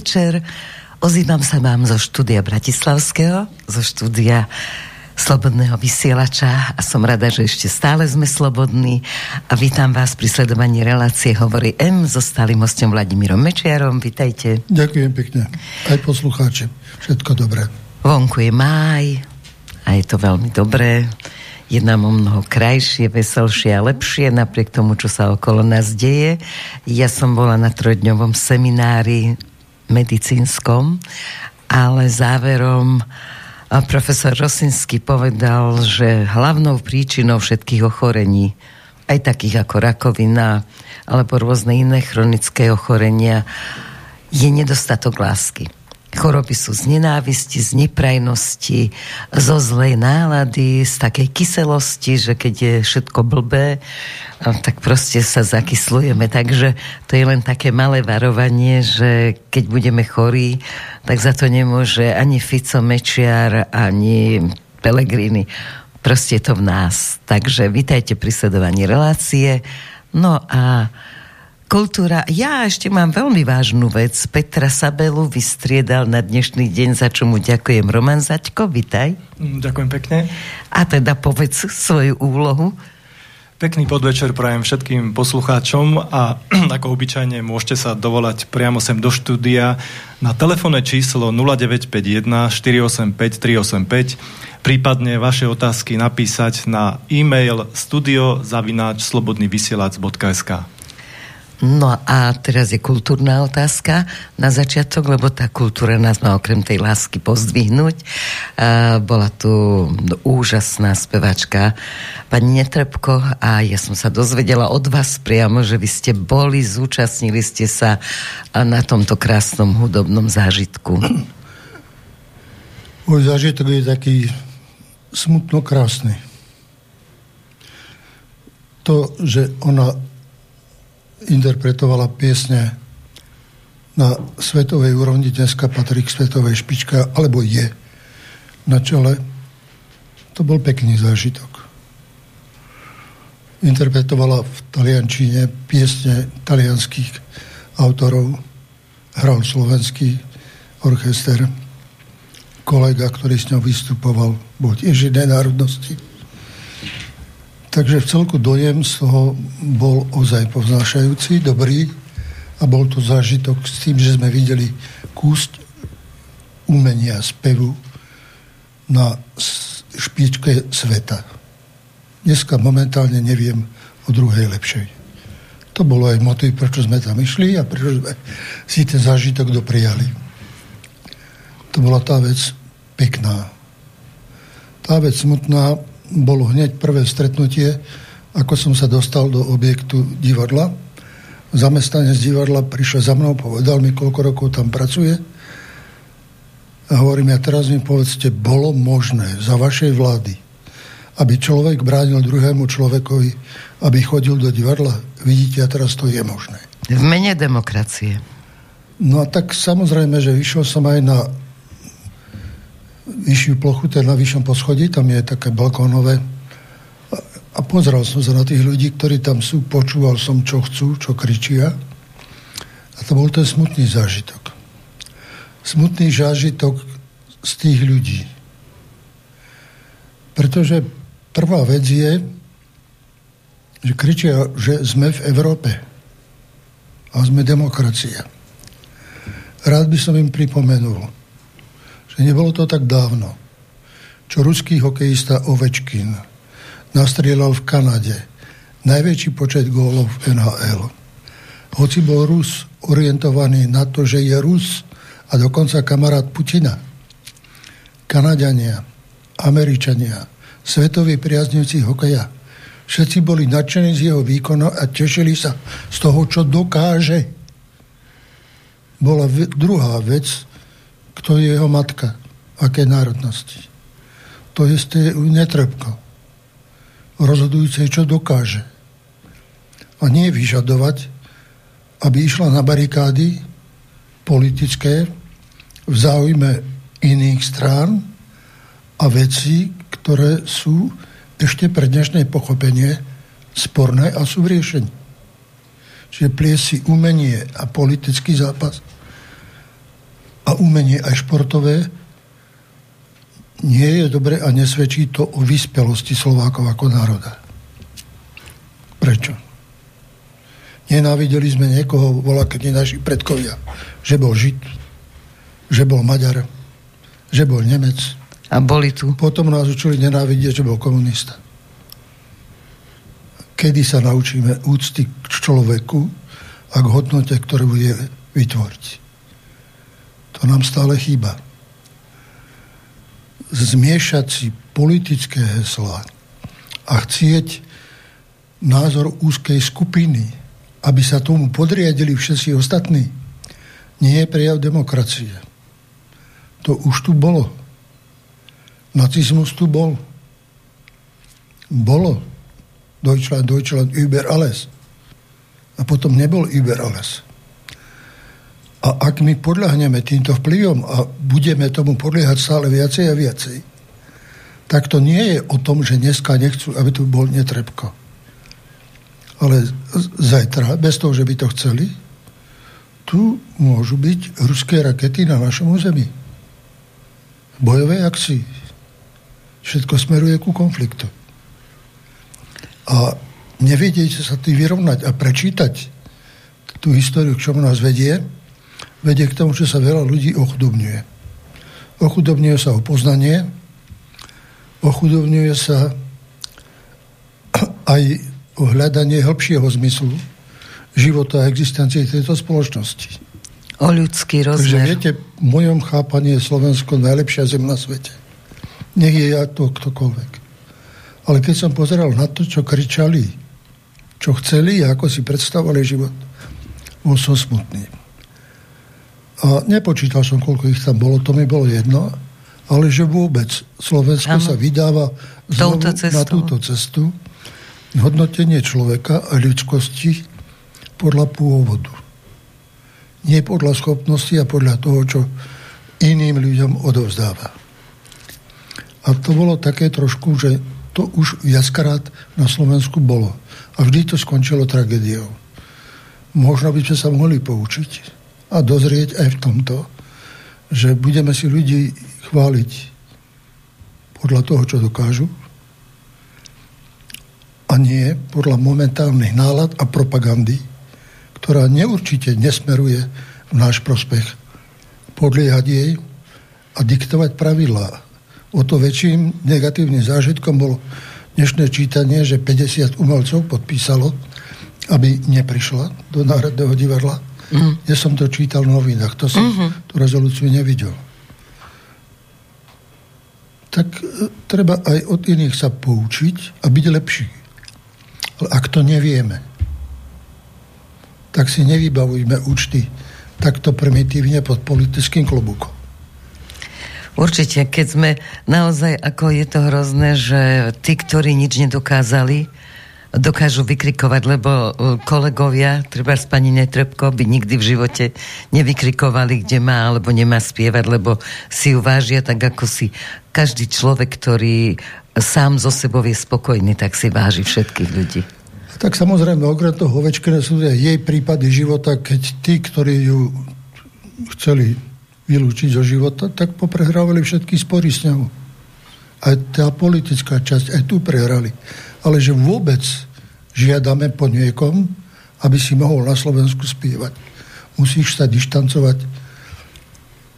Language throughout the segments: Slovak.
podvečer. Ozývam sa vám zo štúdia Bratislavského, zo štúdia Slobodného vysielača a som rada, že ešte stále sme slobodní a vítam vás pri sledovaní relácie Hovorí M so stálym hostom Vladimírom Mečiarom. Vítajte. Ďakujem pekne. Aj poslucháči. Všetko dobré. Vonku je máj a je to veľmi dobré. Je nám o mnoho krajšie, veselšie a lepšie napriek tomu, čo sa okolo nás deje. Ja som bola na trojdňovom seminári medicínskom, ale záverom profesor Rosinsky povedal, že hlavnou príčinou všetkých ochorení, aj takých ako rakovina alebo rôzne iné chronické ochorenia, je nedostatok lásky. Choroby sú z nenávisti, z neprajnosti, zo zlej nálady, z takej kyselosti, že keď je všetko blbé, tak proste sa zakyslujeme. Takže to je len také malé varovanie, že keď budeme chorí, tak za to nemôže ani Fico Mečiar, ani Pelegrini. Proste je to v nás. Takže vítajte pri sledovaní relácie. No a kultúra. Ja ešte mám veľmi vážnu vec. Petra Sabelu vystriedal na dnešný deň, za čo mu ďakujem. Roman Zaďko, vitaj. Mm, ďakujem pekne. A teda povedz svoju úlohu. Pekný podvečer prajem všetkým poslucháčom a ako obyčajne môžete sa dovolať priamo sem do štúdia na telefónne číslo 0951 485 385 prípadne vaše otázky napísať na e-mail studiozavináčslobodnyvysielac.sk No a teraz je kultúrna otázka na začiatok, lebo tá kultúra nás má okrem tej lásky pozdvihnúť. Uh, bola tu úžasná spevačka pani Netrebko a ja som sa dozvedela od vás priamo, že vy ste boli, zúčastnili ste sa na tomto krásnom hudobnom zážitku. Môj zážitok je taký smutno krásny. To, že ona interpretovala piesne na svetovej úrovni, dneska patrí k svetovej špička, alebo je na čele. To bol pekný zážitok. Interpretovala v taliančine piesne talianských autorov, hral slovenský orchester. Kolega, ktorý s ňou vystupoval, bol tiež inej národnosti Takže v celku dojem z toho bol ozaj povznášajúci, dobrý a bol to zážitok s tým, že sme videli kúst umenia, spevu na špičke sveta. Dneska momentálne neviem o druhej lepšej. To bolo aj motiv, prečo sme tam išli a prečo sme si ten zážitok doprijali. To bola tá vec pekná. Tá vec smutná bolo hneď prvé stretnutie, ako som sa dostal do objektu divadla. Zamestnanec divadla prišiel za mnou, povedal mi, koľko rokov tam pracuje. A hovorím, ja teraz mi povedzte, bolo možné za vašej vlády, aby človek bránil druhému človekovi, aby chodil do divadla. Vidíte, a teraz to je možné. V mene demokracie. No a tak samozrejme, že vyšiel som aj na vyššiu plochu, je na vyššom poschodí, tam je také balkónové. A pozrel som sa na tých ľudí, ktorí tam sú, počúval som, čo chcú, čo kričia. A to bol ten smutný zážitok. Smutný zážitok z tých ľudí. Pretože prvá vec je, že kričia, že sme v Európe. A sme demokracia. Rád by som im pripomenul, nebolo to tak dávno, čo ruský hokejista Ovečkin nastrieľal v Kanade najväčší počet gólov v NHL. Hoci bol Rus orientovaný na to, že je Rus a dokonca kamarát Putina. Kanadiania, Američania, svetoví priaznivci hokeja, všetci boli nadšení z jeho výkonu a tešili sa z toho, čo dokáže. Bola druhá vec, kto je jeho matka, aké národnosti. To je netrebko. Rozhodujúce, čo dokáže. A nie vyžadovať, aby išla na barikády politické v záujme iných strán a veci, ktoré sú ešte pre dnešné pochopenie sporné a sú v riešení. Čiže pliesi umenie a politický zápas a umenie aj športové nie je dobre a nesvedčí to o vyspelosti Slovákov ako národa. Prečo? Nenávideli sme niekoho, volá keď naši predkovia, že bol Žid, že bol Maďar, že bol Nemec. A boli tu. Potom nás učili nenávidieť, že bol komunista. Kedy sa naučíme úcty k človeku a k hodnote, ktorú je vytvoriť. To nám stále chýba zmiešať si politické heslá a chcieť názor úzkej skupiny, aby sa tomu podriadili všetci ostatní, nie je prejav demokracie. To už tu bolo. Nacizmus tu bol. Bolo. Deutschland, Deutschland, über alles. A potom nebol über alles. A ak my podľahneme týmto vplyvom a budeme tomu podliehať stále viacej a viacej, tak to nie je o tom, že dneska nechcú, aby tu bol netrebko. Ale zajtra, bez toho, že by to chceli, tu môžu byť ruské rakety na našom území. Bojové akcii. Všetko smeruje ku konfliktu. A nevedieť sa tým vyrovnať a prečítať tú históriu, k čomu nás vedie, vedie k tomu, že sa veľa ľudí ochudobňuje. Ochudobňuje sa o poznanie, ochudobňuje sa aj o hľadanie hĺbšieho zmyslu života a existencie tejto spoločnosti. O ľudský rozmer. Takže viete, v mojom chápaní je Slovensko najlepšia zem na svete. Nech je ja to ktokoľvek. Ale keď som pozeral na to, čo kričali, čo chceli a ako si predstavovali život, bol som smutný. A nepočítal som, koľko ich tam bolo, to mi bolo jedno, ale že vôbec Slovensko ano. sa vydáva znovu na túto cestu hodnotenie človeka a ľudskosti podľa pôvodu. Nie podľa schopnosti a podľa toho, čo iným ľuďom odovzdáva. A to bolo také trošku, že to už viackrát na Slovensku bolo. A vždy to skončilo tragédiou. Možno by sme sa mohli poučiť a dozrieť aj v tomto, že budeme si ľudí chváliť podľa toho, čo dokážu a nie podľa momentálnych nálad a propagandy, ktorá neurčite nesmeruje v náš prospech. Podliehať jej a diktovať pravidlá. O to väčším negatívnym zážitkom bolo dnešné čítanie, že 50 umelcov podpísalo, aby neprišla do Národného divadla Mm. Ja som to čítal v novinách, to som mm-hmm. tú rezolúciu nevidel. Tak e, treba aj od iných sa poučiť a byť lepší. Ale ak to nevieme, tak si nevybavujme účty takto primitívne pod politickým klobúkom. Určite, keď sme naozaj, ako je to hrozné, že tí, ktorí nič nedokázali, dokážu vykrikovať, lebo e, kolegovia, treba s pani Netrebko, by nikdy v živote nevykrikovali, kde má alebo nemá spievať, lebo si ju vážia tak, ako si každý človek, ktorý sám zo sebou je spokojný, tak si váži všetkých ľudí. Tak samozrejme, okrem toho Ovečkina sú jej prípady života, keď tí, ktorí ju chceli vylúčiť zo života, tak poprehrávali všetky spory s ňou. Aj tá politická časť, aj tu prehrali ale že vôbec žiadame po niekom, aby si mohol na Slovensku spievať. Musíš sa dištancovať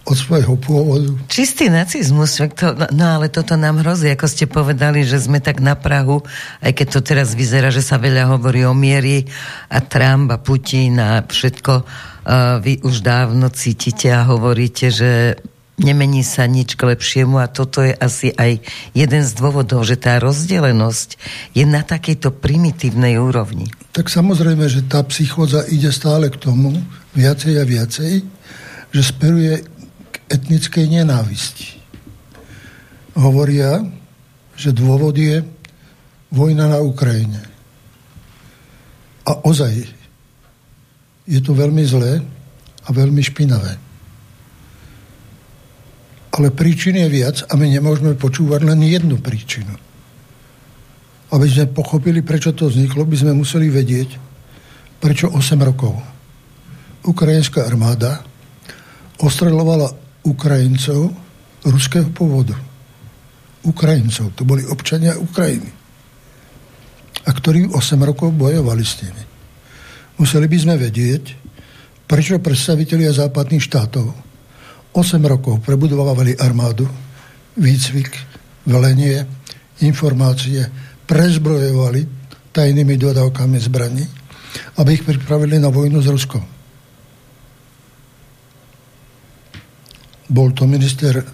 od svojho pôvodu. Čistý nacizmus, to, no, no ale toto nám hrozí, ako ste povedali, že sme tak na Prahu, aj keď to teraz vyzerá, že sa veľa hovorí o miery a Trump a Putin a všetko, uh, vy už dávno cítite a hovoríte, že nemení sa nič k lepšiemu a toto je asi aj jeden z dôvodov, že tá rozdelenosť je na takejto primitívnej úrovni. Tak samozrejme, že tá psychóza ide stále k tomu, viacej a viacej, že speruje k etnickej nenávisti. Hovoria, že dôvod je vojna na Ukrajine. A ozaj je to veľmi zlé a veľmi špinavé ale príčin je viac a my nemôžeme počúvať len jednu príčinu. Aby sme pochopili, prečo to vzniklo, by sme museli vedieť, prečo 8 rokov ukrajinská armáda ostreľovala Ukrajincov ruského pôvodu. Ukrajincov, to boli občania Ukrajiny. A ktorí 8 rokov bojovali s nimi. Museli by sme vedieť, prečo predstavitelia západných štátov 8 rokov prebudovali armádu, výcvik, velenie, informácie, prezbrojovali tajnými dodávkami zbraní, aby ich pripravili na vojnu s Ruskom. Bol to minister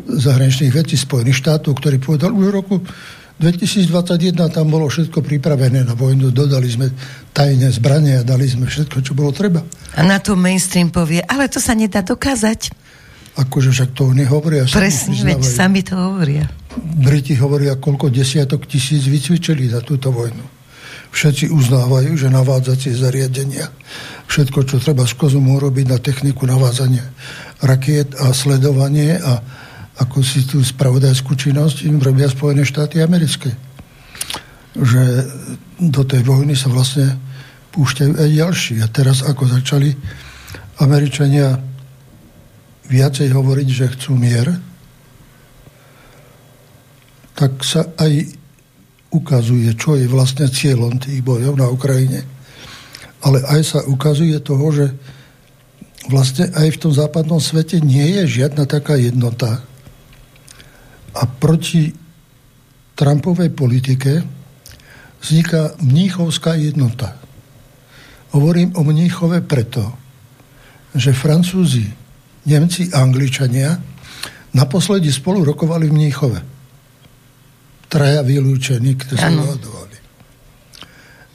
zahraničných vecí Spojených štátov, ktorý povedal už v roku 2021 tam bolo všetko pripravené na vojnu, dodali sme tajné zbranie a dali sme všetko, čo bolo treba. A na to mainstream povie, ale to sa nedá dokázať. Akože však to oni hovoria. Presne, veď sami to hovoria. Briti hovoria, koľko desiatok tisíc vycvičili za túto vojnu. Všetci uznávajú, že navádzacie zariadenia, všetko, čo treba z kozumu robiť na techniku navádzania rakiet a sledovanie a ako si tú spravodajskú činnosť im robia Spojené štáty americké. Že do tej vojny sa vlastne púšťajú aj ďalší. A teraz ako začali Američania viacej hovoriť, že chcú mier, tak sa aj ukazuje, čo je vlastne cieľom tých bojov na Ukrajine. Ale aj sa ukazuje toho, že vlastne aj v tom západnom svete nie je žiadna taká jednota. A proti Trumpovej politike vzniká mníchovská jednota. Hovorím o mníchove preto, že Francúzi, Nemci a Angličania naposledy spolu rokovali v Mníchove traja vylúčení, ktorí sa dohadovali.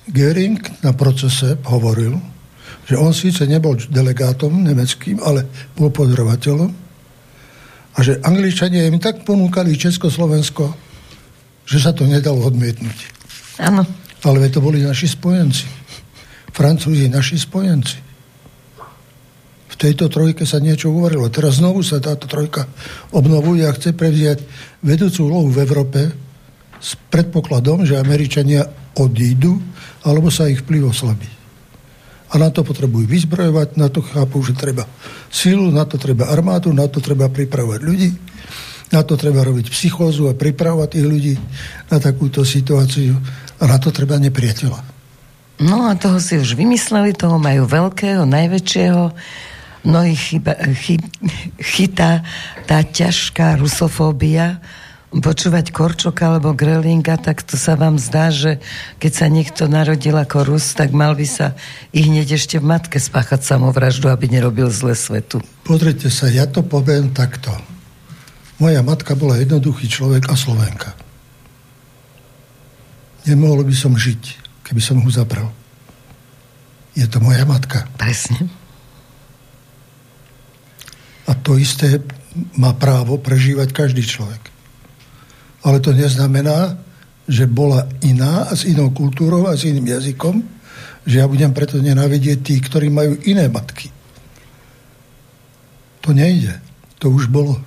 Göring na procese hovoril, že on síce nebol delegátom nemeckým, ale bol pozorovateľom a že Angličania im tak ponúkali Československo, že sa to nedalo odmietnúť. Áno. Ale to boli naši spojenci. Francúzi naši spojenci. V tejto trojke sa niečo uvarilo. Teraz znovu sa táto trojka obnovuje a chce prevziať vedúcu úlohu v Európe s predpokladom, že Američania odídu, alebo sa ich vplyv oslabí. A na to potrebujú vyzbrojovať, na to chápu, že treba silu, na to treba armádu, na to treba pripravovať ľudí, na to treba robiť psychózu a pripravovať tých ľudí na takúto situáciu a na to treba nepriateľa. No a toho si už vymysleli, toho majú veľkého, najväčšieho, mnohých chyba, chyb, chytá tá ťažká rusofóbia, počúvať Korčoka alebo Grelinga, tak to sa vám zdá, že keď sa niekto narodil ako Rus, tak mal by sa i hneď ešte v matke spáchať samovraždu, aby nerobil zle svetu. Pozrite sa, ja to poviem takto. Moja matka bola jednoduchý človek a Slovenka. Nemohol by som žiť, keby som ho zabral. Je to moja matka. Presne. A to isté má právo prežívať každý človek ale to neznamená, že bola iná a s inou kultúrou a s iným jazykom, že ja budem preto nenávidieť tých, ktorí majú iné matky. To nejde. To už bolo.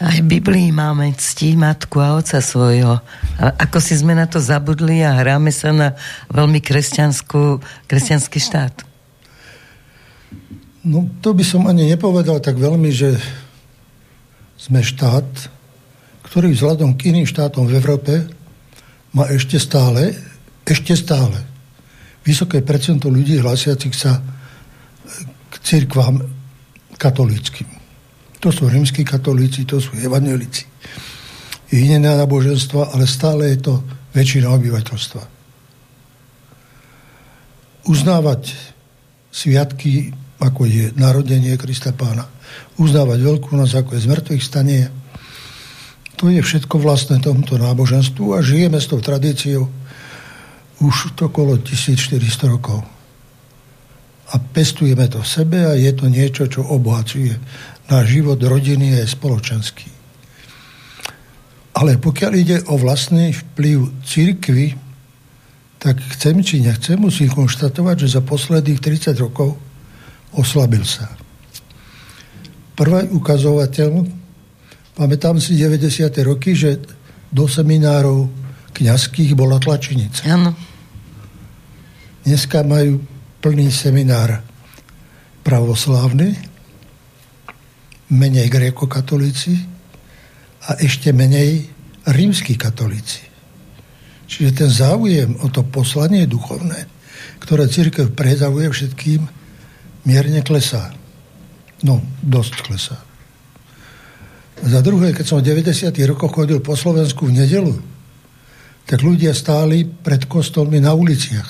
Aj v Biblii máme ctí matku a oca svojho. A ako si sme na to zabudli a hráme sa na veľmi kresťanský štát. No to by som ani nepovedal tak veľmi, že sme štát, ktorý vzhľadom k iným štátom v Európe má ešte stále, ešte stále vysoké percento ľudí hlasiacich sa k cirkvám katolíckým. To sú rímsky katolíci, to sú evangelici. Iné náboženstva, ale stále je to väčšina obyvateľstva. Uznávať sviatky, ako je narodenie Krista Pána, uznávať veľkú noc, ako je zmrtvých stanie, to je všetko vlastné tomuto náboženstvu a žijeme s tou tradíciou už okolo 1400 rokov. A pestujeme to v sebe a je to niečo, čo obohacuje náš život rodiny aj spoločenský. Ale pokiaľ ide o vlastný vplyv církvy, tak chcem či nechcem, musím konštatovať, že za posledných 30 rokov oslabil sa. Prvý ukazovateľ Pamätám si 90. roky, že do seminárov kňazských bola tlačenica. Áno. Dneska majú plný seminár pravoslávny menej gréko-katolíci a ešte menej rímsky katolíci. Čiže ten záujem o to poslanie duchovné, ktoré církev prezavuje všetkým, mierne klesá. No, dosť klesá. Za druhé, keď som v 90. rokoch chodil po Slovensku v nedelu, tak ľudia stáli pred kostolmi na uliciach.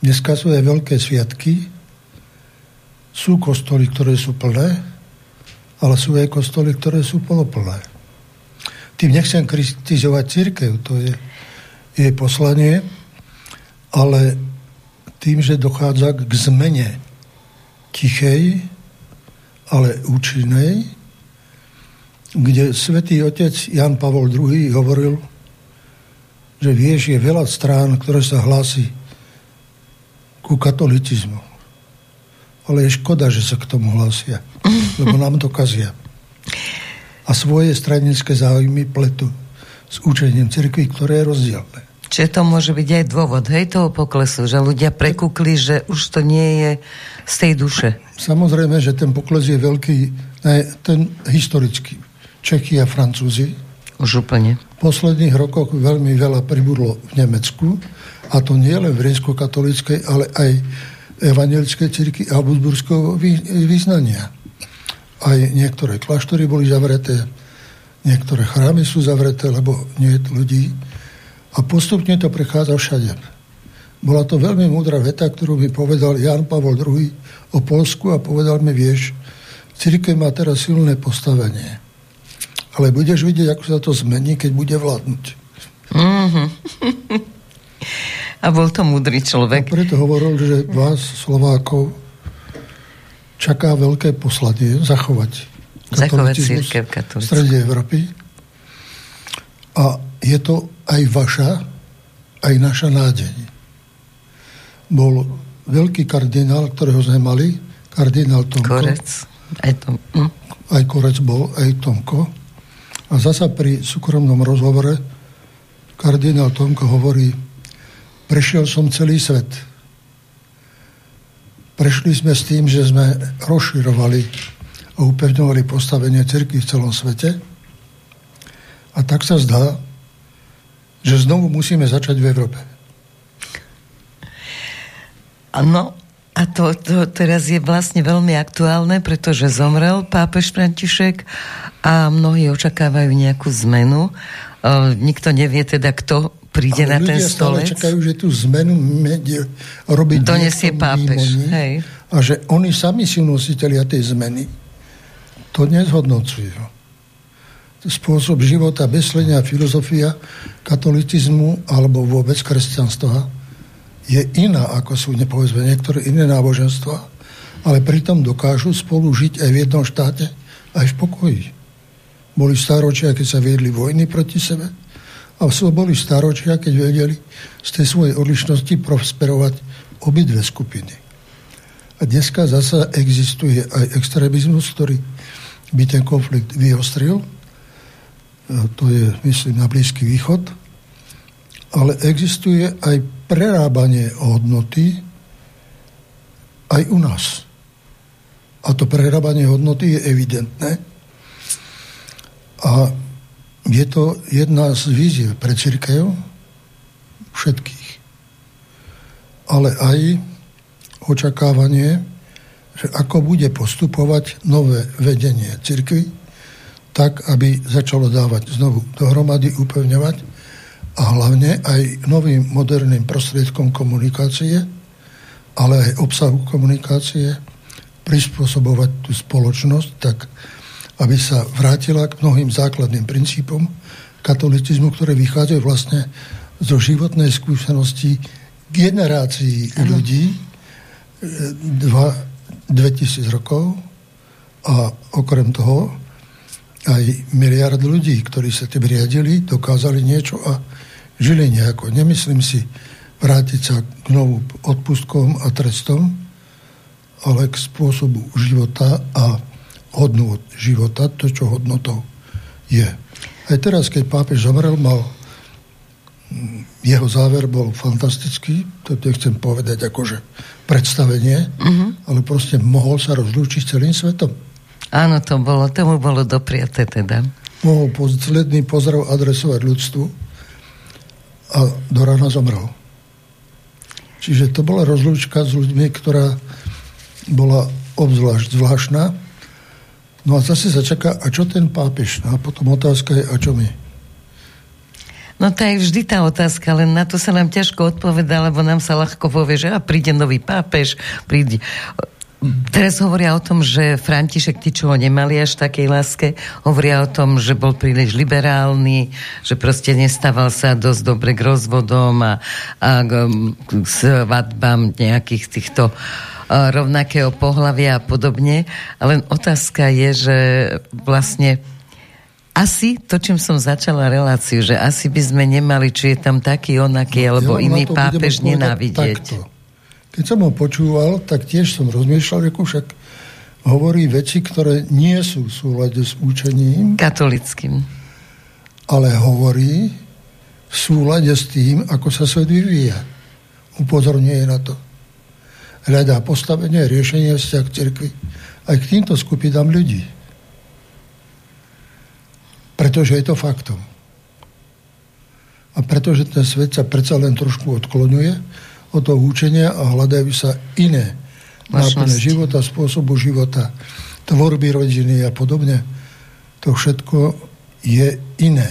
Dneska sú aj veľké sviatky, sú kostoly, ktoré sú plné, ale sú aj kostoly, ktoré sú poloplné. Tým nechcem kritizovať církev, to je jej poslanie, ale tým, že dochádza k zmene tichej, ale účinnej, kde svätý otec Jan Pavol II hovoril, že vieš, je veľa strán, ktoré sa hlási ku katolicizmu. Ale je škoda, že sa k tomu hlásia, lebo nám to kazia. A svoje stranické záujmy pletu s učením cirkvi, ktoré je rozdielne. Čiže to môže byť aj dôvod, hej, toho poklesu, že ľudia prekukli, že už to nie je z tej duše. Samozrejme, že ten pokles je veľký, ne, ten historický. Čechy a Francúzi. Už úplne. V posledných rokoch veľmi veľa pribudlo v Nemecku a to nie len v rímsko-katolíckej, ale aj evangelickej cirky a budburského význania. Aj niektoré kláštory boli zavreté, niektoré chrámy sú zavreté, lebo nie je ľudí. A postupne to prechádza všade. Bola to veľmi múdra veta, ktorú mi povedal Jan Pavol II o Polsku a povedal mi, vieš, církev má teraz silné postavenie. Ale budeš vidieť, ako sa to zmení, keď bude vládnuť. Mm-hmm. A bol to múdry človek. A preto hovoril, že vás, Slovákov, čaká veľké poslanie zachovať zachovať církev katolícku. v strede Európy. A je to aj vaša, aj naša nádej. Bol veľký kardinál, ktorého sme mali, kardinál Tomko. Korec. Aj, tom, hm? aj Korec bol, aj Tomko. A zasa pri súkromnom rozhovore kardinál Tomko hovorí, Prešiel som celý svet. Prešli sme s tým, že sme rozširovali a upevňovali postavenie cirkvi v celom svete. A tak sa zdá, že znovu musíme začať v Európe. No, a to, to teraz je vlastne veľmi aktuálne, pretože zomrel pápež František a mnohí očakávajú nejakú zmenu. Uh, nikto nevie teda, kto príde Ale na ten stolec. čakajú, že tú zmenu robiť Donesie pápež. Hej. A že oni sami sú nositeľia tej zmeny. To nezhodnocujú. Spôsob života, beslenia, filozofia katolicizmu alebo vôbec kresťanstva je iná, ako sú nepovedzme niektoré iné náboženstva, ale pritom dokážu spolu žiť aj v jednom štáte, aj v pokoji. Boli staročia, keď sa viedli vojny proti sebe, a boli staročia, keď vedeli z tej svojej odlišnosti prosperovať obidve skupiny. A dneska zasa existuje aj extrémizmus, ktorý by ten konflikt vyostril. To je, myslím, na Blízky východ. Ale existuje aj prerábanie hodnoty aj u nás. A to prerábanie hodnoty je evidentné. A je to jedna z víziev pre církev všetkých. Ale aj očakávanie, že ako bude postupovať nové vedenie církvy, tak, aby začalo dávať znovu dohromady, upevňovať a hlavne aj novým moderným prostriedkom komunikácie, ale aj obsahu komunikácie, prispôsobovať tú spoločnosť tak, aby sa vrátila k mnohým základným princípom katolicizmu, ktoré vychádzajú vlastne zo životnej skúsenosti generácií ano. ľudí, e, dva, 2000 rokov a okrem toho aj miliard ľudí, ktorí sa tým riadili, dokázali niečo a žili nejako. Nemyslím si vrátiť sa k novú odpustkom a trestom, ale k spôsobu života a hodnot života, to, čo hodnotou je. Aj teraz, keď pápež zomrel, mal jeho záver bol fantastický, to nechcem povedať akože predstavenie, uh-huh. ale proste mohol sa rozlúčiť celým svetom. Áno, to bolo, tomu bolo dopriate teda. Mohol posledný pozdrav adresovať ľudstvu a do rána zomrel. Čiže to bola rozlúčka s ľuďmi, ktorá bola obzvlášť zvláštna. No a zase sa čaká, a čo ten pápež? A potom otázka je, a čo my? No to je vždy tá otázka, len na to sa nám ťažko odpovedá, lebo nám sa ľahko povie, že a príde nový pápež, príde... Teraz hovoria o tom, že František, tí, čo ho nemali až takej láske, hovoria o tom, že bol príliš liberálny, že proste nestával sa dosť dobre k rozvodom a, a k, k svadbám nejakých týchto rovnakého pohľavia a podobne. Ale otázka je, že vlastne asi to, čím som začala reláciu, že asi by sme nemali, či je tam taký, onaký, no, alebo ja iný pápež nenávidieť. Takto. Keď som ho počúval, tak tiež som rozmýšľal, ako však hovorí veci, ktoré nie sú v súlade s účením. Katolickým. Ale hovorí v súlade s tým, ako sa svet vyvíja. Upozorňuje na to. Hľadá postavenie, riešenie vzťah cirkvi aj k týmto skupinám ľudí. Pretože je to faktom. A pretože ten svet sa predsa len trošku odklonuje od toho učenia a hľadajú sa iné náplne života, spôsobu života, tvorby rodiny a podobne. To všetko je iné.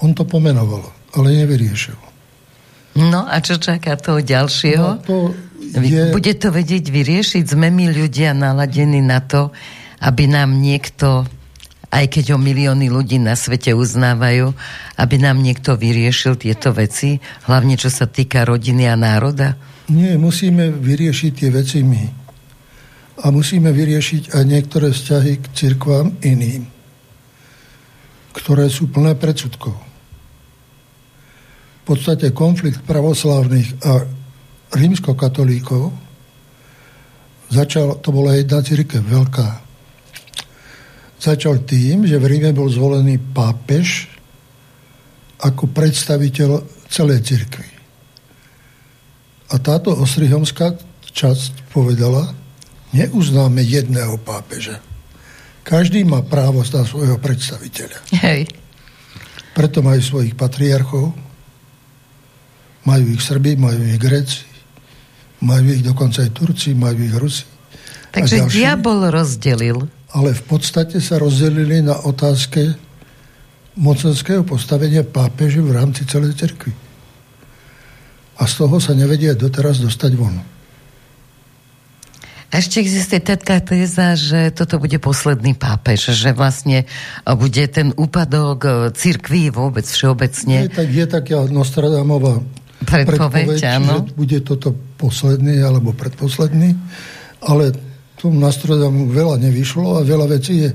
On to pomenoval, ale nevyriešil. No a čo čaká toho ďalšieho? No, to je... Bude to vedieť vyriešiť? Sme my ľudia naladení na to, aby nám niekto aj keď ho milióny ľudí na svete uznávajú, aby nám niekto vyriešil tieto veci, hlavne čo sa týka rodiny a národa? Nie, musíme vyriešiť tie veci my. A musíme vyriešiť aj niektoré vzťahy k cirkvám iným, ktoré sú plné predsudkov. V podstate konflikt pravoslávnych a rímskokatolíkov začal, to bola jedna církev, veľká, začal tým, že v Ríme bol zvolený pápež ako predstaviteľ celej cirkvi. A táto ostrihomská časť povedala, neuznáme jedného pápeža. Každý má právo na svojho predstaviteľa. Hej. Preto majú svojich patriarchov, majú ich Srbi, majú ich Gréci, majú ich dokonca aj Turci, majú ich Rusi. Takže diabol rozdelil ale v podstate sa rozdelili na otázke mocenského postavenia pápeže v rámci celej cerkvy. A z toho sa nevedia doteraz dostať von. Ešte existuje taká téza, že toto bude posledný pápež, že vlastne bude ten úpadok cirkví vôbec všeobecne. Je, tak, je taká Nostradamová predpoveď, predpoveď že bude toto posledný alebo predposledný, ale tomu Nostradamu veľa nevyšlo a veľa vecí je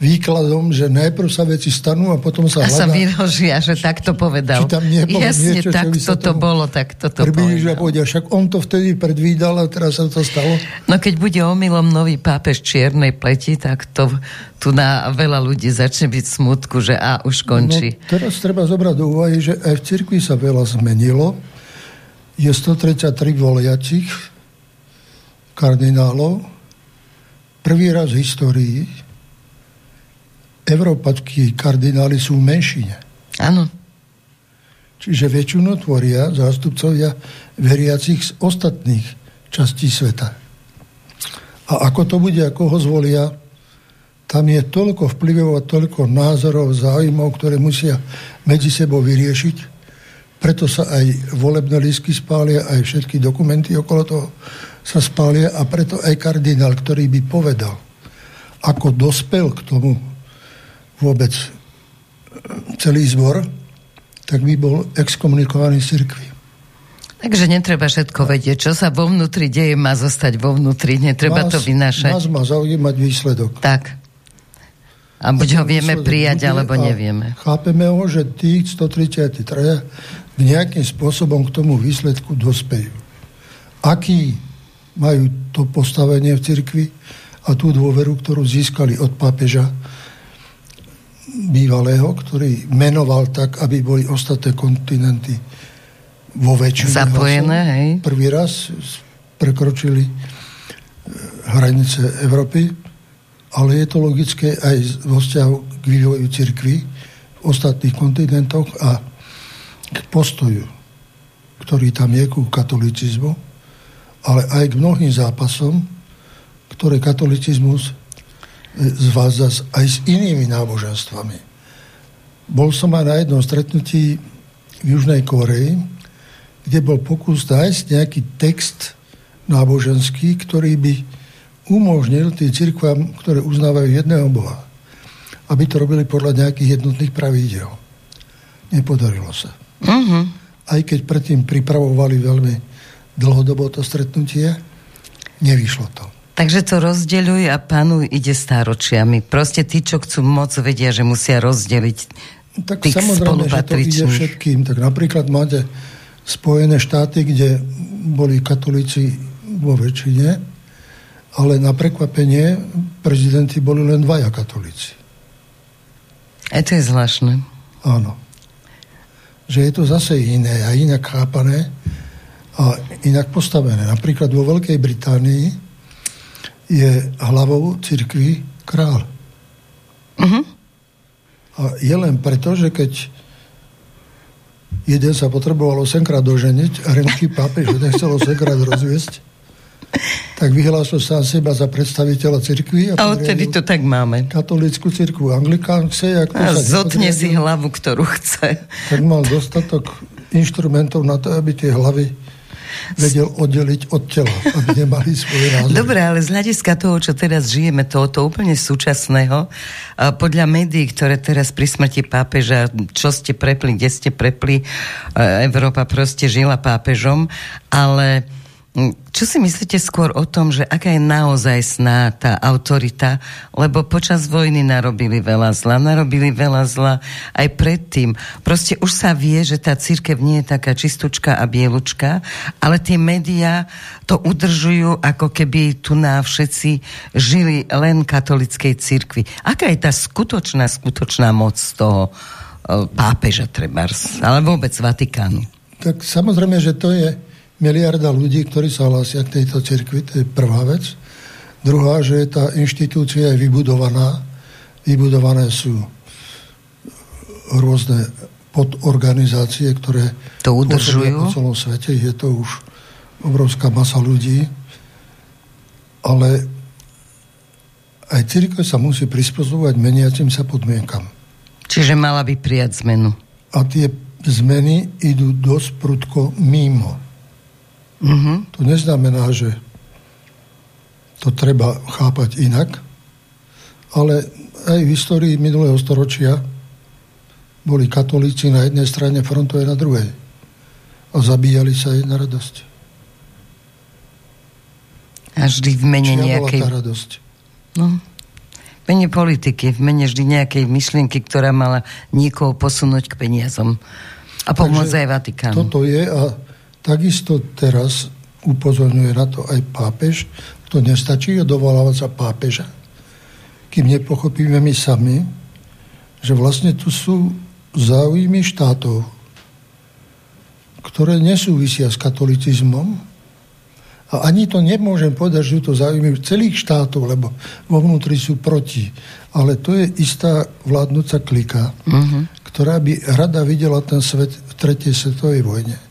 výkladom, že najprv sa veci stanú a potom sa hľadá... A sa vyrožia, že tak to povedal. Či tam Jasne, niečo, tak čo to bolo, tak toto povedal. povedia, však on to vtedy predvídal a teraz sa to stalo. No keď bude omylom nový pápež čiernej pleti, tak to tu na veľa ľudí začne byť smutku, že a už končí. No, teraz treba zobrať do úvahy, že aj v cirkvi sa veľa zmenilo. Je 133 voliacich kardinálov, prvý raz v histórii európatskí kardináli sú v menšine. Áno. Čiže väčšinu tvoria zástupcovia veriacich z ostatných častí sveta. A ako to bude, ako ho zvolia, tam je toľko vplyvov a toľko názorov, záujmov, ktoré musia medzi sebou vyriešiť. Preto sa aj volebné lísky spália, aj všetky dokumenty okolo toho sa spália a preto aj kardinál, ktorý by povedal, ako dospel k tomu vôbec e, celý zbor, tak by bol exkomunikovaný z cirkvi. Takže netreba všetko vedieť. Čo sa vo vnútri deje, má zostať vo vnútri. Netreba nás, to vynášať. Nás má zaujímať výsledok. Tak. A buď ho vieme prijať, alebo nevieme. Chápeme ho, že tí 133 nejakým spôsobom k tomu výsledku dospejú. Aký majú to postavenie v cirkvi a tú dôveru, ktorú získali od pápeža bývalého, ktorý menoval tak, aby boli ostatné kontinenty vo väčšine Zapojené, hej? Prvý raz prekročili eh, hranice Európy ale je to logické aj vo vzťahu k vývoju cirkvy v ostatných kontinentoch a k postoju, ktorý tam je ku katolicizmu, ale aj k mnohým zápasom, ktoré katolicizmus e, zvádza aj s inými náboženstvami. Bol som aj na jednom stretnutí v Južnej Koreji, kde bol pokus nájsť nejaký text náboženský, ktorý by umožnil tým cirkvám, ktoré uznávajú jedného Boha, aby to robili podľa nejakých jednotných pravidel. Nepodarilo sa. Uh-huh. Aj keď predtým pripravovali veľmi dlhodobo to stretnutie, nevyšlo to. Takže to rozdeľuj a pánu ide stáročiami. Proste tí, čo chcú moc, vedia, že musia rozdeliť tak tých samozrejme, že to ide všetkým. Tak napríklad máte Spojené štáty, kde boli katolíci vo väčšine ale na prekvapenie prezidenti boli len dvaja katolíci. A to je zvláštne. Áno. Že je to zase iné a inak chápané a inak postavené. Napríklad vo Veľkej Británii je hlavou cirkvi král. Uh-huh. A je len preto, že keď jeden sa potreboval 8 krát doženiť a rimský pápež nechcel 8 krát rozviesť, tak vyhlásil sám seba za predstaviteľa cirkvi. A, a odtedy to tak máme. Katolickú cirkvu, anglikán chce. Ak a zotne si hlavu, ktorú chce. Tak mal dostatok inštrumentov na to, aby tie hlavy vedel oddeliť od tela, aby nemali svoje názory. Dobre, ale z hľadiska toho, čo teraz žijeme, tohoto úplne súčasného, podľa médií, ktoré teraz pri smrti pápeža, čo ste prepli, kde ste prepli, Európa proste žila pápežom, ale čo si myslíte skôr o tom, že aká je naozaj sná tá autorita, lebo počas vojny narobili veľa zla, narobili veľa zla aj predtým. Proste už sa vie, že tá církev nie je taká čistúčka a bielučka, ale tie médiá to udržujú, ako keby tu na všetci žili len katolickej církvi. Aká je tá skutočná, skutočná moc toho e, pápeža trebárs, ale vôbec Vatikánu? Tak samozrejme, že to je miliarda ľudí, ktorí sa hlásia k tejto cirkvi, to je prvá vec. Druhá, že tá inštitúcia je vybudovaná. Vybudované sú rôzne podorganizácie, ktoré to udržujú po celom svete. Je to už obrovská masa ľudí. Ale aj církev sa musí prispôsobovať meniacim sa podmienkam. Čiže mala by prijať zmenu. A tie zmeny idú dosť prudko mimo Uh-huh. To neznamená, že to treba chápať inak, ale aj v histórii minulého storočia boli katolíci na jednej strane frontu aj na druhej. A zabíjali sa aj na radosť. A vždy v mene Čia nejakej... bola tá radosť? No, v mene politiky, v mene vždy nejakej myšlienky, ktorá mala niekoho posunúť k peniazom. A pomôcť aj Vatikánu. Toto je a Takisto teraz upozorňuje na to aj pápež. To nestačí dovolávať sa pápeža, kým nepochopíme my sami, že vlastne tu sú záujmy štátov, ktoré nesúvisia s katolicizmom a ani to nemôžem povedať, že sú to záujmy celých štátov, lebo vo vnútri sú proti. Ale to je istá vládnúca klika, uh-huh. ktorá by rada videla ten svet v tretej svetovej vojne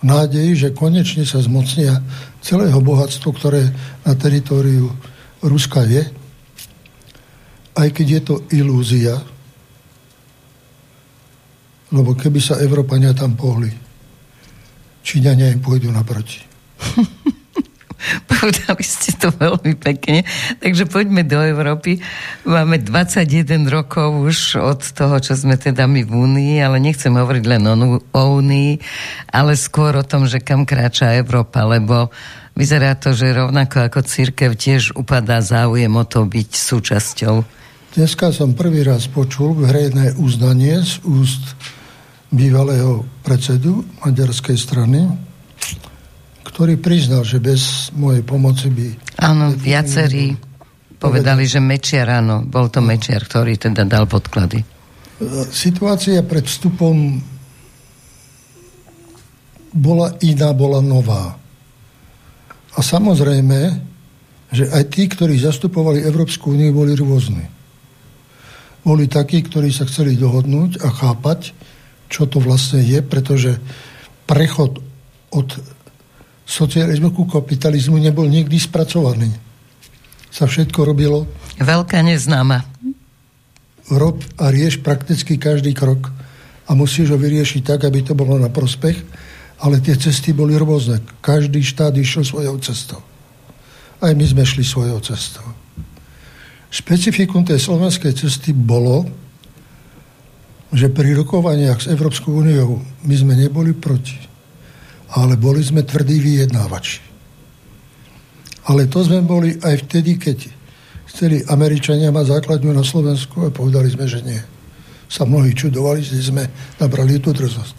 v nádeji, že konečne sa zmocnia celého bohatstva, ktoré na teritóriu Ruska je, aj keď je to ilúzia, lebo keby sa Európania tam pohli, Číňania im pôjdu naproti. Povedali ste to veľmi pekne. Takže poďme do Európy. Máme 21 rokov už od toho, čo sme teda my v Únii, ale nechcem hovoriť len o, Únii, ale skôr o tom, že kam kráča Európa, lebo vyzerá to, že rovnako ako církev tiež upadá záujem o to byť súčasťou. Dneska som prvý raz počul verejné uznanie z úst bývalého predsedu maďarskej strany, ktorý priznal, že bez mojej pomoci by... Áno, viacerí povedali, že Mečiar, áno, bol to Mečiar, ktorý teda dal podklady. Situácia pred vstupom bola iná, bola nová. A samozrejme, že aj tí, ktorí zastupovali Európsku úniu, boli rôzni. Boli takí, ktorí sa chceli dohodnúť a chápať, čo to vlastne je, pretože prechod od socializmu ku kapitalizmu nebol nikdy spracovaný. Sa všetko robilo. Veľká neznáma. Rob a rieš prakticky každý krok a musíš ho vyriešiť tak, aby to bolo na prospech, ale tie cesty boli rôzne. Každý štát išiel svojou cestou. Aj my sme šli svojou cestou. Špecifikum tej slovenskej cesty bolo, že pri rokovaniach s Európskou úniou my sme neboli proti, ale boli sme tvrdí vyjednávači. Ale to sme boli aj vtedy, keď chceli Američania mať základňu na Slovensku a povedali sme, že nie. Sa mnohí čudovali, že sme nabrali tú drzosť.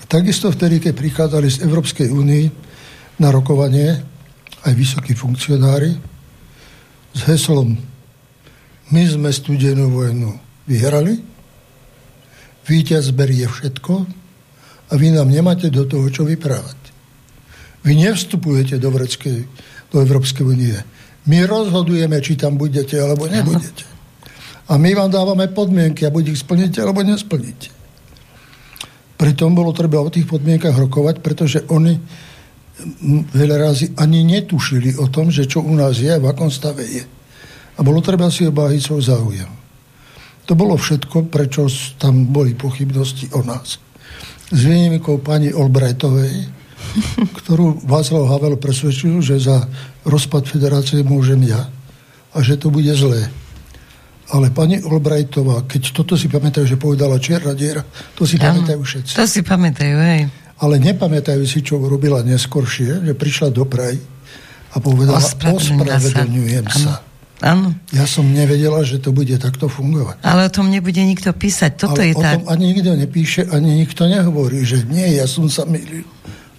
A takisto vtedy, keď prichádzali z Európskej únii na rokovanie aj vysokí funkcionári s heslom my sme studenú vojnu vyhrali, víťaz berie všetko a vy nám nemáte do toho, čo vyprávať. Vy nevstupujete do, Vreckej, do Európskej únie. My rozhodujeme, či tam budete alebo nebudete. A my vám dávame podmienky a buď ich splníte alebo nesplníte. Pritom bolo treba o tých podmienkach rokovať, pretože oni veľa razy ani netušili o tom, že čo u nás je, v akom stave je a bolo treba si obáhiť svoj záujem. To bolo všetko, prečo tam boli pochybnosti o nás. S výnimkou pani Olbrajtovej, ktorú Václav Havel presvedčil, že za rozpad federácie môžem ja a že to bude zlé. Ale pani Olbrajtová, keď toto si pamätajú, že povedala čierna diera, to si ja, pamätajú všetci. To si pamätajú, hej. Ale nepamätajú si, čo robila neskoršie, že prišla do Prahy a povedala, ospravedlňujem sa. sa. Áno. Ja som nevedela, že to bude takto fungovať. Ale o tom nebude nikto písať. Toto Ale je o tak. tom ani nikto nepíše, ani nikto nehovorí, že nie, ja som sa milil.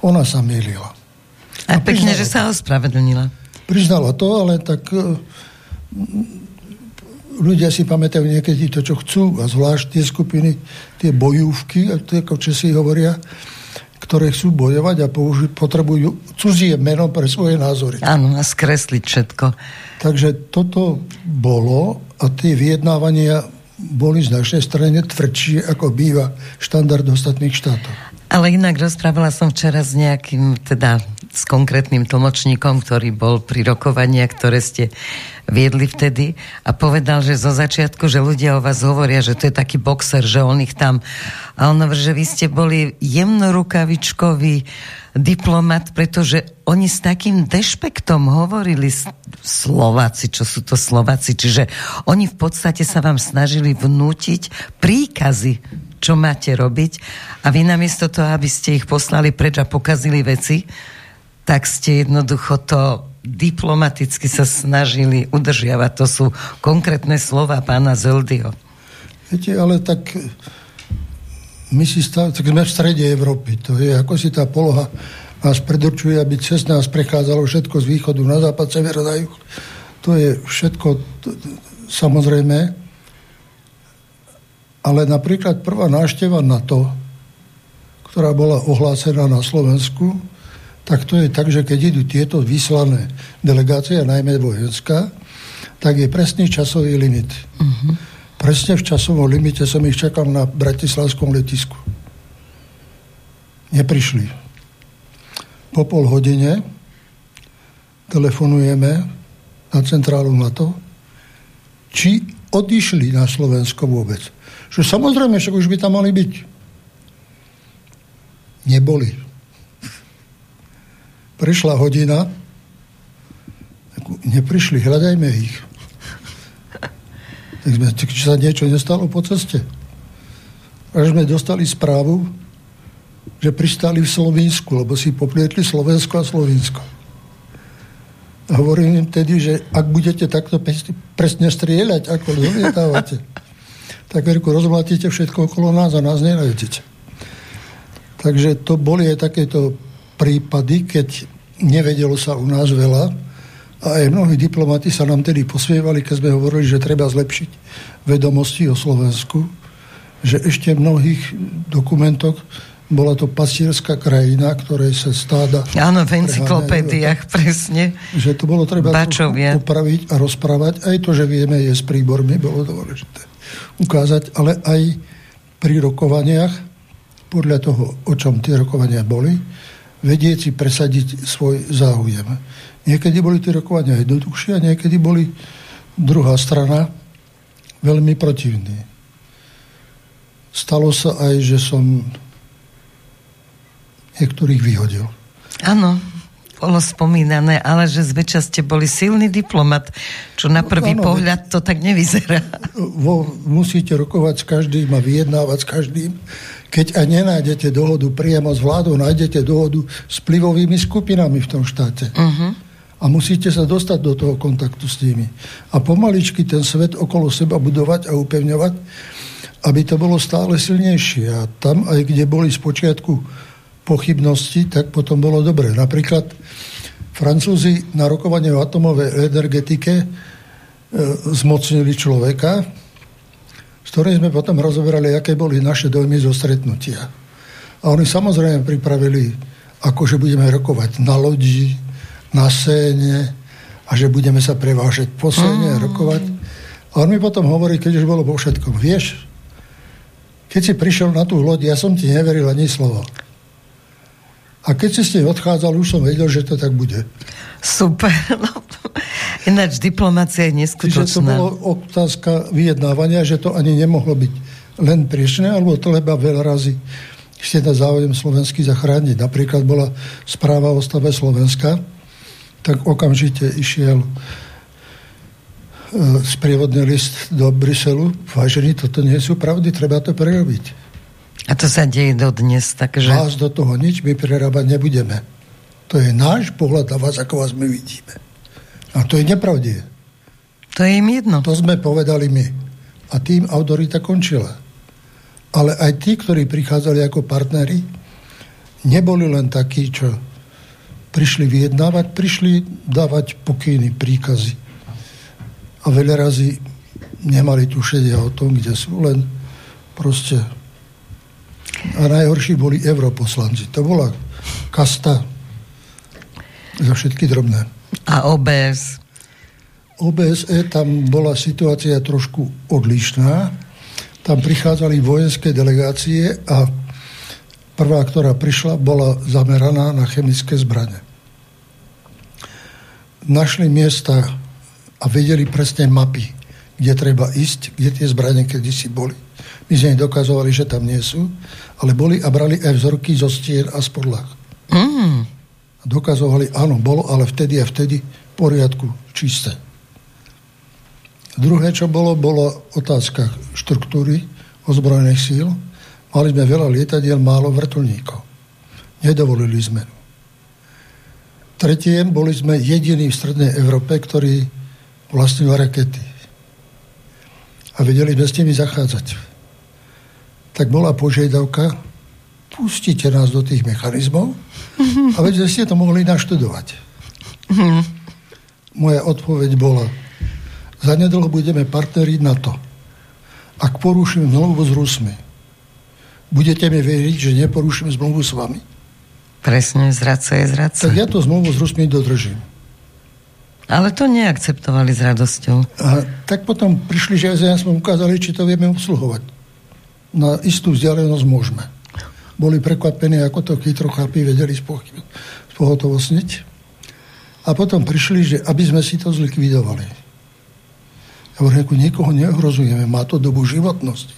Ona sa milila. A, a pekne, že sa ospravedlnila. Priznala to, ale tak uh, ľudia si pamätajú niekedy to, čo chcú, a zvlášť tie skupiny, tie bojúvky, ako Česi hovoria, ktoré chcú bojovať a použi- potrebujú cudzie meno pre svoje názory. Áno, a skresliť všetko. Takže toto bolo a tie vyjednávania boli z našej strany tvrdšie, ako býva štandard ostatných štátov. Ale inak rozprávala som včera s nejakým, teda s konkrétnym tlmočníkom, ktorý bol pri rokovania, ktoré ste viedli vtedy a povedal, že zo začiatku, že ľudia o vás hovoria, že to je taký boxer, že on ich tam... A on hovorí, že vy ste boli jemnorukavičkový diplomat, pretože oni s takým dešpektom hovorili Slováci, čo sú to Slováci, čiže oni v podstate sa vám snažili vnútiť príkazy, čo máte robiť a vy namiesto toho, aby ste ich poslali preč a pokazili veci, tak ste jednoducho to diplomaticky sa snažili udržiavať. To sú konkrétne slova pána Zeldyho. Viete, ale tak my si stav, tak sme v strede Európy. To je ako si tá poloha nás predurčuje, aby cez nás prechádzalo všetko z východu na západ, sever na juh. To je všetko to, samozrejme. Ale napríklad prvá návšteva NATO, ktorá bola ohlásená na Slovensku, tak to je tak, že keď idú tieto vyslané delegácie, najmä vojenská, tak je presný časový limit. Uh-huh. Presne v časovom limite som ich čakal na Bratislavskom letisku. Neprišli. Po pol hodine telefonujeme na centrálu NATO, či odišli na Slovensko vôbec. Že samozrejme, však už by tam mali byť. Neboli Prešla hodina, neprišli, hľadajme ich. Tak sme, či sa niečo nestalo po ceste. Až sme dostali správu, že pristali v Slovensku, lebo si poplietli Slovensko a Slovinsko. A hovorím im tedy, že ak budete takto presne strieľať, ako zamietávate, tak ako rozmlatíte všetko okolo nás a nás nenájdete. Takže to boli aj takéto prípady, keď nevedelo sa u nás veľa a aj mnohí diplomati sa nám tedy posmievali, keď sme hovorili, že treba zlepšiť vedomosti o Slovensku, že ešte v mnohých dokumentoch bola to pastierská krajina, ktorej sa stáda... Áno, v encyklopédiách, presne. Že to bolo treba upraviť a rozprávať. Aj to, že vieme, je s príbormi, bolo dôležité ukázať, ale aj pri rokovaniach, podľa toho, o čom tie rokovania boli, vedieť si presadiť svoj záujem. Niekedy boli tie rokovania jednoduchšie a niekedy boli druhá strana veľmi protivní. Stalo sa aj, že som niektorých vyhodil. Áno, bolo spomínané, ale že zväčša ste boli silný diplomat, čo na prvý ano, pohľad to tak nevyzerá. Vo, musíte rokovať s každým a vyjednávať s každým. Keď aj nenájdete dohodu priamo s vládou, nájdete dohodu s plivovými skupinami v tom štáte. Uh-huh. A musíte sa dostať do toho kontaktu s nimi. A pomaličky ten svet okolo seba budovať a upevňovať, aby to bolo stále silnejšie. A tam, aj kde boli spočiatku pochybnosti, tak potom bolo dobre. Napríklad Francúzi na rokovanie o atomovej energetike e, zmocnili človeka, s ktorým sme potom rozoberali, aké boli naše dojmy zo stretnutia. A oni samozrejme pripravili, ako že budeme rokovať na lodi, na séne a že budeme sa prevážať po séne a mm. rokovať. A on mi potom hovorí, keď už bolo vo všetkom, vieš, keď si prišiel na tú loď, ja som ti neveril ani slovo. A keď si s nej odchádzal, už som vedel, že to tak bude. Super. No, ináč diplomácia je neskutočná. Čiže to bolo otázka vyjednávania, že to ani nemohlo byť len priešné, alebo to leba veľa razy ste na záujem slovenský zachrániť. Napríklad bola správa o stave Slovenska, tak okamžite išiel e, sprievodný list do Bruselu. Vážení, toto nie sú pravdy, treba to prerobiť. A to sa deje dodnes, takže... Vás do toho nič my prerábať nebudeme. To je náš pohľad na vás, ako vás my vidíme. A to je nepravdie. To je im jedno. To sme povedali my. A tým autorita končila. Ale aj tí, ktorí prichádzali ako partneri, neboli len takí, čo prišli vyjednávať, prišli dávať pokyny, príkazy. A veľa razy nemali tušenia o tom, kde sú, len proste a najhorší boli europoslanci. To bola kasta za všetky drobné. A OBS? OBSE tam bola situácia trošku odlišná. Tam prichádzali vojenské delegácie a prvá, ktorá prišla, bola zameraná na chemické zbrane. Našli miesta a vedeli presne mapy, kde treba ísť, kde tie zbranie kedysi boli. My sme dokazovali, že tam nie sú, ale boli a brali aj vzorky zo stien a z podlah. Mm. A dokazovali, áno, bolo, ale vtedy a vtedy v poriadku, čisté. Druhé, čo bolo, bolo otázka štruktúry ozbrojených síl. Mali sme veľa lietadiel, málo vrtulníkov. Nedovolili sme. Tretie, boli sme jediní v Strednej Európe, ktorí vlastnili rakety. A vedeli sme s nimi zachádzať tak bola požiadavka, pustite nás do tých mechanizmov a veď ste to mohli naštudovať. Moja odpoveď bola, zanedlho budeme partneri to. Ak poruším zmluvu s Rusmi, budete mi veriť, že neporuším zmluvu s vami? Presne, zradca je zradca. Tak ja to zmluvu s Rusmi dodržím. Ale to neakceptovali s radosťou. A tak potom prišli, že ja sme ukázali, či to vieme obsluhovať na istú vzdialenosť môžeme. Boli prekvapení, ako to chytro chlapí vedeli spohotovostniť. A potom prišli, že aby sme si to zlikvidovali. Ja hovorím, nikoho neohrozujeme, má to dobu životnosti.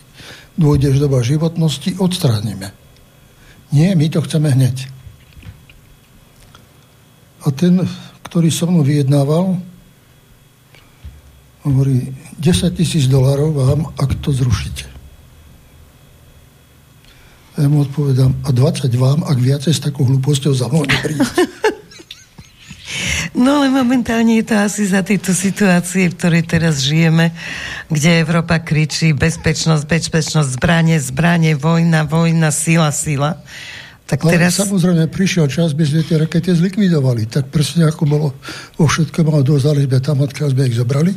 Dôjdeš doba životnosti, odstránime. Nie, my to chceme hneď. A ten, ktorý so mnou vyjednával, hovorí, 10 tisíc dolarov vám, ak to zrušíte. A ja mu odpovedám, a 20 vám, ak viacej s takou hlúposťou za mnou nepríde. No ale momentálne je to asi za tejto situácie, v ktorej teraz žijeme, kde Európa kričí bezpečnosť, bezpečnosť, zbranie, zbranie, vojna, vojna, sila, sila. Tak teraz... Ale samozrejme prišiel čas, by sme tie rakety zlikvidovali. Tak presne ako bolo vo všetkom a dozali sme tam, odkiaľ sme ich zobrali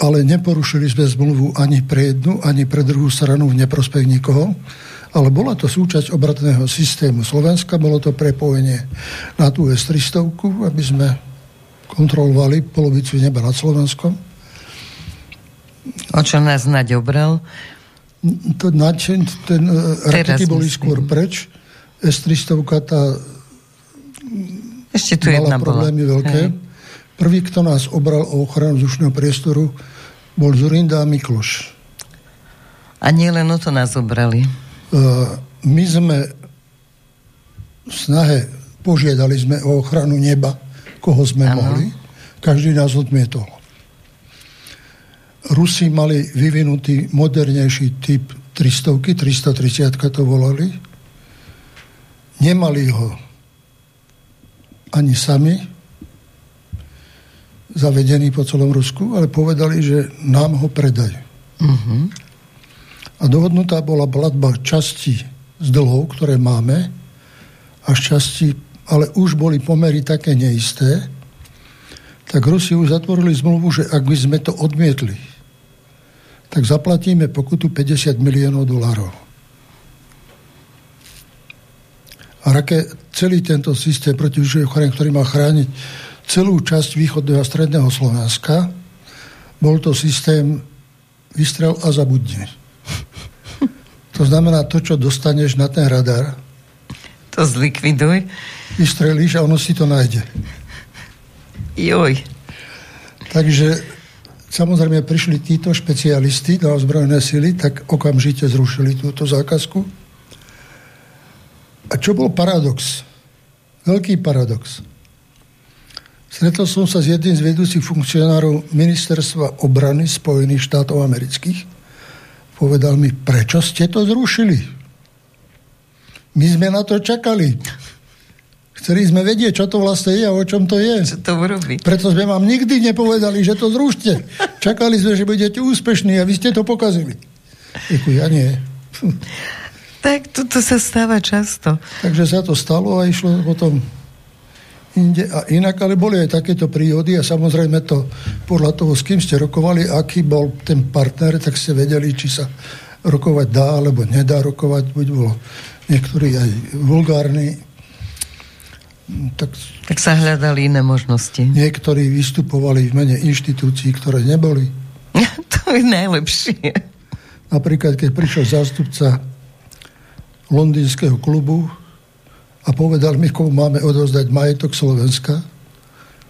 ale neporušili sme zmluvu ani pre jednu, ani pre druhú stranu v neprospech nikoho. ale bola to súčasť obratného systému Slovenska, bolo to prepojenie na tú S-300, aby sme kontrolovali polovicu neba nad Slovenskom. O čo nás Naď obral? To, ten, ten rakety boli myslím. skôr preč. S-300 tá Ešte tu mala jedna problémy bola. veľké. Hej. Prvý, kto nás obral o ochranu vzdušného priestoru, bol Zurinda a Mikloš. A nie len o to nás obrali. Uh, my sme v snahe požiadali sme o ochranu neba, koho sme ano. mohli. Každý nás odmietol. Rusi mali vyvinutý modernejší typ 300, 330 to volali. Nemali ho ani sami, zavedený po celom Rusku, ale povedali, že nám ho predajú. Uh-huh. A dohodnutá bola platba časti z dlhov, ktoré máme, a časti, ale už boli pomery také neisté, tak Rusi už zatvorili zmluvu, že ak by sme to odmietli, tak zaplatíme pokutu 50 miliónov dolárov. A rake, celý tento systém proti ktorý má chrániť celú časť východného a stredného Slovenska, bol to systém vystrel a zabudni. To znamená, to, čo dostaneš na ten radar, to zlikviduj. Vystrelíš a ono si to nájde. Joj. Takže Samozrejme, prišli títo špecialisti do ozbrojené sily, tak okamžite zrušili túto zákazku. A čo bol paradox? Veľký paradox. Stretol som sa s jedným z vedúcich funkcionárov ministerstva obrany Spojených štátov amerických. Povedal mi, prečo ste to zrušili? My sme na to čakali. Chceli sme vedieť, čo to vlastne je a o čom to je. Čo to urobí. Preto sme vám nikdy nepovedali, že to zrušte. Čakali sme, že budete úspešní a vy ste to pokazili. Eku, ja nie. Tak toto sa stáva často. Takže sa to stalo a išlo potom inde a inak, ale boli aj takéto príhody a samozrejme to podľa toho, s kým ste rokovali, aký bol ten partner, tak ste vedeli, či sa rokovať dá alebo nedá rokovať, buď bolo niektorý aj vulgárny tak, tak sa hľadali iné možnosti. Niektorí vystupovali v mene inštitúcií, ktoré neboli. to je najlepšie. Napríklad, keď prišiel zástupca londýnskeho klubu a povedal mi, komu máme odozdať majetok Slovenska,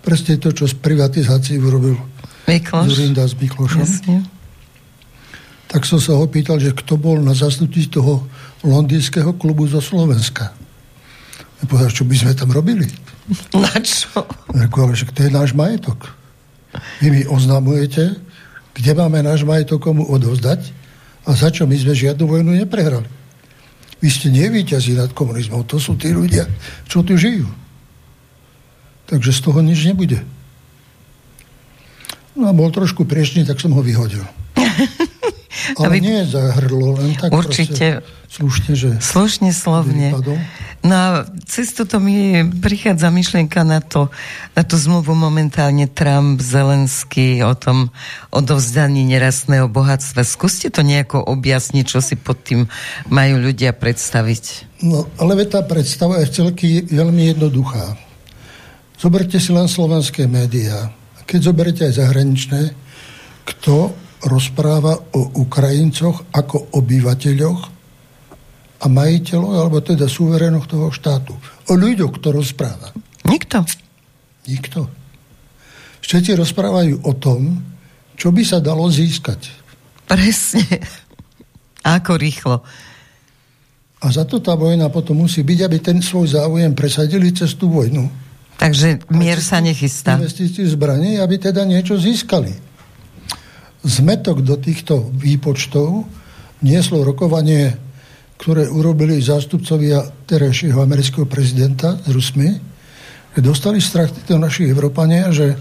presne to, čo z privatizácií urobil Mikloš. Zurinda s Miklošom. Jasne. Tak som sa ho pýtal, že kto bol na zastupí toho londýnskeho klubu zo Slovenska. A povedal, čo by sme tam robili? Na čo? Reku, ale že to je náš majetok. Vy mi oznamujete, kde máme náš majetok komu odovzdať a za čo my sme žiadnu vojnu neprehrali. Vy ste nevíťazí nad komunizmom, to sú tí ľudia, čo tu žijú. Takže z toho nič nebude. No a bol trošku priešný, tak som ho vyhodil. Ale Aby... nie za hrdlo, len tak Určite. slušne, že... Slušne, slovne. No a cez toto mi prichádza myšlienka na to, na tú zmluvu momentálne Trump, Zelenský o tom odovzdaní nerastného bohatstva. Skúste to nejako objasniť, čo si pod tým majú ľudia predstaviť. No, ale tá predstava je celky veľmi jednoduchá. Zoberte si len slovenské médiá. Keď zoberete aj zahraničné, kto rozpráva o Ukrajincoch ako obyvateľoch a majiteľoch, alebo teda súverenoch toho štátu. O ľuďoch, kto rozpráva. Nikto. Nikto. Všetci rozprávajú o tom, čo by sa dalo získať. Presne. Ako rýchlo. A za to tá vojna potom musí byť, aby ten svoj záujem presadili cez tú vojnu. Takže mier sa nechystá. Investíciu zbraní, aby teda niečo získali zmetok do týchto výpočtov nieslo rokovanie, ktoré urobili zástupcovia terajšieho amerického prezidenta s Rusmi, že dostali strach títo naši Európania, že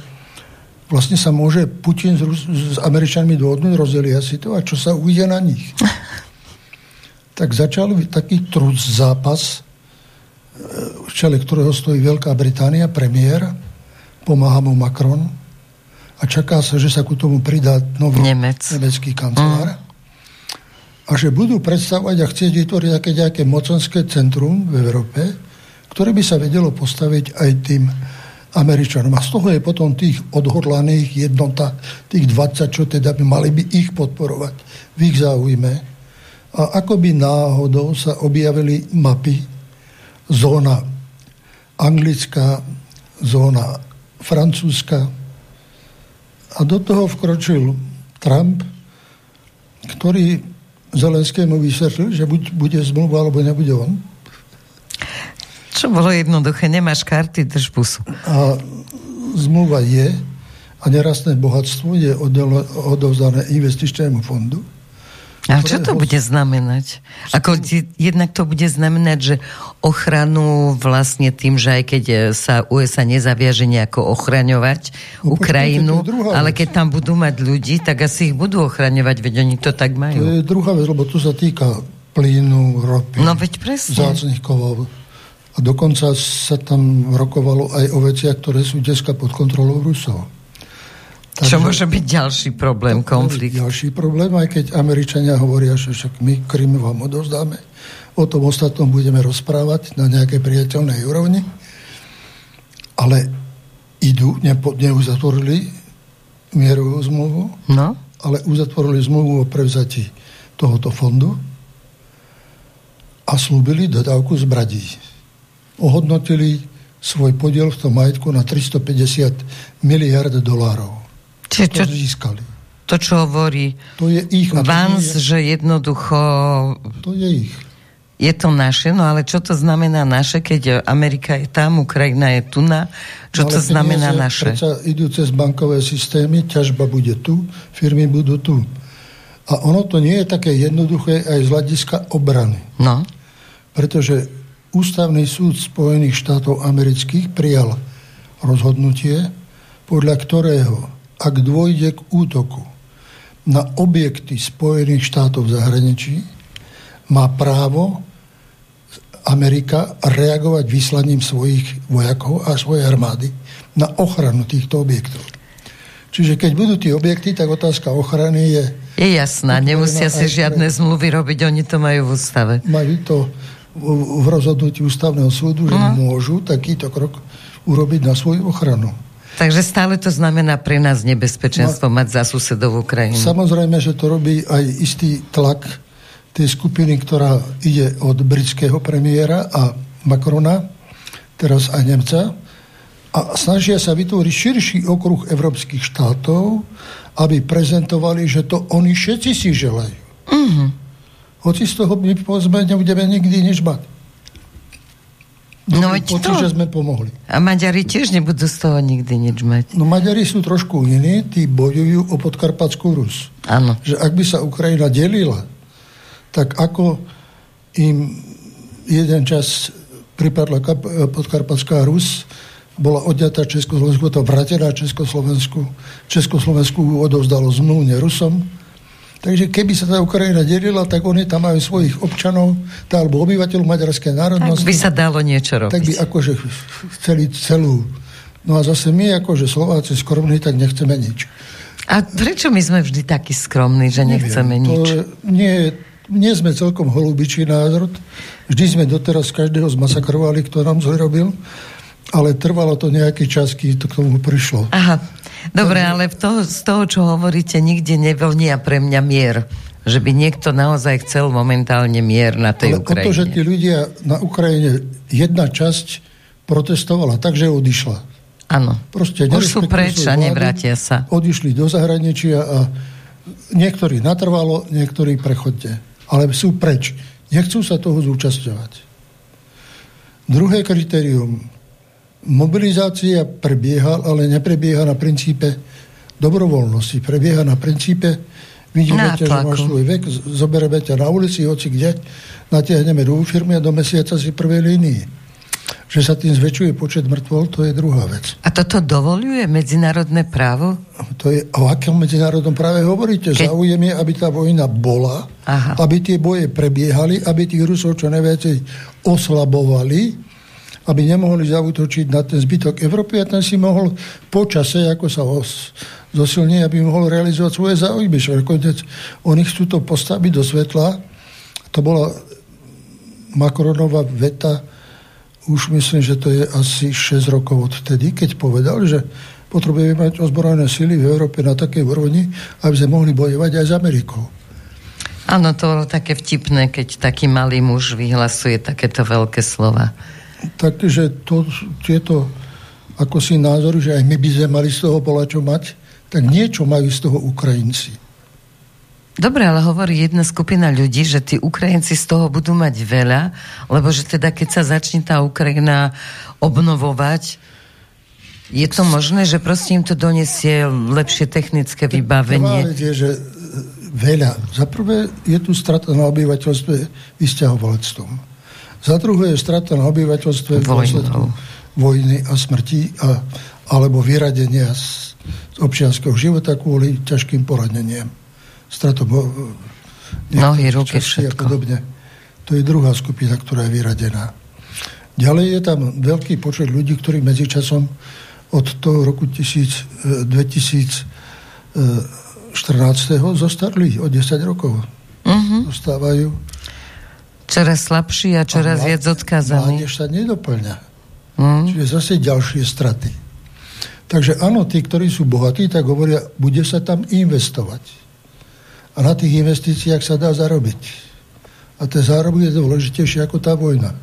vlastne sa môže Putin s, Rus- s Američanmi dohodnúť, rozdelia si to a čo sa ujde na nich. tak začal taký trud zápas, v čele ktorého stojí Veľká Británia, premiér, pomáha mu Macron, a čaká sa, že sa ku tomu pridá nový Nemec. nemecký kancelár. Mm. A že budú predstavovať a chcieť vytvoriť také nejaké mocenské centrum v Európe, ktoré by sa vedelo postaviť aj tým Američanom. A z toho je potom tých odhodlaných jednota, tých 20, čo teda by mali by ich podporovať v ich záujme. A ako by náhodou sa objavili mapy, zóna anglická, zóna francúzska. A do toho vkročil Trump, ktorý Zelenskému vysvetlil, že buď bude zmluva, alebo nebude on. Čo bolo jednoduché, nemáš karty, drž pusu. A zmluva je a nerastné bohatstvo je odovzdané investičnému fondu a čo to bude znamenať? Ako, jednak to bude znamenať, že ochranu vlastne tým, že aj keď e, sa USA nezaviaže nejako ochraňovať no, Ukrajinu, ale keď tam budú mať ľudí, tak asi ich budú ochraňovať, veď oni to tak majú. To je druhá vec, lebo tu sa týka plynu, ropy, no, veď presne. zácných kovov. A dokonca sa tam rokovalo aj o veciach, ktoré sú dneska pod kontrolou Rusov. Takže, Čo môže byť ďalší problém, konflikt? Ďalší problém, aj keď Američania hovoria, že však my Krym vám odovzdáme, o tom ostatnom budeme rozprávať na nejakej priateľnej úrovni, ale idú, nepo, neuzatvorili mierovú zmluvu, no? ale uzatvorili zmluvu o prevzati tohoto fondu a slúbili dodávku zbradí. Ohodnotili svoj podiel v tom majetku na 350 miliard dolárov. Čiže čo, získali. To, čo hovorí to je ich, Vance, je, že jednoducho... To je ich. Je to naše, no ale čo to znamená naše, keď Amerika je tam, Ukrajina je tu na... Čo no, to znamená naše? idú cez bankové systémy, ťažba bude tu, firmy budú tu. A ono to nie je také jednoduché aj z hľadiska obrany. No. Pretože Ústavný súd Spojených štátov amerických prijal rozhodnutie, podľa ktorého ak dôjde k útoku na objekty Spojených štátov v zahraničí, má právo Amerika reagovať vyslaním svojich vojakov a svojej armády na ochranu týchto objektov. Čiže keď budú tie objekty, tak otázka ochrany je... Je jasná, nemusia si žiadne pre... zmluvy robiť, oni to majú v ústave. Majú to v rozhodnutí ústavného súdu, že uh-huh. môžu takýto krok urobiť na svoju ochranu. Takže stále to znamená pre nás nebezpečenstvo no, mať za susedovú krajinu. Samozrejme, že to robí aj istý tlak tej skupiny, ktorá ide od britského premiéra a Macrona, teraz aj Nemca, a snažia sa vytvoriť širší okruh európskych štátov, aby prezentovali, že to oni všetci si želajú. Uh-huh. Hoci z toho my povedzme nebudeme nikdy nič mať. No pocit, to. že sme pomohli. A Maďari tiež nebudú z toho nikdy nič mať. No Maďari sú trošku iní, tí bojujú o podkarpatskú Rus. Áno. Že ak by sa Ukrajina delila, tak ako im jeden čas pripadla podkarpatská Rus, bola odňatá Československu, to vrátená Československu, Československu odovzdalo zmluvne Rusom, Takže keby sa tá Ukrajina delila, tak oni tam majú svojich občanov, tá, alebo obyvateľov maďarskej národnosti. Tak by sa dalo niečo robiť. Tak by akože chceli celú. No a zase my, akože Slováci skromní, tak nechceme nič. A prečo my sme vždy takí skromní, že nechceme Neviem, nič? To nie, nie sme celkom holubičí názor. Vždy sme doteraz každého zmasakrovali, kto nám zle robil, ale trvalo to nejaký čas, keď to k tomu prišlo. Aha. Dobre, ale v toho, z toho, čo hovoríte, nikde nevonia pre mňa mier. Že by niekto naozaj chcel momentálne mier na tej ale Ukrajine. Ale že tí ľudia na Ukrajine, jedna časť protestovala, takže odišla. Áno. Proste Už sú preč a nevrátia sa. Odišli do zahraničia a niektorí natrvalo, niektorí prechodne. Ale sú preč. Nechcú sa toho zúčastňovať. Druhé kritérium mobilizácia prebieha, ale neprebieha na princípe dobrovoľnosti. Prebieha na princípe vidíme ťa, že máš svoj vek, zoberieme ťa na ulici, hoci kde, natiahneme do firmy a do mesiaca si prvej línii. Že sa tým zväčšuje počet mŕtvol, to je druhá vec. A toto dovoluje medzinárodné právo? To je, o akom medzinárodnom práve hovoríte? Ke... Záujem je, aby tá vojna bola, Aha. aby tie boje prebiehali, aby tých Rusov čo najviacej oslabovali, aby nemohli zautočiť na ten zbytok Európy a ten si mohol počase, ako sa zosilní, aby mohol realizovať svoje záujmy. Oni chcú to postaviť do svetla. To bola Macronová veta, už myslím, že to je asi 6 rokov od vtedy, keď povedal, že potrebujeme mať ozbrojené síly v Európe na takej úrovni, aby sme mohli bojovať aj s Amerikou. Áno, to bolo také vtipné, keď taký malý muž vyhlasuje takéto veľké slova. Takže to, tieto ako si názory, že aj my by sme mali z toho bola čo mať, tak niečo majú z toho Ukrajinci. Dobre, ale hovorí jedna skupina ľudí, že tí Ukrajinci z toho budú mať veľa, lebo že teda keď sa začne tá Ukrajina obnovovať, je to možné, že proste im to donesie lepšie technické vybavenie? Prvá je, že veľa. Za prvé je tu strata na obyvateľstve vysťahovalectvom. Za druhé je strata na obyvateľstve v dôsledku vojny a smrti a, alebo vyradenia z, z občianského života kvôli ťažkým poradneniam. Stratom nohy, ruky, všetko. A podobne. To je druhá skupina, ktorá je vyradená. Ďalej je tam veľký počet ľudí, ktorí medzičasom od toho roku 1000, 2000 14. zostarli o 10 rokov. Uh-huh. Zostávajú. Čoraz slabší a čoraz a viac odkázaní. Mládež sa nedoplňa. Uh-huh. Čiže zase ďalšie straty. Takže áno, tí, ktorí sú bohatí, tak hovoria, bude sa tam investovať. A na tých investíciách sa dá zarobiť. A ten zárobok je dôležitejšie ako tá vojna.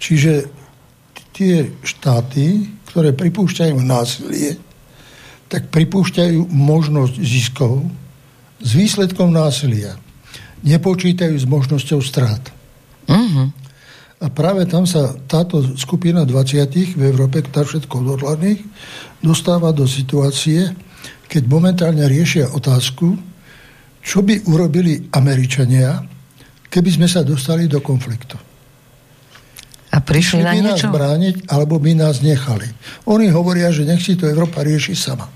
Čiže tie štáty, ktoré pripúšťajú násilie, tak pripúšťajú možnosť ziskov s výsledkom násilia. Nepočítajú s možnosťou strát. Uh-huh. A práve tam sa táto skupina 20 v Európe, tá všetko odhodlaných, dostáva do situácie, keď momentálne riešia otázku, čo by urobili Američania, keby sme sa dostali do konfliktu. A prišli, prišli na by niečo? nás brániť, alebo by nás nechali. Oni hovoria, že nech si to Európa rieši sama.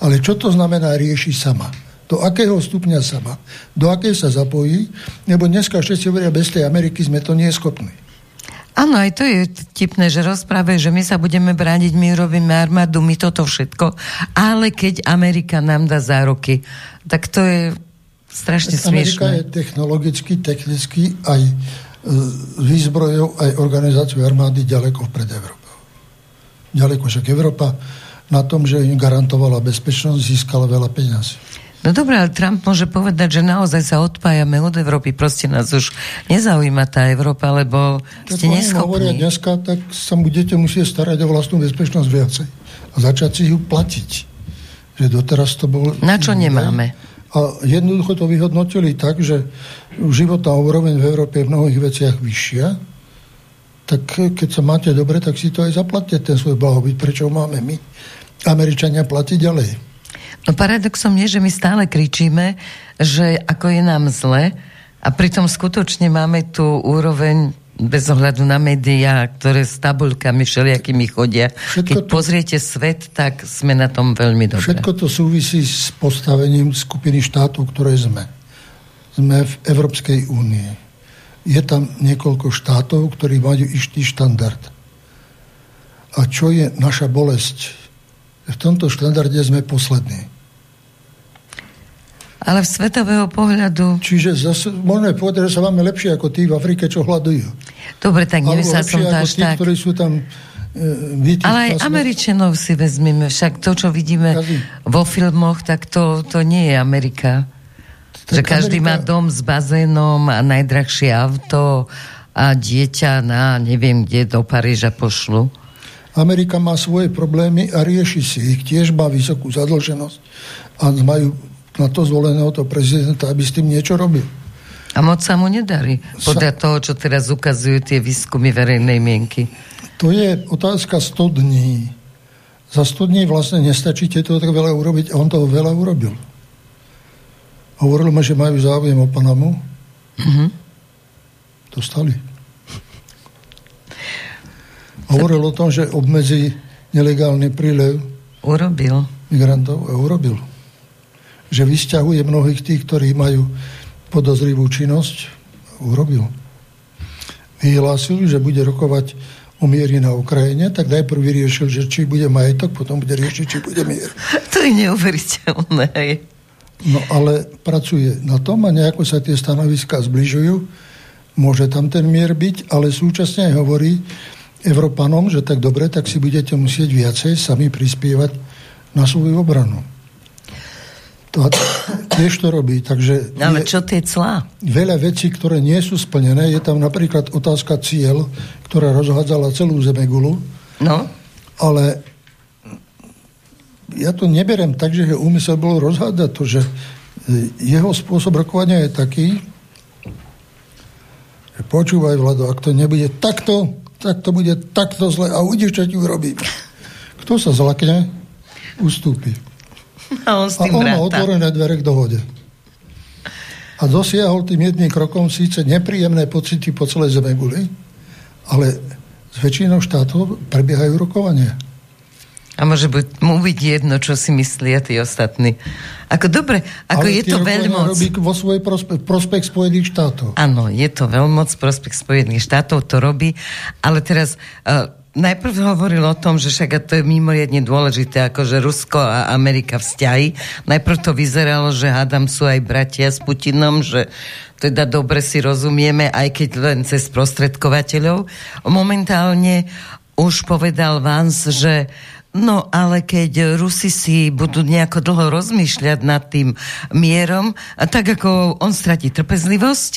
Ale čo to znamená rieši sama? Do akého stupňa sama? Do akej sa zapojí? Lebo dneska všetci hovoria, bez tej Ameriky sme to nie schopní. Áno, aj to je tipné, že rozprávajú, že my sa budeme brániť, my robíme armádu, my toto všetko, ale keď Amerika nám dá zároky, tak to je strašne smiešné. Amerika je technologicky, technicky aj e, výzbrojou, aj organizáciou armády ďaleko vpred Európou. Ďaleko však Európa na tom, že im garantovala bezpečnosť, získala veľa peniazy. No dobré, ale Trump môže povedať, že naozaj sa odpájame od Európy, proste nás už nezaujíma tá Európa, lebo tak ste neschopní. dneska, tak sa budete musieť starať o vlastnú bezpečnosť viacej a začať si ju platiť. Že doteraz to bol... Na čo nemáme? A jednoducho to vyhodnotili tak, že životná úroveň v Európe je v mnohých veciach vyššia, tak keď sa máte dobre, tak si to aj zaplatte, ten svoj blahobyt. Prečo máme my? Američania platí ďalej. No paradoxom je, že my stále kričíme, že ako je nám zle a pritom skutočne máme tú úroveň bez ohľadu na médiá, ktoré s tabulkami všelijakými chodia. Všetko Keď to, pozriete svet, tak sme na tom veľmi dobre. Všetko to súvisí s postavením skupiny štátov, ktoré sme. Sme v Európskej únii. Je tam niekoľko štátov, ktorí majú istý štandard. A čo je naša bolesť? V tomto štandarde sme poslední. Ale v svetového pohľadu... Čiže zase, môžeme povedať, že sa máme lepšie ako tí v Afrike, čo hľadujú. Dobre, tak nemyslel som to až tí, tak. ktorí sú tam e, Ale aj Američanov si vezmeme. Však to, čo vidíme Kazi. vo filmoch, tak to, to nie je Amerika. Tak že každý Amerika... má dom s bazénom a najdrahšie auto a dieťa na neviem kde do Paríža pošlu. Amerika má svoje problémy a rieši si ich. Tiež má vysokú zadlženosť a majú na to zvoleného to prezidenta, aby s tým niečo robil. A moc sa mu nedarí, podľa sa... toho, čo teraz ukazujú tie výskumy verejnej mienky. To je otázka 100 dní. Za 100 dní vlastne nestačíte toho tak veľa urobiť a on toho veľa urobil. Hovoril ma, že majú záujem o Panamu. Mm-hmm. Dostali. Hovoril o tom, že obmedzí nelegálny prílev urobil. migrantov a urobil. Že vysťahuje mnohých tých, ktorí majú podozrivú činnosť. Urobil. vyhlásil, že bude rokovať o miery na Ukrajine, tak najprv vyriešil, že či bude majetok, potom bude riešiť, či bude mier. To je neuveriteľné. No ale pracuje na tom a nejako sa tie stanoviska zbližujú. Môže tam ten mier byť, ale súčasne aj hovorí Európanom, že tak dobre, tak si budete musieť viacej sami prispievať na svoju obranu. To, tiež to robí, takže... No, ale čo tie clá? Veľa vecí, ktoré nie sú splnené, je tam napríklad otázka cieľ, ktorá rozhádzala celú Zemegulu. No. Ale ja to neberem tak, že úmysel bolo rozhádať to, že e, jeho spôsob rokovania je taký, že počúvaj, Vlado, ak to nebude takto, tak to bude takto zle a uvidíš, čo ti urobím. Kto sa zlakne, ustúpi. A on, s tým a on má otvorené dvere k dohode. A dosiahol tým jedným krokom síce nepríjemné pocity po celej zeme guli, ale s väčšinou štátov prebiehajú rokovania. A môže byť, mu byť jedno, čo si myslia tí ostatní. Ako dobre, ako Ale je to veľmoc. robí vo svoj prospech, prospech Spojených štátov. Áno, je to veľmoc, prospech Spojených štátov to robí, ale teraz uh, najprv hovoril o tom, že však to je mimoriadne dôležité, akože Rusko a Amerika vzťahy. Najprv to vyzeralo, že hádam sú aj bratia s Putinom, že teda dobre si rozumieme, aj keď len cez prostredkovateľov. Momentálne už povedal Vance, že No, ale keď Rusi si budú nejako dlho rozmýšľať nad tým mierom, tak ako on stratí trpezlivosť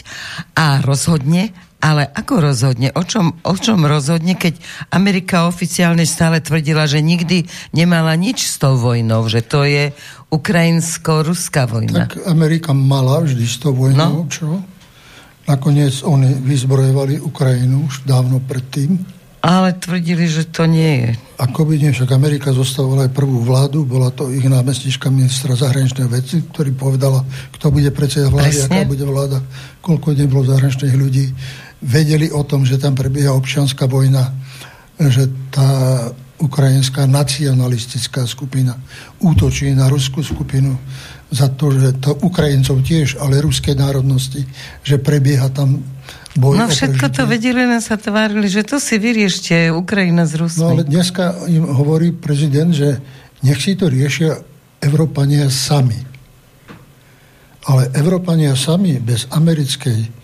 a rozhodne, ale ako rozhodne? O čom, o čom rozhodne, keď Amerika oficiálne stále tvrdila, že nikdy nemala nič s tou vojnou, že to je ukrajinsko-ruská vojna? Tak Amerika mala vždy s tou vojnou, no? čo? Nakoniec oni vyzbrojovali Ukrajinu už dávno predtým. Ale tvrdili, že to nie je. Ako by nie, však Amerika zostavovala aj prvú vládu, bola to ich námestnička ministra zahraničnej veci, ktorý povedala, kto bude predseda vlády, Presne. aká bude vláda, koľko nebolo zahraničných ľudí vedeli o tom, že tam prebieha občianská vojna, že tá ukrajinská nacionalistická skupina útočí na ruskú skupinu za to, že to Ukrajincov tiež, ale ruskej národnosti, že prebieha tam boj. No všetko to vedeli, len sa tvárili, že to si vyriešte Ukrajina z Rusmi. No ale dneska im hovorí prezident, že nech si to riešia Európania sami. Ale Európania sami bez americkej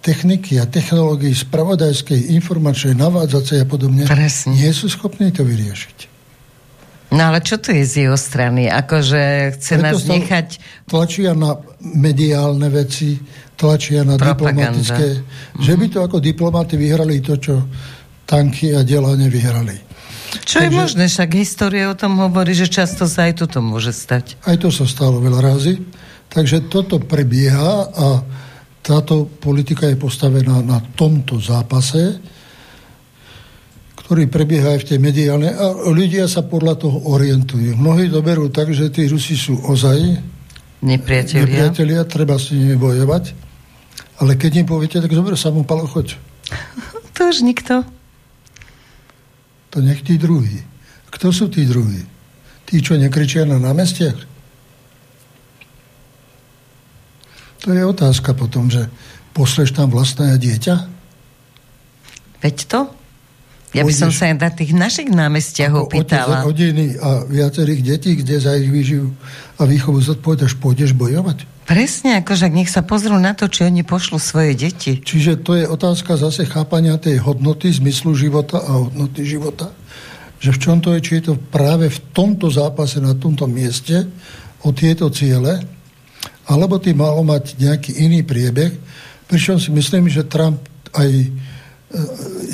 techniky a technológií spravodajskej, informačnej, navádzacej a podobne, Presne. nie sú schopní to vyriešiť. No ale čo to je z jeho strany? Akože chce Preto nás nechať... Tlačia na mediálne veci, tlačia na Propaganda. diplomatické... Mm-hmm. Že by to ako diplomati vyhrali to, čo tanky a diela nevyhrali. Čo Takže, je možné, však história o tom hovorí, že často sa aj toto môže stať. Aj to sa stalo veľa razy. Takže toto prebieha a táto politika je postavená na tomto zápase, ktorý prebieha aj v tej mediálnej a ľudia sa podľa toho orientujú. Mnohí to berú tak, že tí Rusi sú ozaj nepriatelia, nepriatelia treba s nimi bojovať, ale keď im poviete, tak zober sa mu palo, choď. To už nikto. To nech tí druhí. Kto sú tí druhí? Tí, čo nekričia na námestiach? To je otázka potom, že posleš tam vlastné dieťa? Veď to? Ja by som sa aj na tých našich námestiach opýtala. Rodiny a viacerých detí, kde za ich výživu a výchovu zodpovedaš, pôjdeš bojovať? Presne, akože nech sa pozrú na to, či oni pošlu svoje deti. Čiže to je otázka zase chápania tej hodnoty, zmyslu života a hodnoty života. Že v čom to je, či je to práve v tomto zápase, na tomto mieste o tieto ciele, alebo ty malo mať nejaký iný priebeh, pričom si myslím, že Trump aj e,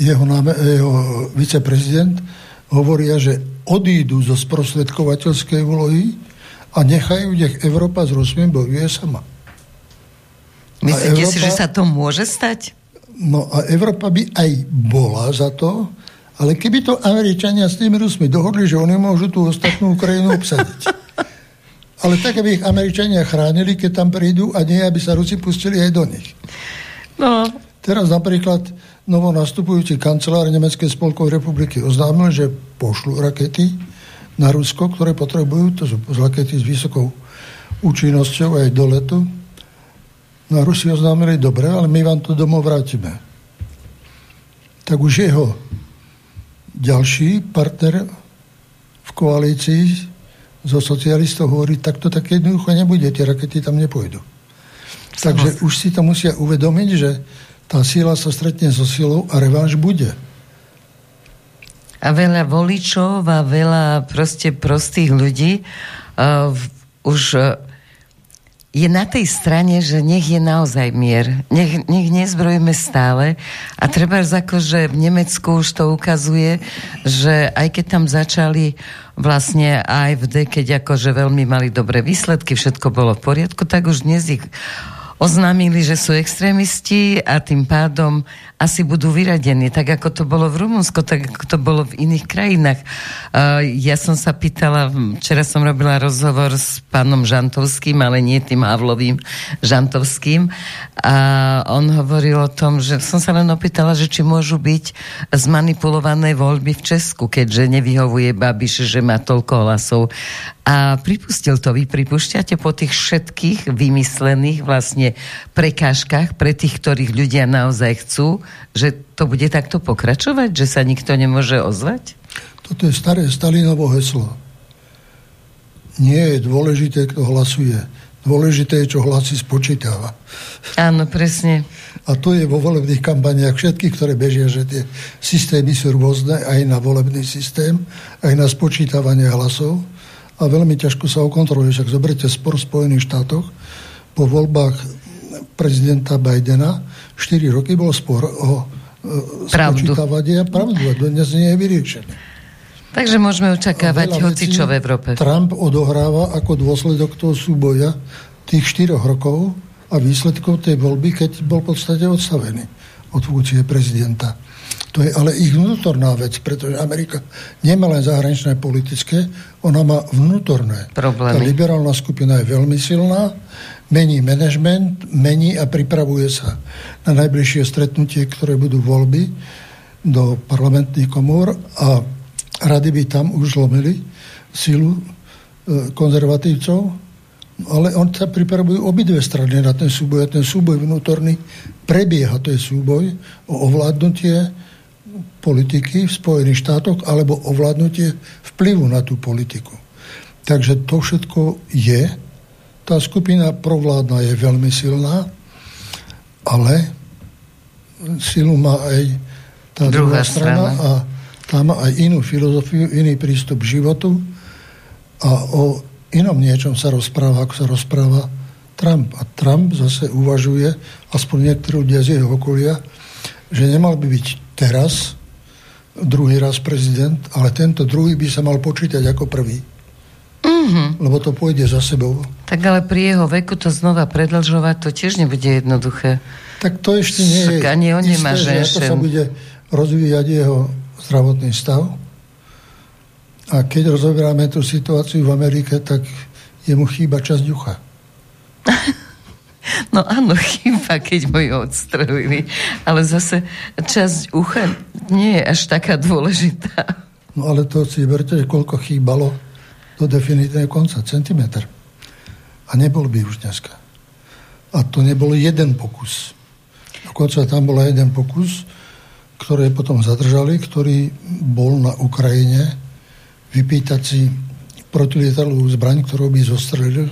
jeho, jeho viceprezident hovoria, že odídu zo sprostredkovateľskej úlohy a nechajú, nech Európa s Rusmi bojuje sama. Myslíte Európa, si, že sa to môže stať? No a Európa by aj bola za to, ale keby to Američania s tými Rusmi dohodli, že oni môžu tú ostatnú Ukrajinu obsadiť. Ale tak, aby ich Američania chránili, keď tam prídu a nie, aby sa Rusi pustili aj do nich. No. Teraz napríklad novo nastupujúci kancelár Nemeckej spolkovej republiky oznámil, že pošlu rakety na Rusko, ktoré potrebujú, to sú rakety s vysokou účinnosťou aj do letu. No a Rusi oznámili, dobre, ale my vám to domov vrátime. tak už jeho ďalší partner v koalícii zo socialistov hovorí, tak to tak jednoducho nebude, tie rakety tam nepôjdu. Takže už si to musia uvedomiť, že tá síla sa stretne so silou a reváž bude. A veľa voličov a veľa proste prostých ľudí uh, už uh, je na tej strane, že nech je naozaj mier. Nech, nech nezbrojíme stále. A treba ako, že v Nemecku už to ukazuje, že aj keď tam začali vlastne v keď akože veľmi mali dobré výsledky, všetko bolo v poriadku, tak už dnes ich oznámili, že sú extrémisti a tým pádom asi budú vyradení, tak ako to bolo v Rumunsku, tak ako to bolo v iných krajinách. Uh, ja som sa pýtala, včera som robila rozhovor s pánom Žantovským, ale nie tým Havlovým Žantovským a on hovoril o tom, že som sa len opýtala, že či môžu byť zmanipulované voľby v Česku, keďže nevyhovuje Babiš, že má toľko hlasov. A pripustil to. Vy pripúšťate po tých všetkých vymyslených vlastne prekážkach pre tých, ktorých ľudia naozaj chcú, že to bude takto pokračovať? Že sa nikto nemôže ozvať? Toto je staré Stalinovo heslo. Nie je dôležité, kto hlasuje. Dôležité je, čo hlasy spočítava. Áno, presne. A to je vo volebných kampaniách všetkých, ktoré bežia, že tie systémy sú rôzne, aj na volebný systém, aj na spočítavanie hlasov. A veľmi ťažko sa ukontroluje. Však zoberte spor v Spojených štátoch. Po voľbách prezidenta Bidena 4 roky bol spor o e, spočítavanie a pravdu. A dnes nie je vyriešené. Takže môžeme očakávať hocičo v Európe. Trump odohráva ako dôsledok toho súboja tých 4 rokov a výsledkov tej voľby, keď bol v podstate odstavený od funkcie prezidenta. To je ale ich vnútorná vec, pretože Amerika nemá len zahraničné politické, ona má vnútorné. Problémy. Tá liberálna skupina je veľmi silná, mení manažment, mení a pripravuje sa na najbližšie stretnutie, ktoré budú voľby do parlamentných komôr a rady by tam už zlomili silu e, konzervatívcov, ale on sa pripravujú obidve strany na ten súboj a ten súboj vnútorný prebieha. To je súboj o ovládnutie politiky v Spojených štátoch alebo ovládnutie vplyvu na tú politiku. Takže to všetko je tá skupina provládna je veľmi silná, ale silu má aj tá druhá, druhá strana, strana a tá má aj inú filozofiu, iný prístup k životu a o inom niečom sa rozpráva, ako sa rozpráva Trump. A Trump zase uvažuje, aspoň niektorí ľudia z jeho okolia, že nemal by byť teraz druhý raz prezident, ale tento druhý by sa mal počítať ako prvý. Mm-hmm. Lebo to pôjde za sebou. Tak ale pri jeho veku to znova predlžovať, to tiež nebude jednoduché. Tak to ešte nie je ani on isté, nemá že ako sa bude rozvíjať jeho zdravotný stav. A keď rozoberáme tú situáciu v Amerike, tak jemu chýba časť ucha. No áno, chýba, keď mu ju odstrelili. Ale zase časť ucha nie je až taká dôležitá. No ale to si berte, koľko chýbalo do definitívneho konca, centimetr. A nebol by už dneska. A to nebol jeden pokus. Dokonca tam bol jeden pokus, ktoré potom zadržali, ktorý bol na Ukrajine vypýtať si protilietadlovú zbraň, ktorou by zostrelil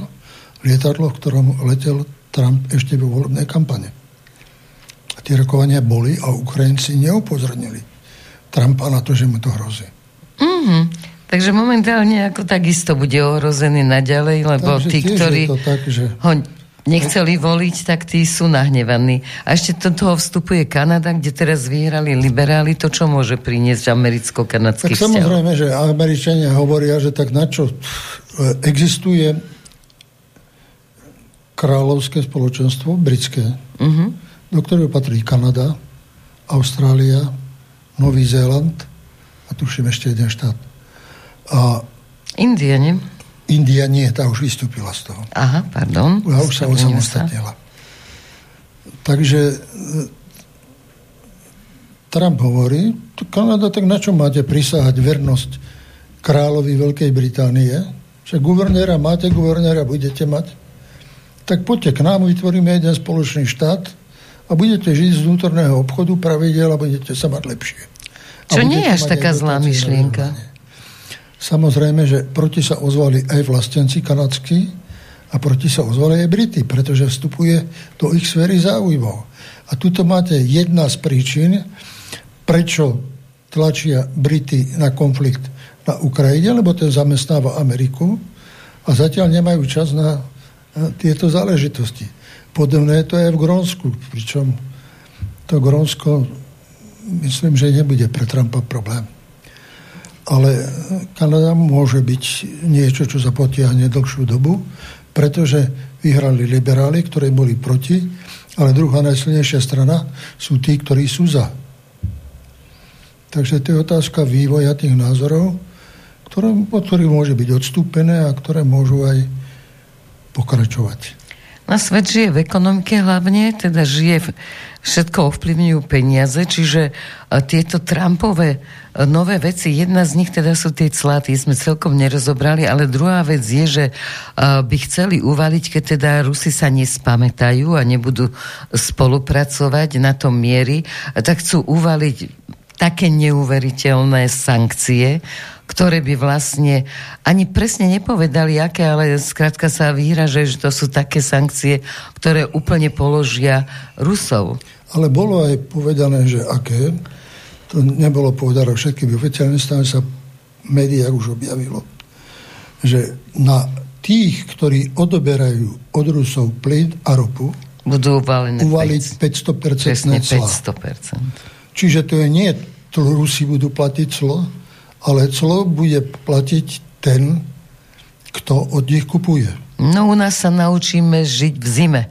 lietadlo, v ktorom letel Trump ešte vo volebnej kampane. A tie rokovania boli a Ukrajinci neupozornili Trumpa na to, že mu to hrozí. Mm-hmm. Takže momentálne ako takisto bude ohrozený naďalej, lebo Takže tí, ktorí tak, že... ho nechceli voliť, tak tí sú nahnevaní. A ešte do toho vstupuje Kanada, kde teraz vyhrali liberáli, to čo môže priniesť americko-kanadský vzťah? samozrejme, že Američania hovoria, že tak na čo existuje kráľovské spoločenstvo, britské, uh-huh. do ktorého patrí Kanada, Austrália, Nový Zéland a tuším ešte jeden štát. A India, nie? India nie, tá už vystúpila z toho. Aha, pardon. Ja už sa osamostatnila. Takže e, Trump hovorí, Kanada, tak na čo máte prisahať vernosť kráľovi Veľkej Británie? Však guvernéra máte, guvernéra budete mať. Tak poďte k nám, vytvoríme jeden spoločný štát a budete žiť z vnútorného obchodu pravidel a budete sa mať lepšie. Čo nie je až taká zlá myšlienka. Samozrejme, že proti sa ozvali aj vlastenci kanadskí a proti sa ozvali aj Brity, pretože vstupuje do ich sféry záujmov. A tuto máte jedna z príčin, prečo tlačia Brity na konflikt na Ukrajine, lebo ten zamestnáva Ameriku a zatiaľ nemajú čas na tieto záležitosti. Podobné je to aj v Grónsku, pričom to Grónsko myslím, že nebude pre Trumpa problém. Ale Kanada môže byť niečo, čo sa dlhšiu dobu, pretože vyhrali liberáli, ktorí boli proti, ale druhá najsilnejšia strana sú tí, ktorí sú za. Takže to je otázka vývoja tých názorov, ktoré, od ktorých môže byť odstúpené a ktoré môžu aj pokračovať. Na svet žije v ekonomike hlavne, teda žije, všetko ovplyvňujú peniaze, čiže tieto Trumpové nové veci, jedna z nich teda sú tie clá, tie sme celkom nerozobrali, ale druhá vec je, že by chceli uvaliť, keď teda Rusi sa nespamätajú a nebudú spolupracovať na tom miery, tak chcú uvaliť také neuveriteľné sankcie, ktoré by vlastne ani presne nepovedali, aké, ale skrátka sa vyhraže, že to sú také sankcie, ktoré úplne položia Rusov. Ale bolo aj povedané, že aké. To nebolo povedané všetkým oficiálne stane sa médiách už objavilo, že na tých, ktorí odoberajú od Rusov plyn a ropu, budú uvaliť 500% cla. 500%. Čiže to je nie, Rusi budú platiť clo, ale clo bude platiť ten, kto od nich kupuje. No u nás sa naučíme žiť v zime.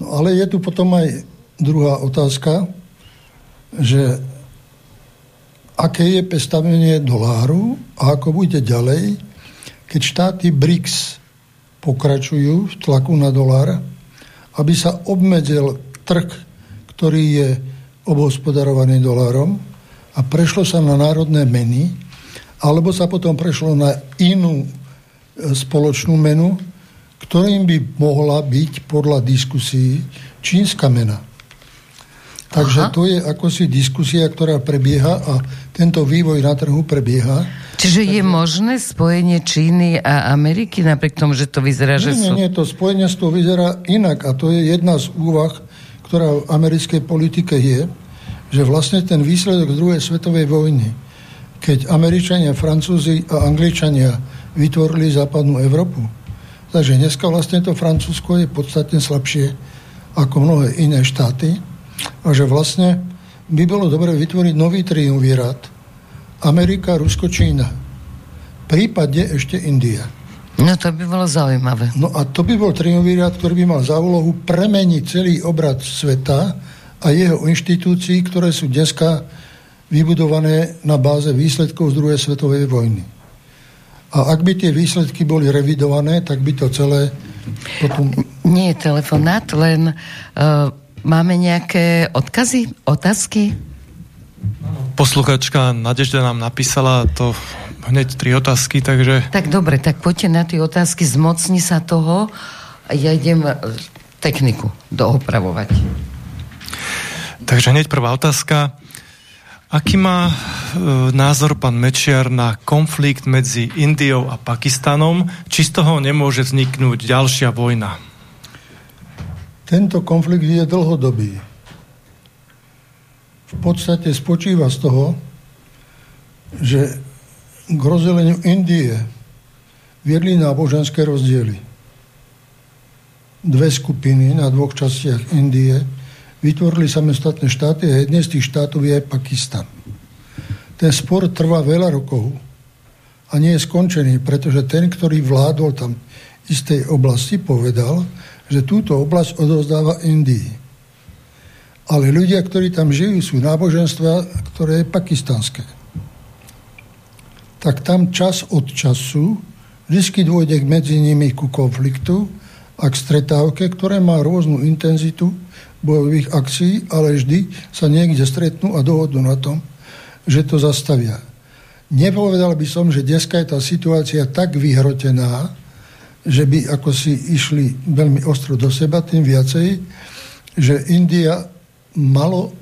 No ale je tu potom aj druhá otázka, že aké je pestavenie doláru a ako bude ďalej, keď štáty BRICS pokračujú v tlaku na dolár, aby sa obmedzil trh, ktorý je obhospodarovaný dolárom a prešlo sa na národné meny, alebo sa potom prešlo na inú e, spoločnú menu, ktorým by mohla byť podľa diskusí čínska mena. Takže Aha. to je ako si diskusia, ktorá prebieha a tento vývoj na trhu prebieha. Čiže Takže... je možné spojenie Číny a Ameriky, napriek tomu, že to vyzerá, že nie, sú... Nie, nie, to spojenie to vyzerá inak a to je jedna z úvah, ktorá v americkej politike je, že vlastne ten výsledok druhej svetovej vojny keď Američania, Francúzi a Angličania vytvorili západnú Európu. Takže dneska vlastne to Francúzsko je podstatne slabšie ako mnohé iné štáty a že vlastne by bolo dobre vytvoriť nový triumvirát Amerika, Rusko, Čína. Prípadne ešte India. No to by bolo zaujímavé. No a to by bol triumvirát, ktorý by mal za úlohu premeniť celý obrad sveta a jeho inštitúcií, ktoré sú dneska vybudované na báze výsledkov z druhej svetovej vojny. A ak by tie výsledky boli revidované, tak by to celé potom... Nie je telefonát, len uh, máme nejaké odkazy, otázky? Posluchačka Nadežda nám napísala to hneď tri otázky, takže... Tak dobre, tak poďte na tie otázky, zmocni sa toho a ja idem e, techniku doopravovať. Takže hneď prvá otázka. Aký má e, názor pán Mečiar na konflikt medzi Indiou a Pakistanom? Či z toho nemôže vzniknúť ďalšia vojna? Tento konflikt je dlhodobý. V podstate spočíva z toho, že k rozdeleniu Indie viedli náboženské rozdiely. Dve skupiny na dvoch častiach Indie vytvorili samostatné štáty a jedné z tých štátov je aj Pakistan. Ten spor trvá veľa rokov a nie je skončený, pretože ten, ktorý vládol tam istej oblasti, povedal, že túto oblasť odozdáva Indii. Ale ľudia, ktorí tam žijú, sú náboženstva, ktoré je pakistanské. Tak tam čas od času vždy dôjde medzi nimi ku konfliktu a k stretávke, ktoré má rôznu intenzitu bojových akcií, ale vždy sa niekde stretnú a dohodnú na tom, že to zastavia. Nepovedal by som, že dneska je tá situácia tak vyhrotená, že by ako si išli veľmi ostro do seba, tým viacej, že India malo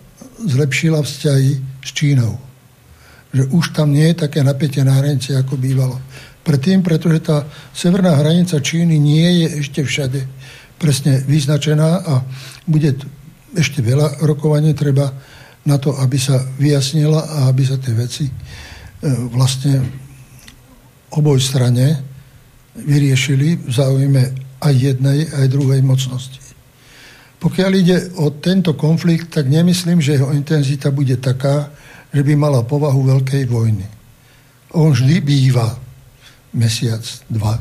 zlepšila vzťahy s Čínou. Že už tam nie je také napätie na hranici, ako bývalo. Predtým, pretože tá severná hranica Číny nie je ešte všade presne vyznačená a bude ešte veľa rokovania treba na to, aby sa vyjasnila a aby sa tie veci e, vlastne oboj strane vyriešili v záujme aj jednej, aj druhej mocnosti. Pokiaľ ide o tento konflikt, tak nemyslím, že jeho intenzita bude taká, že by mala povahu veľkej vojny. On vždy býva mesiac, dva.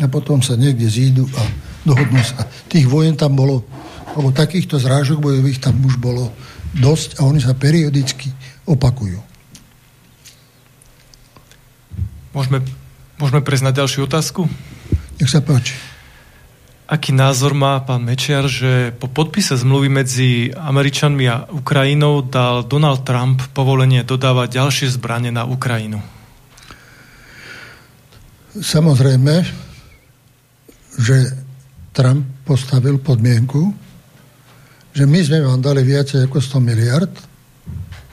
A potom sa niekde zídu a dohodnú sa. Tých vojen tam bolo, alebo takýchto zrážok bojových tam už bolo dosť a oni sa periodicky opakujú. Môžeme, môžeme prejsť na ďalšiu otázku? Nech sa páči. Aký názor má pán Mečiar, že po podpise zmluvy medzi Američanmi a Ukrajinou dal Donald Trump povolenie dodávať ďalšie zbranie na Ukrajinu? Samozrejme, že Trump postavil podmienku, že my sme vám dali viacej ako 100 miliard.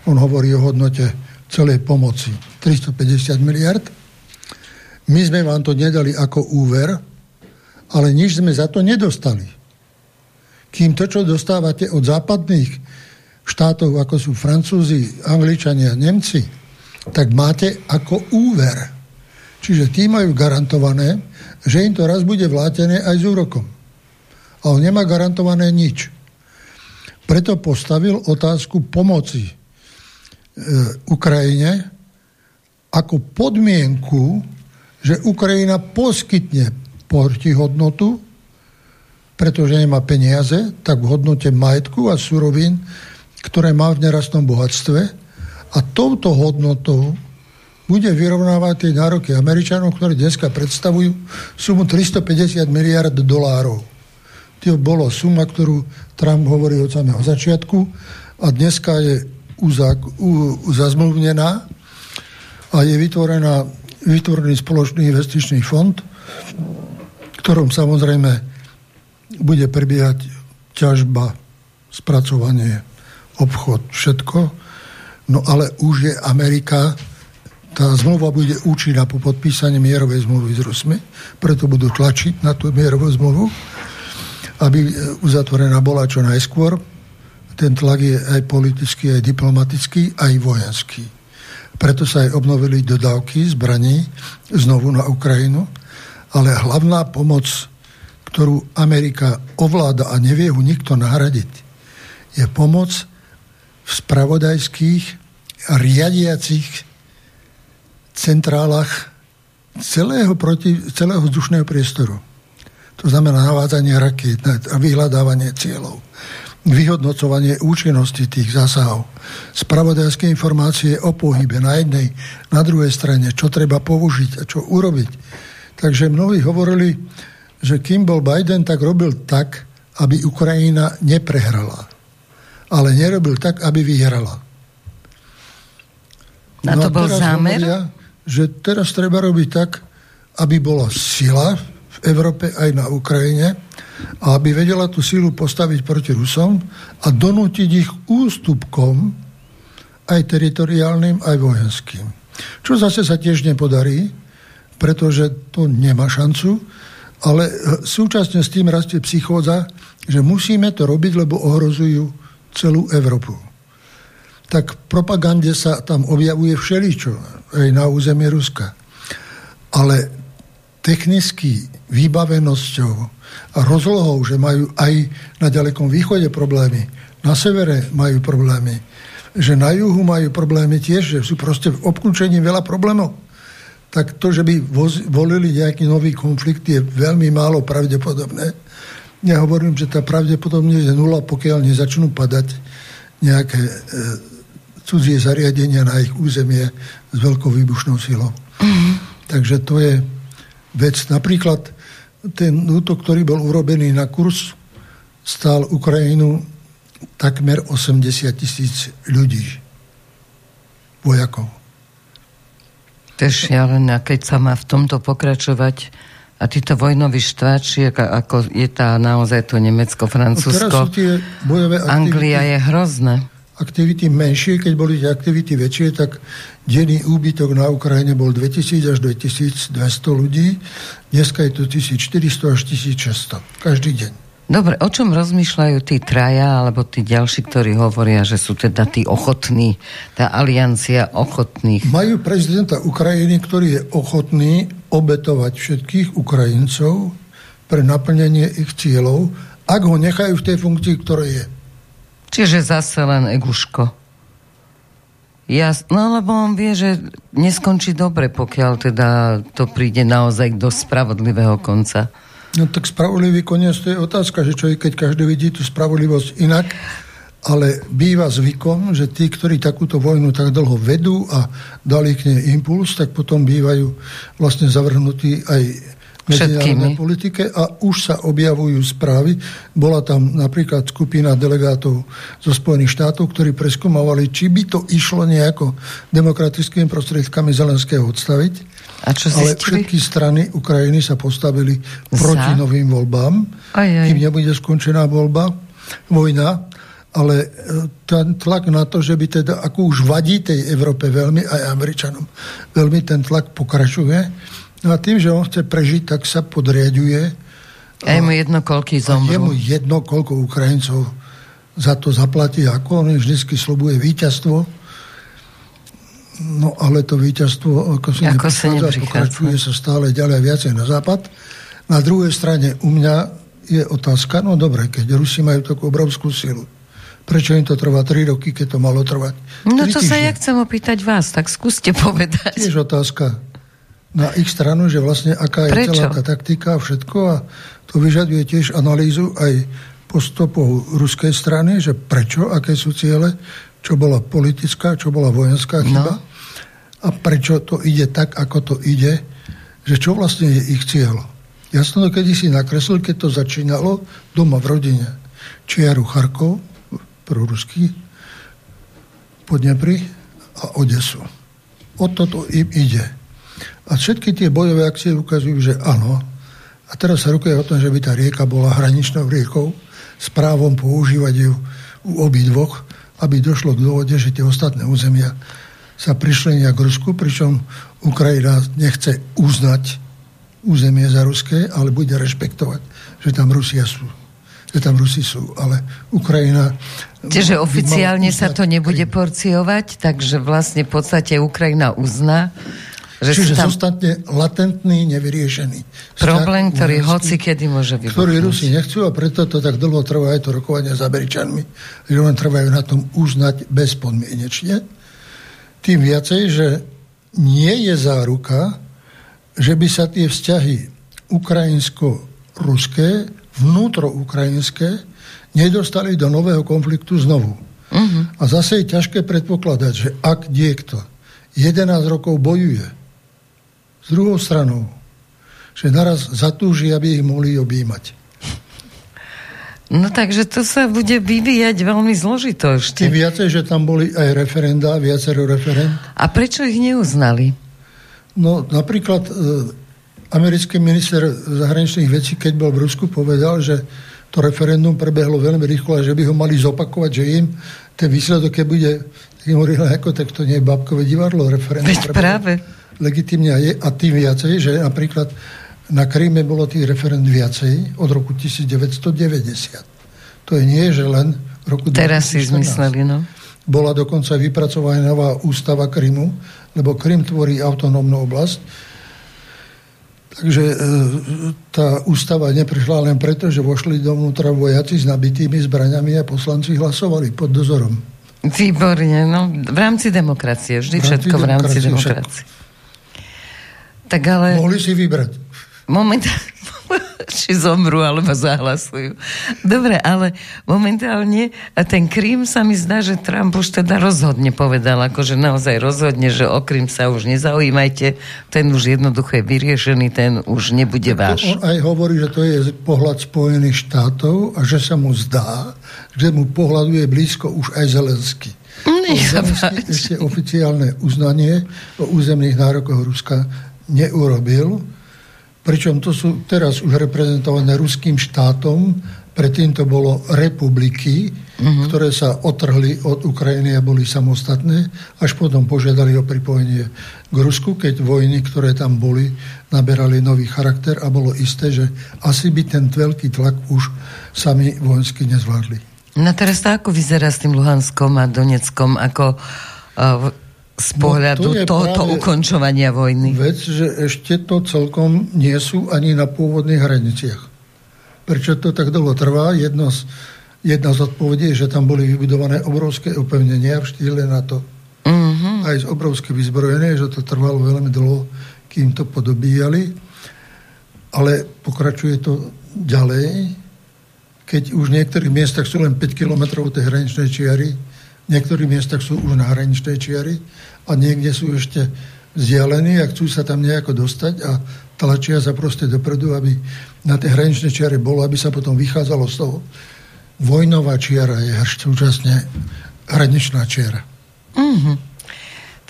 On hovorí o hodnote celej pomoci 350 miliard. My sme vám to nedali ako úver, ale nič sme za to nedostali. Kým to, čo dostávate od západných štátov, ako sú Francúzi, Angličania, Nemci, tak máte ako úver. Čiže tí majú garantované, že im to raz bude vlátené aj s úrokom. A on nemá garantované nič. Preto postavil otázku pomoci e, Ukrajine ako podmienku, že Ukrajina poskytne protihodnotu, pretože nemá peniaze, tak v hodnote majetku a surovín, ktoré má v nerastnom bohatstve a touto hodnotou bude vyrovnávať tie nároky Američanov, ktorí dneska predstavujú sumu 350 miliard dolárov. To bolo suma, ktorú Trump hovorí od samého začiatku a dneska je zazmluvnená a je vytvorená, vytvorený spoločný investičný fond, ktorom samozrejme bude prebiehať ťažba, spracovanie, obchod, všetko. No ale už je Amerika, tá zmluva bude účinná po podpísaní mierovej zmluvy s Rusmi, preto budú tlačiť na tú mierovú zmluvu, aby uzatvorená bola čo najskôr. Ten tlak je aj politický, aj diplomatický, aj vojenský. Preto sa aj obnovili dodávky zbraní znovu na Ukrajinu ale hlavná pomoc, ktorú Amerika ovláda a nevie ju nikto nahradiť, je pomoc v spravodajských riadiacich centrálach celého, proti, celého vzdušného priestoru. To znamená navádzanie raket a vyhľadávanie cieľov, vyhodnocovanie účinnosti tých zásahov, spravodajské informácie o pohybe na jednej, na druhej strane, čo treba použiť a čo urobiť Takže mnohí hovorili, že kým bol Biden, tak robil tak, aby Ukrajina neprehrala. Ale nerobil tak, aby vyhrala. Na no to bol zámer? Hovoria, že teraz treba robiť tak, aby bola sila v Európe aj na Ukrajine a aby vedela tú silu postaviť proti Rusom a donútiť ich ústupkom aj teritoriálnym, aj vojenským. Čo zase sa tiež nepodarí, pretože to nemá šancu, ale e, súčasne s tým rastie psychóza, že musíme to robiť, lebo ohrozujú celú Európu. Tak v propagande sa tam objavuje všeličo, aj na územie Ruska. Ale technicky vybavenosťou a rozlohou, že majú aj na ďalekom východe problémy, na severe majú problémy, že na juhu majú problémy tiež, že sú proste v obklúčení veľa problémov tak to, že by volili nejaký nový konflikt, je veľmi málo pravdepodobné. Ja hovorím, že tá pravdepodobnosť je nula, pokiaľ nezačnú padať nejaké e, cudzie zariadenia na ich územie s veľkou výbušnou silou. Mm-hmm. Takže to je vec. Napríklad ten útok, ktorý bol urobený na kurz, stál Ukrajinu takmer 80 tisíc ľudí, vojakov. To je šialené. Keď sa má v tomto pokračovať A títo vojnoví štváči, ako je tá naozaj to Nemecko, Francúzsko, Anglia je hrozné. Aktivity menšie, keď boli tie aktivity väčšie, tak denný úbytok na Ukrajine bol 2000 až 2200 ľudí. Dneska je to 1400 až 1600. Každý deň. Dobre, o čom rozmýšľajú tí traja, alebo tí ďalší, ktorí hovoria, že sú teda tí ochotní, tá aliancia ochotných? Majú prezidenta Ukrajiny, ktorý je ochotný obetovať všetkých Ukrajincov pre naplnenie ich cieľov, ak ho nechajú v tej funkcii, ktorej je. Čiže zase len eguško. Ja, no lebo on vie, že neskončí dobre, pokiaľ teda to príde naozaj do spravodlivého konca. No tak spravodlivý koniec to je otázka, že človek, keď každý vidí tú spravodlivosť inak, ale býva zvykom, že tí, ktorí takúto vojnu tak dlho vedú a dali k nej impuls, tak potom bývajú vlastne zavrhnutí aj medzinárodnej politike a už sa objavujú správy. Bola tam napríklad skupina delegátov zo Spojených štátov, ktorí preskúmovali, či by to išlo nejako demokratickými prostriedkami Zelenského odstaviť. A čo Ale všetky strany Ukrajiny sa postavili proti Za? novým voľbám, aj, aj. kým nebude skončená voľba, vojna, ale e, ten tlak na to, že by teda, ako už vadí tej Európe veľmi, aj Američanom, veľmi ten tlak pokračuje. No a tým, že on chce prežiť, tak sa podriaduje. A je mu jedno, koľký zomru. Je mu jedno, koľko Ukrajincov za to zaplatí, ako on vždy slobuje víťazstvo No ale to víťazstvo ako sa ako neprichádza, pokračuje sa stále ďalej viacej na západ. Na druhej strane u mňa je otázka, no dobre, keď Rusi majú takú obrovskú silu, prečo im to trvá 3 roky, keď to malo trvať? No to týždne? sa ja chcem opýtať vás, tak skúste povedať. Tiež otázka na ich stranu, že vlastne aká je prečo? celá tá taktika a všetko a to vyžaduje tiež analýzu aj postupov ruskej strany, že prečo, aké sú ciele, čo bola politická, čo bola vojenská chyba. No a prečo to ide tak, ako to ide, že čo vlastne je ich cieľ. Ja som to kedy si nakreslil, keď to začínalo doma v rodine. Čiaru Charkov, ruský, Podnepri a Odesu. O toto im ide. A všetky tie bojové akcie ukazujú, že áno. A teraz sa rukuje o tom, že by tá rieka bola hraničnou riekou s právom používať ju u obidvoch, aby došlo k dôvode, že tie ostatné územia sa prišlenia k Rusku, pričom Ukrajina nechce uznať územie za ruské, ale bude rešpektovať, že tam Rusia sú že tam Rusi sú, ale Ukrajina... Čiže oficiálne sa to nebude porciovať, takže vlastne v podstate Ukrajina uzná, že Čiže tam... zostane latentný, nevyriešený. Problém, ktorý hoci kedy môže vybuchnúť. Ktorý Rusi nechcú a preto to tak dlho trvá aj to rokovanie s Američanmi, že len trvajú na tom uznať bezpodmienečne tým viacej, že nie je záruka, že by sa tie vzťahy ukrajinsko-ruské, vnútro-ukrajinské, nedostali do nového konfliktu znovu. Uh-huh. A zase je ťažké predpokladať, že ak niekto 11 rokov bojuje s druhou stranou, že naraz zatúži, aby ich mohli objímať. No takže to sa bude vyvíjať veľmi zložito ešte. Tým viacej, že tam boli aj referenda, viacero referend. A prečo ich neuznali? No napríklad e, americký minister zahraničných vecí, keď bol v Rusku, povedal, že to referendum prebehlo veľmi rýchlo a že by ho mali zopakovať, že im ten výsledok, keď bude takým hovoril, ako tak to nie je babkové divadlo, referendum Veď práve. Legitimne je a tým viacej, že napríklad na Kríme bolo tých referend viacej od roku 1990. To je nie, že len v roku Teraz 2014. si zmysleli, no. Bola dokonca vypracovaná nová ústava Krymu, lebo Krym tvorí autonómnu oblasť. Takže e, tá ústava neprišla len preto, že vošli dovnútra vojaci s nabitými zbraňami a poslanci hlasovali pod dozorom. Výborne, no v rámci demokracie, vždy v rámci všetko v rámci demokracie. Tak ale... Mohli si vybrať momentálne či zomru alebo zahlasujú. Dobre, ale momentálne ten Krím sa mi zdá, že Trump už teda rozhodne povedal, akože naozaj rozhodne, že o Krím sa už nezaujímajte, ten už jednoducho je vyriešený, ten už nebude váš. On aj hovorí, že to je pohľad Spojených štátov a že sa mu zdá, že mu pohľaduje blízko už aj Zelenský. Zelenský ešte oficiálne uznanie o územných nárokoch Ruska neurobil pričom to sú teraz už reprezentované ruským štátom, predtým to bolo republiky, uh-huh. ktoré sa otrhli od Ukrajiny a boli samostatné, až potom požiadali o pripojenie k Rusku, keď vojny, ktoré tam boli, naberali nový charakter a bolo isté, že asi by ten veľký tlak už sami vojensky nezvládli. No teraz to ako vyzerá s tým Luhanskom a Doneckom, ako uh, z pohľadu no, to tohoto ukončovania vojny? Vec, že ešte to celkom nie sú ani na pôvodných hraniciach. Prečo to tak dlho trvá? Jedno z, jedna z odpovedí je, že tam boli vybudované obrovské upevnenia v štýle na to. Mm-hmm. Aj z obrovské vyzbrojené, že to trvalo veľmi dlho, kým to podobíjali. Ale pokračuje to ďalej, keď už v niektorých miestach sú len 5 km od tej hraničnej čiary, v niektorých miestach sú už na hraničnej čiary a niekde sú ešte vzdialení a chcú sa tam nejako dostať a tlačia sa proste dopredu, aby na tej hraničnej čiare bolo, aby sa potom vychádzalo z toho. Vojnová čiara je súčasne hraničná čiara. Mm-hmm.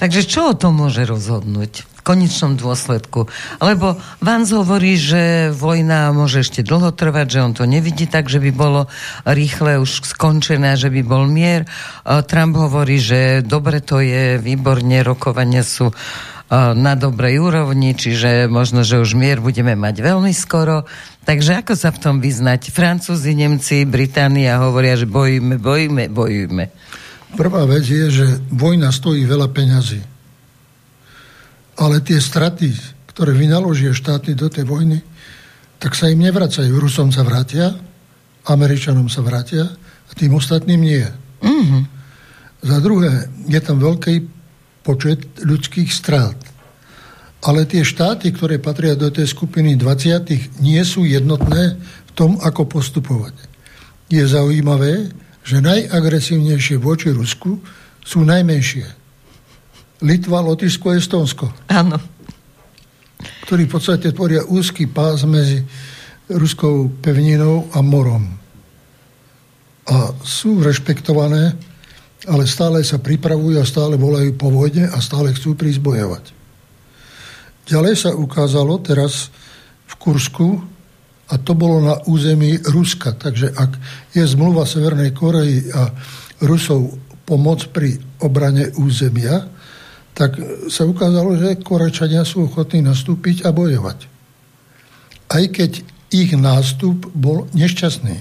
Takže čo o tom môže rozhodnúť konečnom dôsledku? Lebo Vance hovorí, že vojna môže ešte dlho trvať, že on to nevidí tak, že by bolo rýchle už skončené, že by bol mier. Trump hovorí, že dobre to je, výborne, rokovania sú na dobrej úrovni, čiže možno, že už mier budeme mať veľmi skoro. Takže ako sa v tom vyznať? Francúzi, Nemci, Británia hovoria, že bojíme, bojíme, bojíme. Prvá vec je, že vojna stojí veľa peňazí. Ale tie straty, ktoré vynaložia štáty do tej vojny, tak sa im nevracajú. Rusom sa vrátia, Američanom sa vrátia a tým ostatným nie. Mm-hmm. Za druhé, je tam veľký počet ľudských strát. Ale tie štáty, ktoré patria do tej skupiny 20, nie sú jednotné v tom, ako postupovať. Je zaujímavé, že najagresívnejšie voči Rusku sú najmenšie. Litva, Lotyšsko a Estonsko. Áno. Ktorí v podstate tvoria úzky pás medzi ruskou pevninou a morom. A sú rešpektované, ale stále sa pripravujú a stále volajú po vojne a stále chcú prísť bojovať. Ďalej sa ukázalo teraz v Kursku, a to bolo na území Ruska. Takže ak je zmluva Severnej Koreji a Rusov pomoc pri obrane územia, tak sa ukázalo, že Korečania sú ochotní nastúpiť a bojovať. Aj keď ich nástup bol nešťastný.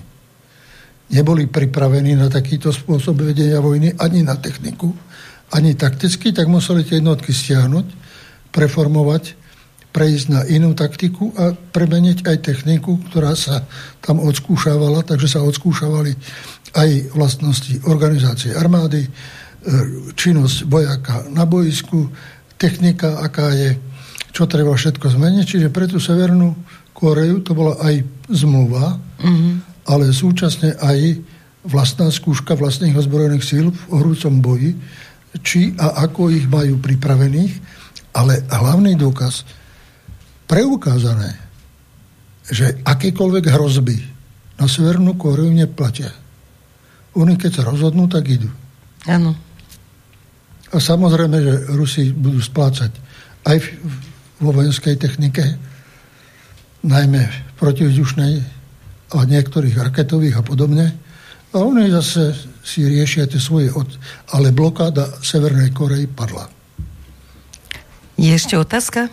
Neboli pripravení na takýto spôsob vedenia vojny ani na techniku, ani takticky, tak museli tie jednotky stiahnuť, preformovať prejsť na inú taktiku a premeniť aj techniku, ktorá sa tam odskúšavala, takže sa odskúšavali aj vlastnosti organizácie armády, činnosť vojaka na boisku, technika, aká je, čo treba všetko zmeniť. Čiže pre tú Severnú Koreju to bola aj zmluva, mm-hmm. ale súčasne aj vlastná skúška vlastných ozbrojených síl v horúcom boji, či a ako ich majú pripravených, ale hlavný dôkaz, preukázané, že akékoľvek hrozby na Severnú Kóreu neplatia. Oni keď sa rozhodnú, tak idú. Áno. A samozrejme, že Rusi budú splácať aj vo vojenskej technike, najmä v protivzdušnej a niektorých raketových a podobne. A oni zase si riešia tie svoje od... Ale blokáda Severnej Korei padla. Je ešte otázka?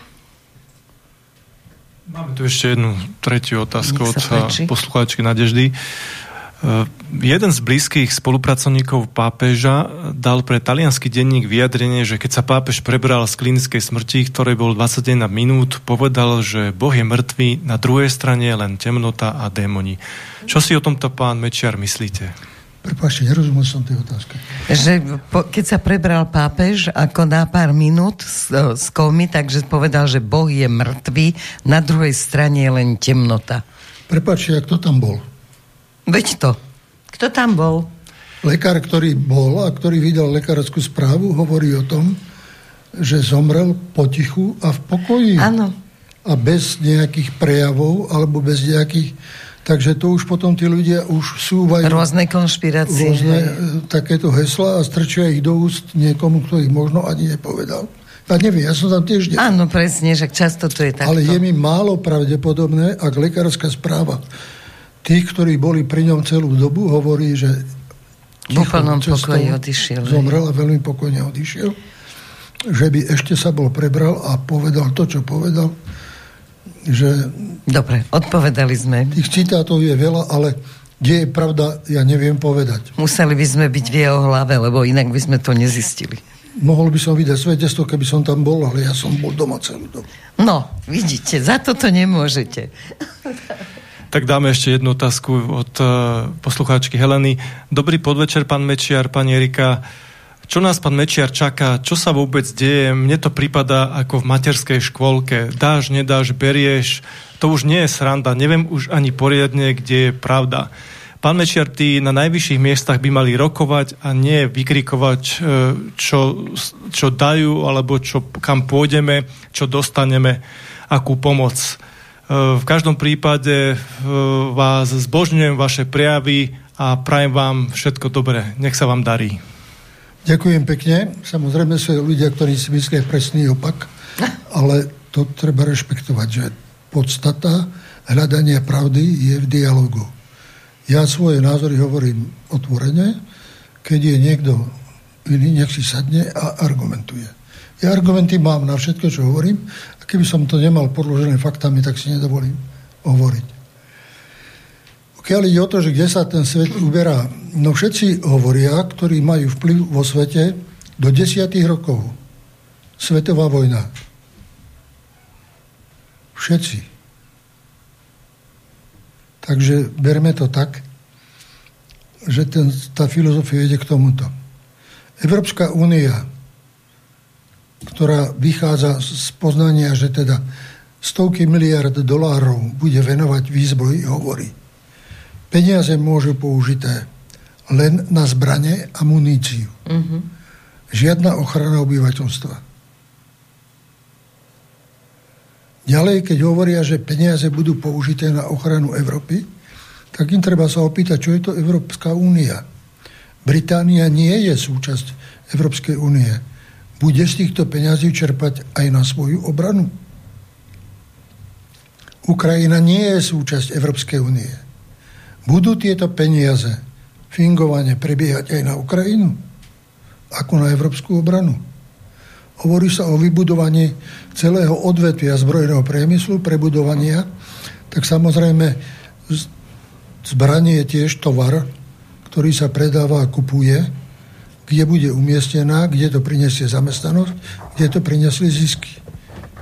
Máme tu ešte jednu tretiu otázku od poslucháčky Nadeždy. Jeden z blízkych spolupracovníkov pápeža dal pre talianský denník vyjadrenie, že keď sa pápež prebral z klinickej smrti, ktorej bol 21 minút, povedal, že Boh je mŕtvý, na druhej strane je len temnota a démoni. Čo si o tomto pán Mečiar myslíte? Prepašte, nerozumel som tej otázky. Že po, keď sa prebral pápež ako na pár minút s, s komi, takže povedal, že Boh je mŕtvý, na druhej strane je len temnota. Prepačte, a kto tam bol? Veď to. Kto tam bol? Lekár, ktorý bol a ktorý vydal lekárskú správu, hovorí o tom, že zomrel potichu a v pokoji. Áno. A bez nejakých prejavov alebo bez nejakých Takže to už potom tí ľudia už súvajú... Rôzne konšpirácie. Rôzne hej. takéto hesla a strčia ich do úst niekomu, kto ich možno ani nepovedal. A neviem, ja som tam tiež... Nebol. Áno, presne, že často to je takto. Ale je mi málo pravdepodobné, ak lekárska správa tých, ktorí boli pri ňom celú dobu, hovorí, že v úplnom pokoji odišiel. Zomrel a veľmi pokojne odišiel. Že by ešte sa bol prebral a povedal to, čo povedal. Že Dobre, odpovedali sme. Tých citátov je veľa, ale kde je pravda, ja neviem povedať. Museli by sme byť v jeho hlave, lebo inak by sme to nezistili. Mohol by som vidieť svedectvo, keby som tam bol, ale ja som bol doma celú dobu. No, vidíte, za to to nemôžete. Tak dáme ešte jednu otázku od uh, poslucháčky Heleny. Dobrý podvečer, pán Mečiar, pani Erika. Čo nás pán Mečiar čaká? Čo sa vôbec deje? Mne to prípada ako v materskej škôlke. Dáš, nedáš, berieš. To už nie je sranda. Neviem už ani poriadne, kde je pravda. Pán Mečiar, tí na najvyšších miestach by mali rokovať a nie vykrikovať, e, čo, čo dajú, alebo čo, kam pôjdeme, čo dostaneme, akú pomoc. V každom prípade e, vás zbožňujem, vaše prejavy a prajem vám všetko dobré. Nech sa vám darí. Ďakujem pekne. Samozrejme sú ľudia, ktorí si myslia presný opak, ale to treba rešpektovať, že podstata hľadania pravdy je v dialogu. Ja svoje názory hovorím otvorene, keď je niekto iný, nech si sadne a argumentuje. Ja argumenty mám na všetko, čo hovorím keby som to nemal podložené faktami, tak si nedovolím hovoriť. Pokiaľ ide o to, že kde sa ten svet uberá, no všetci hovoria, ktorí majú vplyv vo svete do desiatých rokov. Svetová vojna. Všetci. Takže berme to tak, že ten, tá filozofia ide k tomuto. Európska únia, ktorá vychádza z poznania, že teda stovky miliard dolárov bude venovať výzbroji, hovorí, peniaze môžu použité len na zbranie a muníciu. Mm-hmm. Žiadna ochrana obyvateľstva. Ďalej, keď hovoria, že peniaze budú použité na ochranu Európy, tak im treba sa opýtať, čo je to Európska únia. Británia nie je súčasť Európskej únie. Bude z týchto peňazí čerpať aj na svoju obranu? Ukrajina nie je súčasť Európskej únie. Budú tieto peniaze fingovane prebiehať aj na Ukrajinu? Ako na Európsku obranu? Hovorí sa o vybudovaní celého odvetvia zbrojného priemyslu, prebudovania, tak samozrejme zbranie je tiež tovar, ktorý sa predáva a kupuje, kde bude umiestnená, kde to prinesie zamestnanosť, kde to prinesli zisky.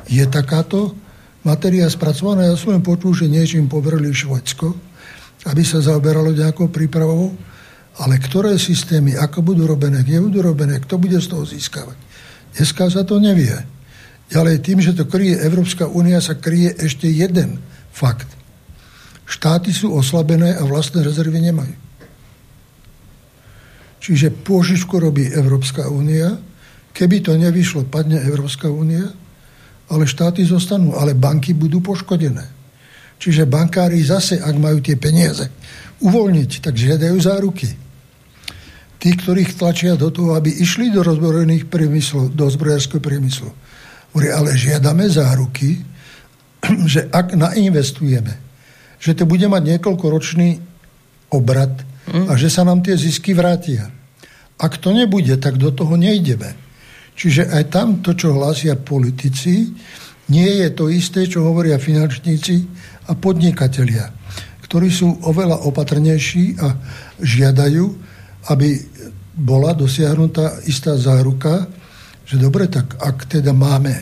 Je takáto materia spracovaná. Ja som len počul, že niečím poverili Švedsko, aby sa zaoberalo nejakou prípravou, ale ktoré systémy, ako budú robené, kde budú robené, kto bude z toho získavať. Dneska sa to nevie. Ďalej tým, že to kryje Európska únia, sa kryje ešte jeden fakt. Štáty sú oslabené a vlastné rezervy nemajú. Čiže pôžičku robí Európska únia, keby to nevyšlo, padne Európska únia, ale štáty zostanú, ale banky budú poškodené. Čiže bankári zase, ak majú tie peniaze uvoľniť, tak žiadajú záruky tí, ktorých tlačia do toho, aby išli do rozbrojených priemyslov, do zbrojárskeho priemyslu. Ale žiadame záruky, že ak nainvestujeme, že to bude mať niekoľkoročný obrad a že sa nám tie zisky vrátia. Ak to nebude, tak do toho nejdeme. Čiže aj tam to, čo hlásia politici, nie je to isté, čo hovoria finančníci a podnikatelia, ktorí sú oveľa opatrnejší a žiadajú, aby bola dosiahnutá istá záruka, že dobre, tak ak teda máme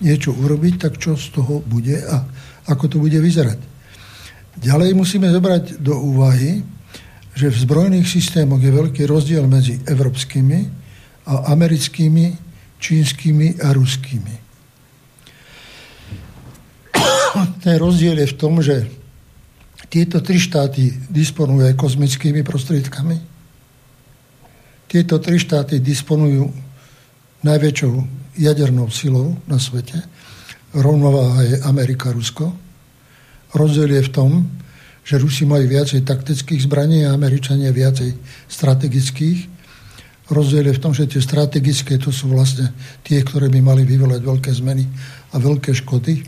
niečo urobiť, tak čo z toho bude a ako to bude vyzerať. Ďalej musíme zobrať do úvahy, že v zbrojných systémoch je veľký rozdiel medzi európskymi a americkými, čínskymi a ruskými. Ten rozdiel je v tom, že tieto tri štáty disponujú aj kozmickými prostriedkami, tieto tri štáty disponujú najväčšou jadernou silou na svete. Rovnováha je Amerika-Rusko. Rozdiel je v tom, že Rusi majú viacej taktických zbraní a Američania viacej strategických. Rozdiel je v tom, že tie strategické to sú vlastne tie, ktoré by mali vyvolať veľké zmeny a veľké škody.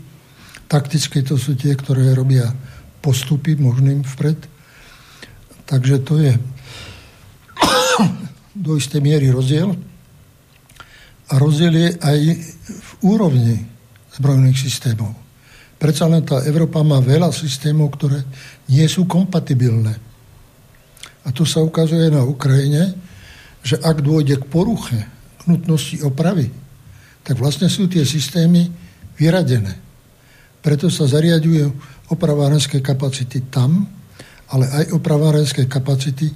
Taktické to sú tie, ktoré robia postupy možným vpred. Takže to je do istej miery rozdiel. A rozdiel je aj v úrovni zbrojných systémov. Predsa len tá Európa má veľa systémov, ktoré nie sú kompatibilné. A tu sa ukazuje na Ukrajine, že ak dôjde k poruche k nutnosti opravy, tak vlastne sú tie systémy vyradené. Preto sa zariadujú opravárenské kapacity tam, ale aj opravárenské kapacity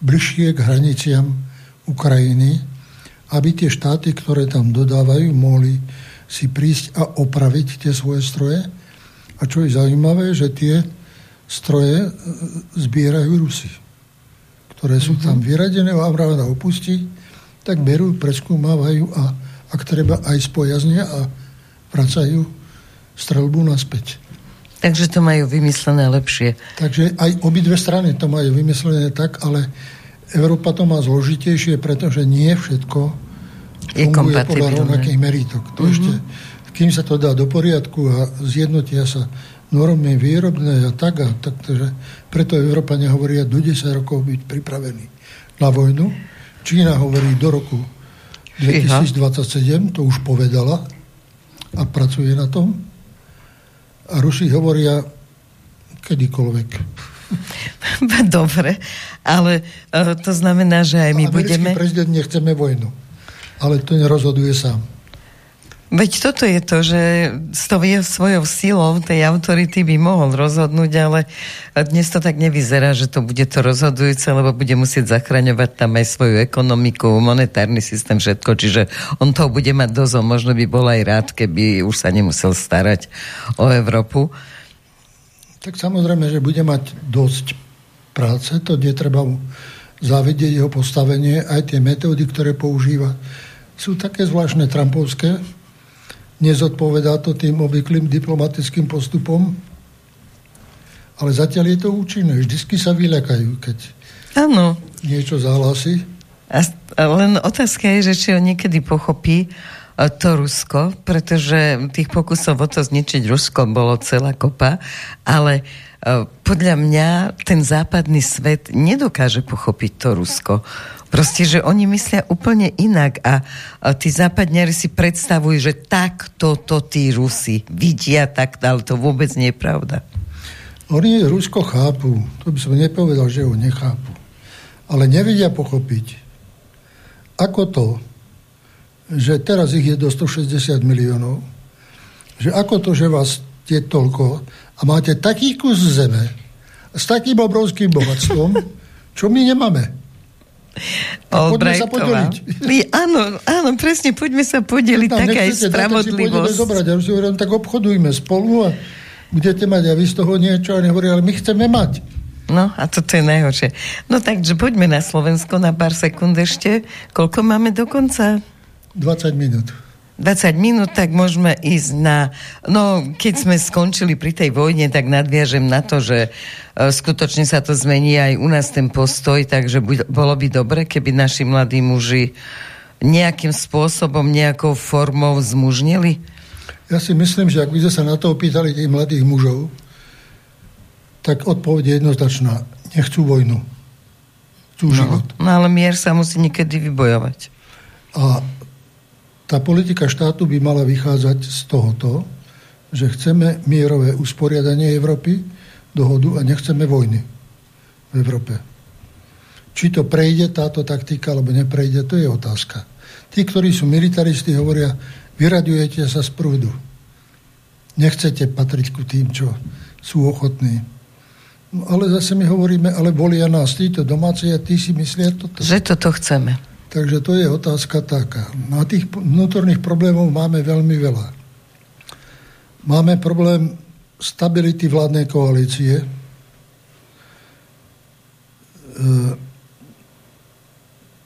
bližšie k hraniciam Ukrajiny, aby tie štáty, ktoré tam dodávajú, mohli si prísť a opraviť tie svoje stroje. A čo je zaujímavé, že tie stroje e, zbierajú Rusy ktoré sú tam vyradené a armáda opustí, tak berú, preskúmávajú a ak treba aj spojaznia a vracajú strelbu naspäť. Takže to majú vymyslené lepšie. Takže aj obidve strany to majú vymyslené tak, ale Európa to má zložitejšie, pretože nie všetko je funguje podľa rovnakých merítok. To mm-hmm. ešte, kým sa to dá do poriadku a zjednotia sa normy výrobné a tak. A tak preto Európania hovoria do 10 rokov byť pripravení na vojnu. Čína hovorí do roku 2027, to už povedala a pracuje na tom. A Rusi hovoria kedykoľvek. Dobre, ale e, to znamená, že aj my Americký budeme... prezident nechceme vojnu, ale to nerozhoduje sám. Veď toto je to, že s tou svojou silou tej autority by mohol rozhodnúť, ale dnes to tak nevyzerá, že to bude to rozhodujúce, lebo bude musieť zachraňovať tam aj svoju ekonomiku, monetárny systém, všetko, čiže on toho bude mať dozom. Možno by bol aj rád, keby už sa nemusel starať o Európu. Tak samozrejme, že bude mať dosť práce, to netreba mu závidieť jeho postavenie, aj tie metódy, ktoré používa, sú také zvláštne trampovské, nezodpovedá to tým obvyklým diplomatickým postupom, ale zatiaľ je to účinné. Vždycky sa vylekajú, keď ano. niečo zahlási. A, len otázka je, že či on niekedy pochopí to Rusko, pretože tých pokusov o to zničiť Rusko bolo celá kopa, ale podľa mňa ten západný svet nedokáže pochopiť to Rusko. Proste, že oni myslia úplne inak a, tí západňari si predstavujú, že takto to tí Rusi vidia tak, ale to vôbec nie je pravda. Oni Rusko chápu, to by som nepovedal, že ho nechápu, ale nevedia pochopiť, ako to, že teraz ich je do 160 miliónov, že ako to, že vás je toľko a máte taký kus zeme s takým obrovským bohatstvom, čo my nemáme. Poďme sa podeliť. Áno, áno, presne, poďme sa podeliť, no, taká je spravodlivosť. zobrať. Ja si hovorím, tak obchodujme spolu a budete mať aj vy z toho niečo a nehovorí, ale my chceme mať. No a toto je najhoršie. No takže poďme na Slovensko na pár sekúnd ešte. Koľko máme dokonca? 20 minút. 20 minút, tak môžeme ísť na... No, keď sme skončili pri tej vojne, tak nadviažem na to, že e, skutočne sa to zmení aj u nás ten postoj, takže bolo by dobre, keby naši mladí muži nejakým spôsobom, nejakou formou zmužnili? Ja si myslím, že ak by sme sa na to opýtali tých mladých mužov, tak odpoveď je jednoznačná. Nechcú vojnu. Chcú no, život. No ale mier sa musí niekedy vybojovať. A tá politika štátu by mala vychádzať z tohoto, že chceme mierové usporiadanie Európy, dohodu a nechceme vojny v Európe. Či to prejde táto taktika, alebo neprejde, to je otázka. Tí, ktorí sú militaristi, hovoria, vyradujete sa z prúdu. Nechcete patriť ku tým, čo sú ochotní. No, ale zase my hovoríme, ale volia nás títo domáci a tí si myslia toto. Že toto chceme. Takže to je otázka taká. Na tých vnútorných problémov máme veľmi veľa. Máme problém stability vládnej koalície. E,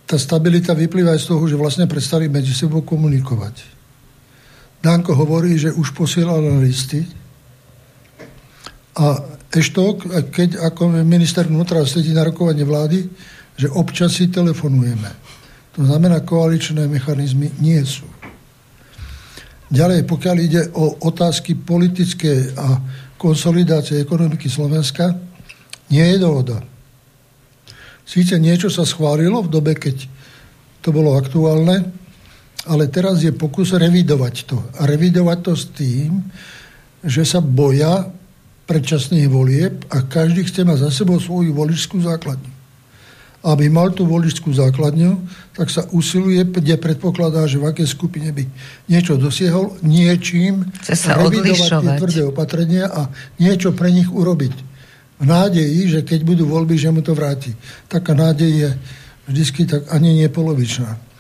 tá stabilita vyplýva aj z toho, že vlastne prestali medzi sebou komunikovať. Danko hovorí, že už posielal listy a Eštok, keď ako minister vnútra sedí na rokovanie vlády, že občas si telefonujeme. To znamená, koaličné mechanizmy nie sú. Ďalej, pokiaľ ide o otázky politické a konsolidácie ekonomiky Slovenska, nie je dohoda. Síce niečo sa schválilo v dobe, keď to bolo aktuálne, ale teraz je pokus revidovať to. A revidovať to s tým, že sa boja predčasných volieb a každý chce mať za sebou svoju voličskú základňu aby mal tú voličskú základňu, tak sa usiluje, kde predpokladá, že v akej skupine by niečo dosiehol, niečím sa revidovať tie tvrdé opatrenia a niečo pre nich urobiť. V nádeji, že keď budú voľby, že mu to vráti. Taká nádej je vždy tak ani nie polovičná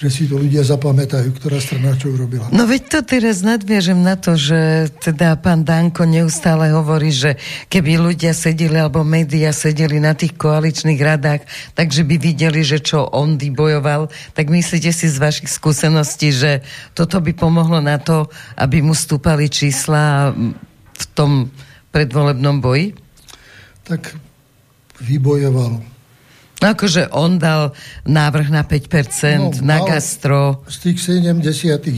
že si to ľudia zapamätajú, ktorá strana čo urobila. No veď to teraz nadviažem na to, že teda pán Danko neustále hovorí, že keby ľudia sedeli, alebo média sedeli na tých koaličných radách, takže by videli, že čo on vybojoval, tak myslíte si z vašich skúseností, že toto by pomohlo na to, aby mu stúpali čísla v tom predvolebnom boji? Tak vybojoval akože on dal návrh na 5% no, na gastro. Z tých 79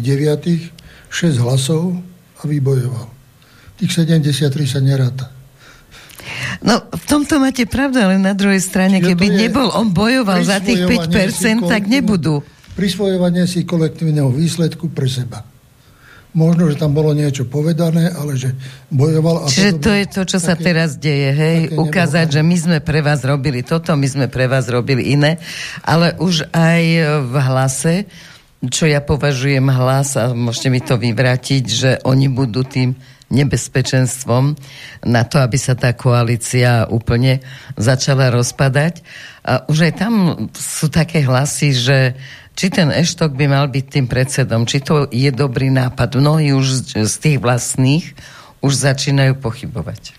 6 hlasov a vybojoval. Tých 73 sa neráta. No, v tomto máte pravdu, ale na druhej strane, Čiže keby nebol on bojoval za tých 5%, tak nebudú. Prisvojovanie si kolektívneho výsledku pre seba. Možno, že tam bolo niečo povedané, ale že bojoval... A Čiže podobne, to je to, čo také, sa teraz deje, hej? Ukázať, nebolo. že my sme pre vás robili toto, my sme pre vás robili iné, ale už aj v hlase, čo ja považujem hlas, a môžete mi to vyvrátiť, že oni budú tým nebezpečenstvom na to, aby sa tá koalícia úplne začala rozpadať. A už aj tam sú také hlasy, že či ten Eštok by mal byť tým predsedom, či to je dobrý nápad. Mnohí už z tých vlastných už začínajú pochybovať.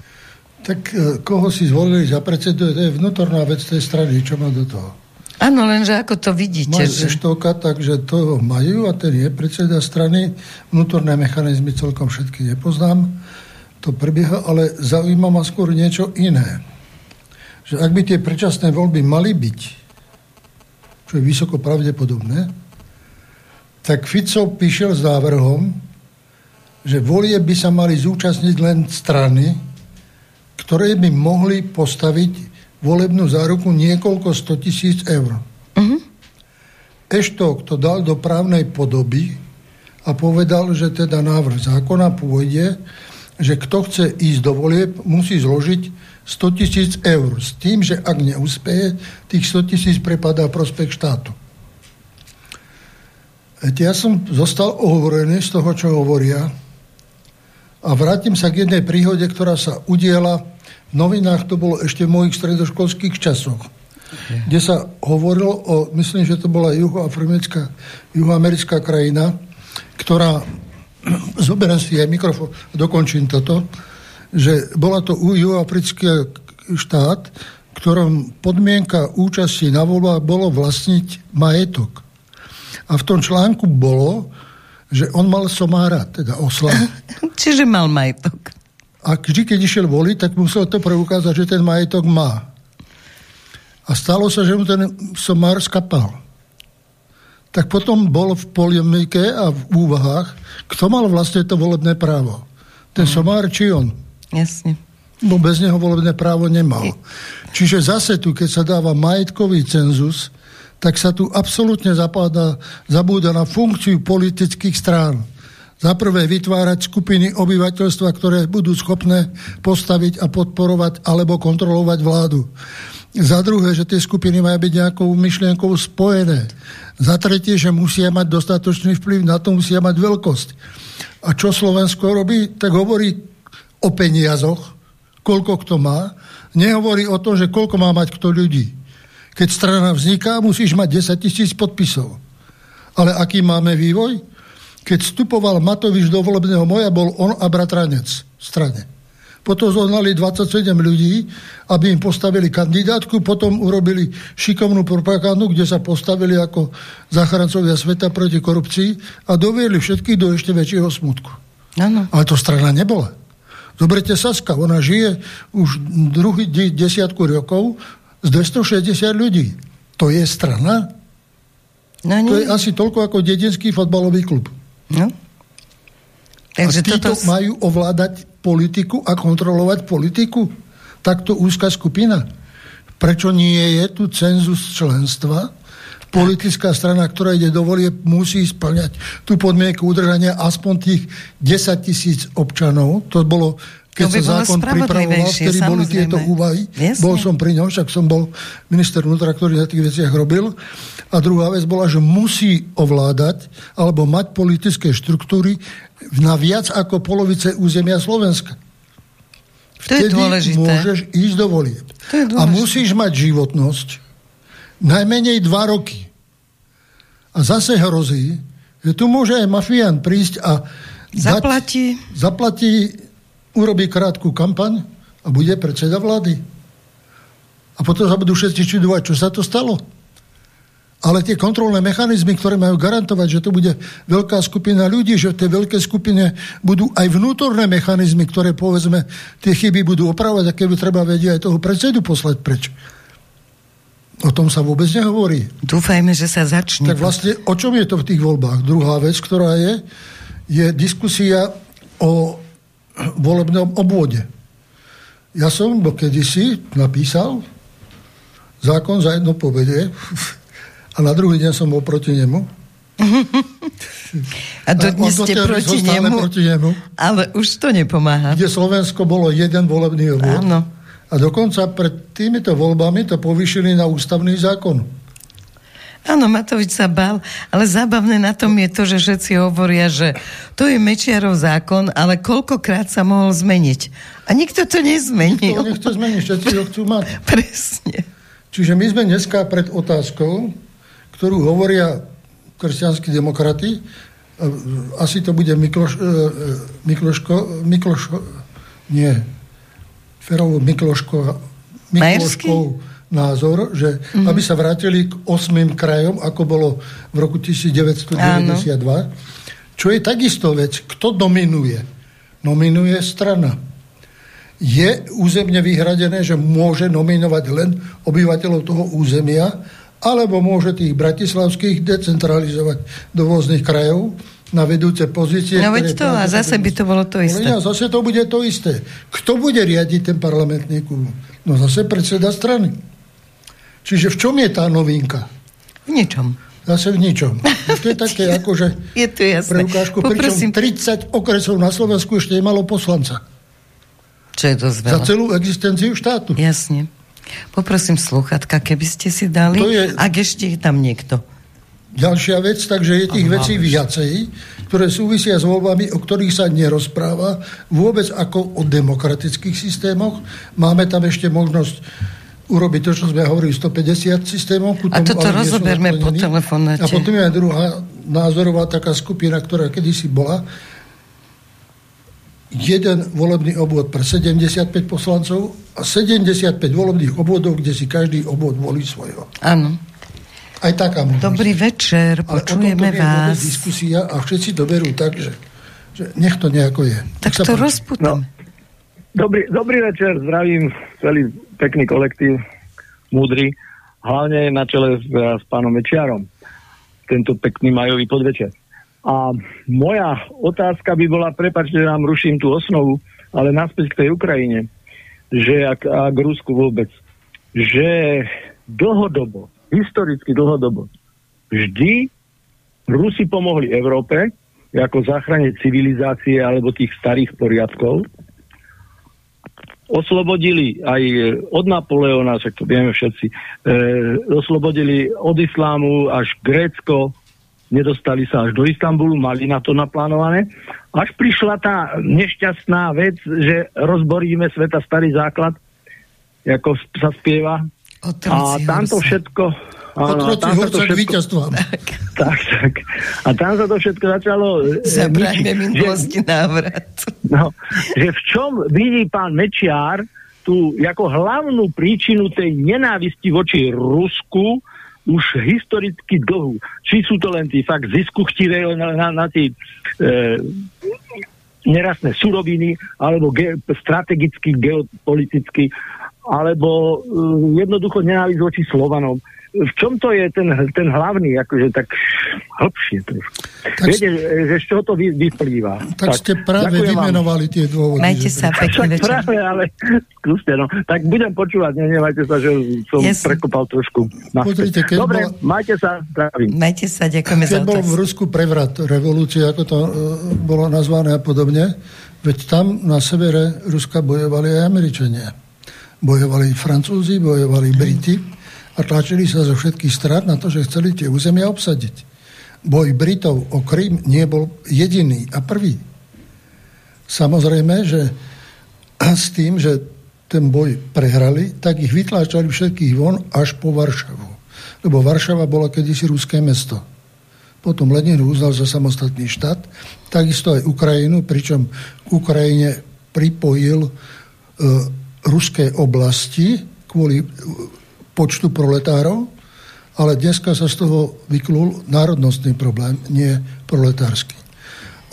Tak e, koho si zvolili za predsedu, to je vnútorná vec tej strany, čo má do toho. Áno, lenže ako to vidíte? Majú že... Eštoka, takže to majú a ten je predseda strany. Vnútorné mechanizmy celkom všetky nepoznám. To prebieha, ale zaujíma ma skôr niečo iné. Že ak by tie predčasné voľby mali byť, čo je vysoko pravdepodobné, tak Fico píšel s návrhom, že volie by sa mali zúčastniť len strany, ktoré by mohli postaviť volebnú záruku niekoľko sto tisíc eur. Uh-huh. Eštok to dal do právnej podoby a povedal, že teda návrh zákona pôjde, že kto chce ísť do volieb, musí zložiť 100 tisíc eur. S tým, že ak neúspeje, tých 100 tisíc prepadá prospech štátu. Ja som zostal ohovorený z toho, čo hovoria a vrátim sa k jednej príhode, ktorá sa udiela v novinách, to bolo ešte v mojich stredoškolských časoch, kde sa hovorilo o, myslím, že to bola juhoamerická, juhoamerická krajina, ktorá, zoberiem si aj mikrofón, dokončím toto, že bola to juhoafrický štát, ktorom podmienka účasti na voľbách bolo vlastniť majetok. A v tom článku bolo, že on mal somára, teda osla. Čiže mal majetok. A vždy, keď išiel voliť, tak musel to preukázať, že ten majetok má. A stalo sa, že mu ten somár skapal. Tak potom bol v polemike a v úvahách, kto mal vlastne to volebné právo. Ten mm. somár či on? Jasne. Bo bez neho volebné právo nemal. Čiže zase tu, keď sa dáva majetkový cenzus, tak sa tu absolútne zapadá, zabúda na funkciu politických strán. Za prvé vytvárať skupiny obyvateľstva, ktoré budú schopné postaviť a podporovať alebo kontrolovať vládu. Za druhé, že tie skupiny majú byť nejakou myšlienkou spojené. Za tretie, že musia mať dostatočný vplyv, na to musia mať veľkosť. A čo Slovensko robí? Tak hovorí o peniazoch, koľko kto má, nehovorí o tom, že koľko má mať kto ľudí. Keď strana vzniká, musíš mať 10 tisíc podpisov. Ale aký máme vývoj? Keď vstupoval Matovič do volebného moja, bol on a bratranec v strane. Potom zohnali 27 ľudí, aby im postavili kandidátku, potom urobili šikovnú propagandu, kde sa postavili ako záchrancovia sveta proti korupcii a doviedli všetkých do ešte väčšieho smutku. Ano. Ale to strana nebola. Zoberte Saska, ona žije už druhý desiatku rokov z 260 ľudí. To je strana? No, nie. To je asi toľko ako dedinský fotbalový klub. No. Takže a títo toto... majú ovládať politiku a kontrolovať politiku? Takto úzka skupina. Prečo nie je tu cenzus členstva? Politická strana, ktorá ide do volie, musí splňať tú podmienku udržania aspoň tých 10 tisíc občanov. To bolo keď to by sa zákon pripravoval, vtedy boli tieto úvahy. Jasne. Bol som pri ňom, však som bol minister vnútra, ktorý na tých veciach robil. A druhá vec bola, že musí ovládať alebo mať politické štruktúry na viac ako polovice územia Slovenska. Vtedy to je dôležité. môžeš ísť do volieb. A musíš mať životnosť najmenej dva roky. A zase hrozí, že tu môže aj mafián prísť a zaplatí, dať, zaplatí urobí krátku kampaň a bude predseda vlády. A potom sa budú všetci čudovať, čo sa to stalo. Ale tie kontrolné mechanizmy, ktoré majú garantovať, že to bude veľká skupina ľudí, že v tej veľkej skupine budú aj vnútorné mechanizmy, ktoré povedzme tie chyby budú opravovať a keby treba vedieť aj toho predsedu poslať preč. O tom sa vôbec nehovorí. Dúfajme, že sa začne. Tak vlastne o čom je to v tých voľbách? Druhá vec, ktorá je, je diskusia o volebnom obvode. Ja som kedysi napísal zákon za jedno povedie a na druhý deň som bol proti nemu. A dnes ste proti nemu, proti nemu. Ale už to nepomáha. Kde Slovensko bolo jeden volebný obvod. Áno. A dokonca pred týmito voľbami to povýšili na ústavný zákon. Áno, Matovič sa bál, ale zábavné na tom je to, že všetci hovoria, že to je Mečiarov zákon, ale koľkokrát sa mohol zmeniť. A nikto to nezmenil. Nikto nechce zmeniť, všetci ho chcú mať. Presne. Čiže my sme dneska pred otázkou, ktorú hovoria kresťanskí demokrati, asi to bude Mikloš, e, e, Mikloško, Mikloško, nie, Ferovo Mikloško, Mikloškov, názor, že mm-hmm. aby sa vrátili k osmým krajom, ako bolo v roku 1992, Áno. čo je takisto vec, kto dominuje? Nominuje strana. Je územne vyhradené, že môže nominovať len obyvateľov toho územia, alebo môže tých bratislavských decentralizovať do rôznych krajov na vedúce pozície. No veď to, a zase by to bolo to isté. No, zase to bude to isté. Kto bude riadiť ten parlamentný klub? No zase predseda strany. Čiže v čom je tá novinka? V ničom. Zase v ničom. No to je také ako, že je to jasné. pre ukážku, Poprosím. pričom 30 okresov na Slovensku ešte nemalo poslanca. Čo je dosť veľa. Za celú existenciu štátu. Jasne. Poprosím sluchatka, keby ste si dali, to je... ak ešte je tam niekto. Ďalšia vec, takže je tých vecí viacej, ktoré súvisia s voľbami, o ktorých sa nerozpráva vôbec ako o demokratických systémoch. Máme tam ešte možnosť urobiť to, čo sme hovorili, 150 systémov. a toto rozoberme po telefonáte. A potom je aj druhá názorová taká skupina, ktorá kedysi bola. Jeden volebný obvod pre 75 poslancov a 75 volebných obvodov, kde si každý obvod volí svojho. Áno. Aj taká možnosť. Dobrý večer, počujeme vás. diskusia a všetci to berú tak, že, že nech to nejako je. Tak, tak to rozputáme. No. Dobrý, dobrý večer, zdravím celý pekný kolektív, múdry, hlavne na čele s, s pánom Mečiarom. Tento pekný majový podvečer. A moja otázka by bola, prepačte, že nám ruším tú osnovu, ale naspäť k tej Ukrajine, že ak, a k Rusku vôbec, že dlhodobo, historicky dlhodobo, vždy Rusi pomohli Európe ako záchrane civilizácie alebo tých starých poriadkov. Oslobodili aj od Napoleona, však to vieme všetci, e, oslobodili od islámu až Grécko, nedostali sa až do Istanbulu, mali na to naplánované. Až prišla tá nešťastná vec, že rozboríme sveta starý základ, ako sa spieva. A tamto všetko, Áno, tam sa to všetko, tak, tak. A tam sa to všetko začalo... E, Zabrajme minulosti návrat. No, že v čom vidí pán Mečiar tú ako hlavnú príčinu tej nenávisti voči Rusku už historicky dlhú. Či sú to len tí fakt ziskuchtivé na, na, na tí e, nerastné suroviny, alebo ge, strategicky, geopoliticky, alebo e, jednoducho nenávisť voči Slovanom v čom to je ten, ten hlavný, akože tak hlbšie trošku. Tak Viete, že z čoho to vy, vyplýva. Tak, tak ste práve vymenovali vám. tie dôvody. Majte sa pekne večer. Práve, ale skúste, no. Tak budem počúvať, nenevajte sa, že som yes. prekopal trošku. Pozrite, keď Dobre, bola, majte sa, zdravím. Majte sa, ďakujeme keď za bol v Rusku prevrat, revolúcia, ako to uh, bolo nazvané a podobne, veď tam na severe Ruska bojovali aj Američania. Bojovali Francúzi, bojovali Briti a tlačili sa zo všetkých strát na to, že chceli tie územia obsadiť. Boj Britov o Krym nie bol jediný a prvý. Samozrejme, že s tým, že ten boj prehrali, tak ich vytláčali všetkých von až po Varšavu. Lebo Varšava bola kedysi ruské mesto. Potom Lenin uznal za samostatný štát, takisto aj Ukrajinu, pričom k Ukrajine pripojil e, ruské oblasti kvôli počtu proletárov, ale dneska sa z toho vyklul národnostný problém, nie proletársky.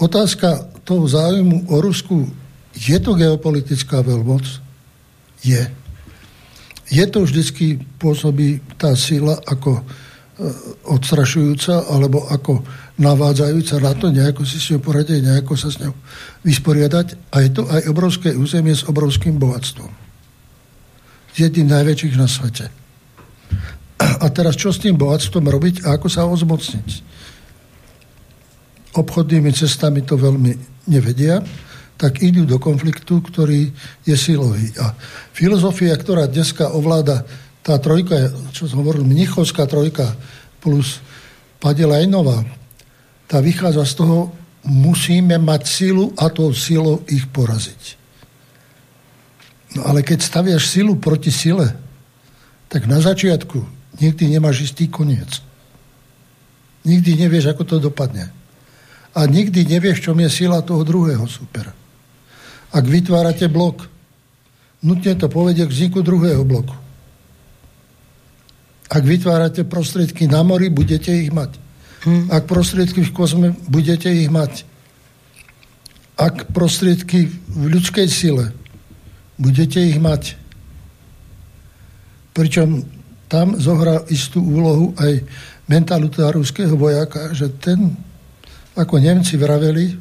Otázka toho záujmu o Rusku, je to geopolitická veľmoc? Je. Je to vždycky pôsobí tá sila ako e, odstrašujúca alebo ako navádzajúca na to, nejako si si ho poradiť, nejako sa s ňou vysporiadať. A je to aj obrovské územie s obrovským bohatstvom. Jedným najväčších na svete. A teraz čo s tým bohatstvom robiť a ako sa ho? Obchodnými cestami to veľmi nevedia, tak idú do konfliktu, ktorý je silový. A filozofia, ktorá dneska ovláda tá trojka, čo som hovoril, Mnichovská trojka plus Padelajnová, tá vychádza z toho, musíme mať silu a tou silou ich poraziť. No ale keď staviaš silu proti sile, tak na začiatku nikdy nemáš istý koniec. Nikdy nevieš, ako to dopadne. A nikdy nevieš, čom je sila toho druhého supera. Ak vytvárate blok, nutne to povedie k vzniku druhého bloku. Ak vytvárate prostriedky na mori, budete ich mať. Hmm. Ak prostriedky v kozme, budete ich mať. Ak prostriedky v ľudskej sile, budete ich mať. Pričom tam zohral istú úlohu aj mentalita ruského vojaka, že ten, ako Nemci vraveli,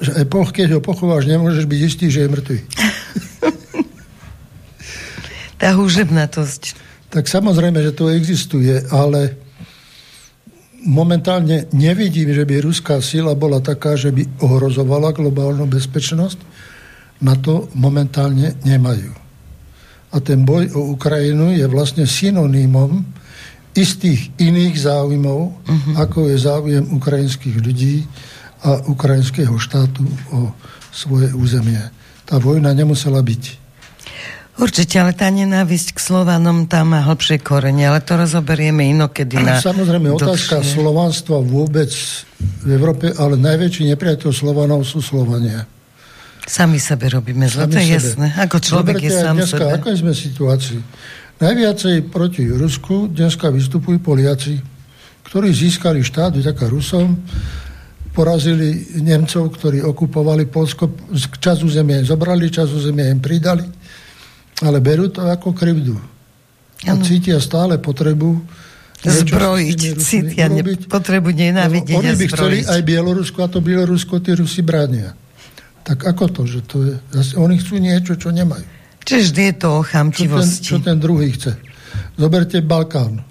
že aj poch, keď ho pochováš, nemôžeš byť istý, že je mŕtvý. Tá húžebnatosť. Tak samozrejme, že to existuje, ale momentálne nevidím, že by ruská sila bola taká, že by ohrozovala globálnu bezpečnosť. Na to momentálne nemajú. A ten boj o Ukrajinu je vlastne synonymom istých iných záujmov, uh-huh. ako je záujem ukrajinských ľudí a ukrajinského štátu o svoje územie. Tá vojna nemusela byť. Určite, ale tá nenávisť k Slovanom tam má hlbšie korene, ale to rozoberieme inokedy na Samozrejme, dlhšie. otázka slovanstva vôbec v Európe, ale najväčší nepriateľ Slovanov sú Slovania. Sami sebe robíme zle, to je jasné. Ako človek Zoberte, je sám dneska, sebe. Ako sme situácii? Najviacej proti Rusku dneska vystupujú Poliaci, ktorí získali štát vďaka Rusom, porazili Nemcov, ktorí okupovali Polsko, čas územia zobrali, čas územia im pridali, ale berú to ako krivdu. A cítia stále potrebu zbrojiť, cítia potrebu nenávidieť Oni by chceli aj Bielorusko a to Bielorusko tí Rusi bránia. Tak ako to, že to je... Zase oni chcú niečo, čo nemajú. Čiže vždy je to o chamtivosti. Čo ten, čo ten druhý chce. Zoberte Balkán.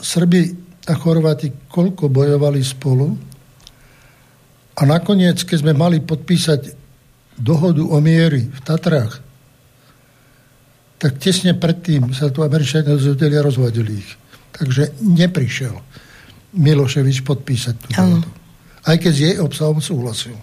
Srbi a Chorváti koľko bojovali spolu a nakoniec, keď sme mali podpísať dohodu o miery v Tatrách, tak tesne predtým sa tu Američania dozvedeli a rozvadili ich. Takže neprišiel Miloševič podpísať tú dohodu. Aj keď s jej obsahom súhlasil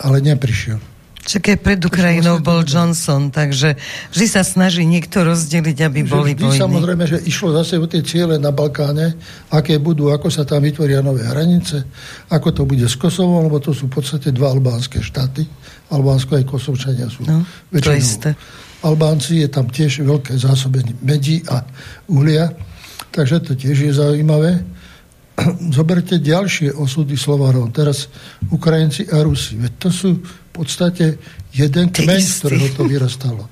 ale neprišiel. Čakaj, pred Ukrajinou bol Johnson, takže vždy sa snaží niekto rozdeliť, aby že boli vždy, vojny. Samozrejme, že išlo zase o tie ciele na Balkáne, aké budú, ako sa tam vytvoria nové hranice, ako to bude s Kosovom, lebo to sú v podstate dva albánske štáty. Albánsko aj Kosovčania sú no, to isté. Albánci je tam tiež veľké zásobenie medí a uhlia, takže to tiež je zaujímavé. zoberte ďalšie osudy Slovanov, teraz Ukrajinci a Rusi. Veď to sú v podstate jeden kmeň, z ktorého to vyrastalo.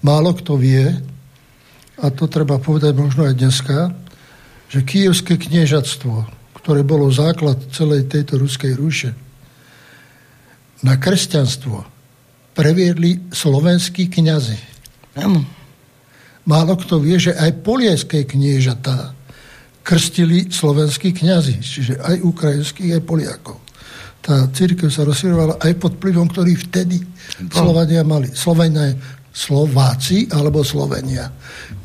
Málo kto vie, a to treba povedať možno aj dneska, že kievské kniežatstvo, ktoré bolo základ celej tejto ruskej rúše, na kresťanstvo previedli slovenskí. Áno. Málo kto vie, že aj polieské kniežatá krstili slovenskí kňazi, čiže aj ukrajinských, aj Poliakov. Tá církev sa rozširovala aj pod vplyvom, ktorý vtedy Slovania mali. Slovenia Slováci alebo Slovenia.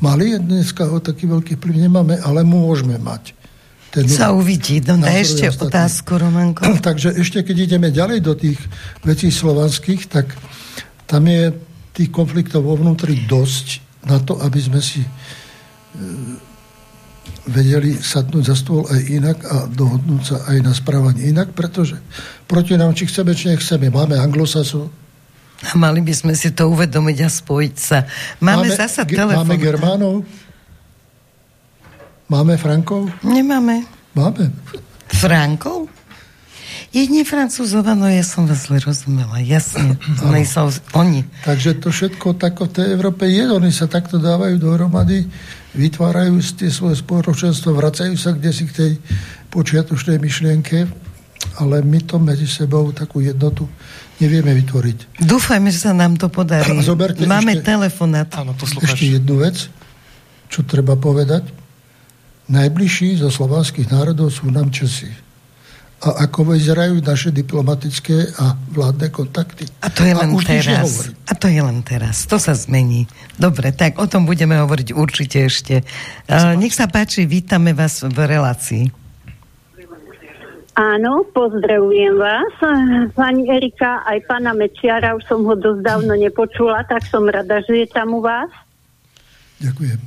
Mali dneska ho taký veľký vplyv nemáme, ale môžeme mať. Ten sa uvidí. No daj ešte ostatný. otázku, Romanko. Takže ešte keď ideme ďalej do tých vecí slovanských, tak tam je tých konfliktov vo vnútri dosť na to, aby sme si e, vedeli sadnúť za stôl aj inak a dohodnúť sa aj na správanie inak, pretože proti nám, či chceme, či nechceme, máme anglosasov, a mali by sme si to uvedomiť a spojiť sa. Máme, máme zasa telefón. Máme Germánov? Máme Frankov? Nemáme. Máme. Frankov? Jedine francúzova, no ja som vás zle rozumela, jasne. Oni, sa, oni. Takže to všetko tak v tej Európe je, oni sa takto dávajú dohromady, vytvárajú tie svoje spoločenstvo, vracajú sa kde si k tej počiatočnej myšlienke, ale my to medzi sebou takú jednotu nevieme vytvoriť. Dúfajme, že sa nám to podarí. Zoberte Máme ešte, telefonát. Áno, ešte jednu vec, čo treba povedať. Najbližší zo slovanských národov sú nám Česi. A ako vyzerajú naše diplomatické a vládne kontakty. A to je len teraz. A to je len teraz. To sa zmení. Dobre, tak o tom budeme hovoriť určite ešte. Uh, nech sa páči, vítame vás v relácii. Áno, pozdravujem vás. Pani Erika, aj pána Mečiara, už som ho dosť dávno nepočula, tak som rada, že je tam u vás. Ďakujem.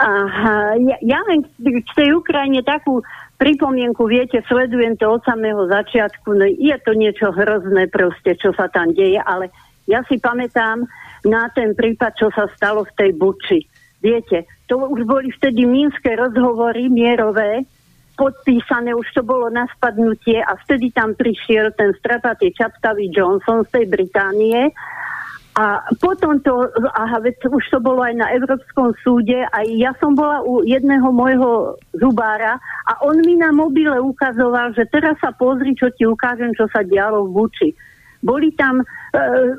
Aha, ja, ja len k tej Ukrajine takú pripomienku, viete, sledujem to od samého začiatku, no je to niečo hrozné proste, čo sa tam deje, ale ja si pamätám na ten prípad, čo sa stalo v tej Buči. Viete, to už boli vtedy mínske rozhovory mierové, podpísané, už to bolo na spadnutie a vtedy tam prišiel ten strapatý čaptavý Johnson z tej Británie a potom to, aha, veď už to bolo aj na Európskom súde, aj ja som bola u jedného môjho zubára a on mi na mobile ukazoval, že teraz sa pozri, čo ti ukážem, čo sa dialo v Buči. Boli tam e,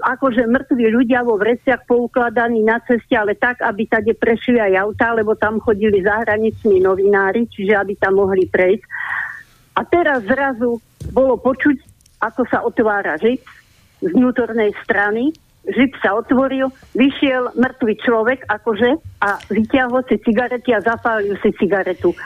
akože mŕtvi ľudia vo vreciach poukladaní na ceste, ale tak, aby tade prešli aj autá, lebo tam chodili zahraniční novinári, čiže aby tam mohli prejsť. A teraz zrazu bolo počuť, ako sa otvára žip z vnútornej strany. Žip sa otvoril, vyšiel mŕtvý človek akože a vyťahol si cigarety a zapálil si cigaretu.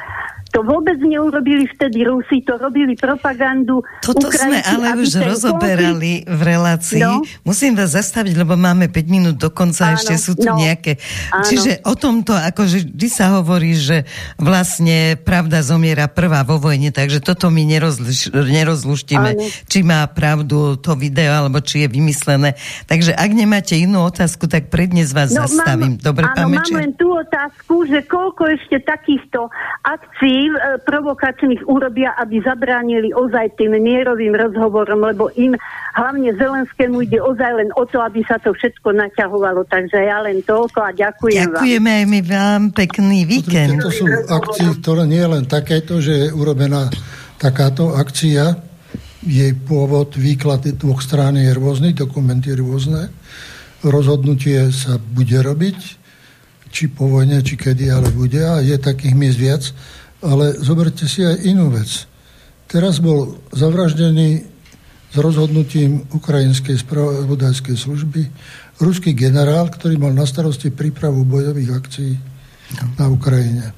To vôbec neurobili vtedy Rusi, to robili propagandu. Toto Ukrajinci, sme ale už rozoberali konflikt... v relácii. No? Musím vás zastaviť, lebo máme 5 minút do konca, áno, ešte sú tu no. nejaké. Áno. Čiže o tomto, akože vždy sa hovorí, že vlastne pravda zomiera prvá vo vojne, takže toto my nerozluš- nerozluštíme, áno. či má pravdu to video, alebo či je vymyslené. Takže ak nemáte inú otázku, tak prednes vás no, zastavím. Mám, Dobre, áno, mám len tú otázku, že koľko ešte takýchto akcií e, provokačných urobia, aby zabránili ozaj tým mierovým rozhovorom, lebo im, hlavne Zelenskému, ide ozaj len o to, aby sa to všetko naťahovalo. Takže ja len toľko a ďakujem Ďakujeme vám. aj my vám, pekný víkend. To sú akcie, ktoré nie je len takéto, že je urobená takáto akcia, jej pôvod, výklad dvoch strán je rôzny, dokumenty rôzne, rozhodnutie sa bude robiť, či po vojne, či kedy, ale bude a je takých miest viac. Ale zoberte si aj inú vec. Teraz bol zavraždený s rozhodnutím ukrajinskej spravodajskej služby ruský generál, ktorý mal na starosti prípravu bojových akcií na Ukrajine.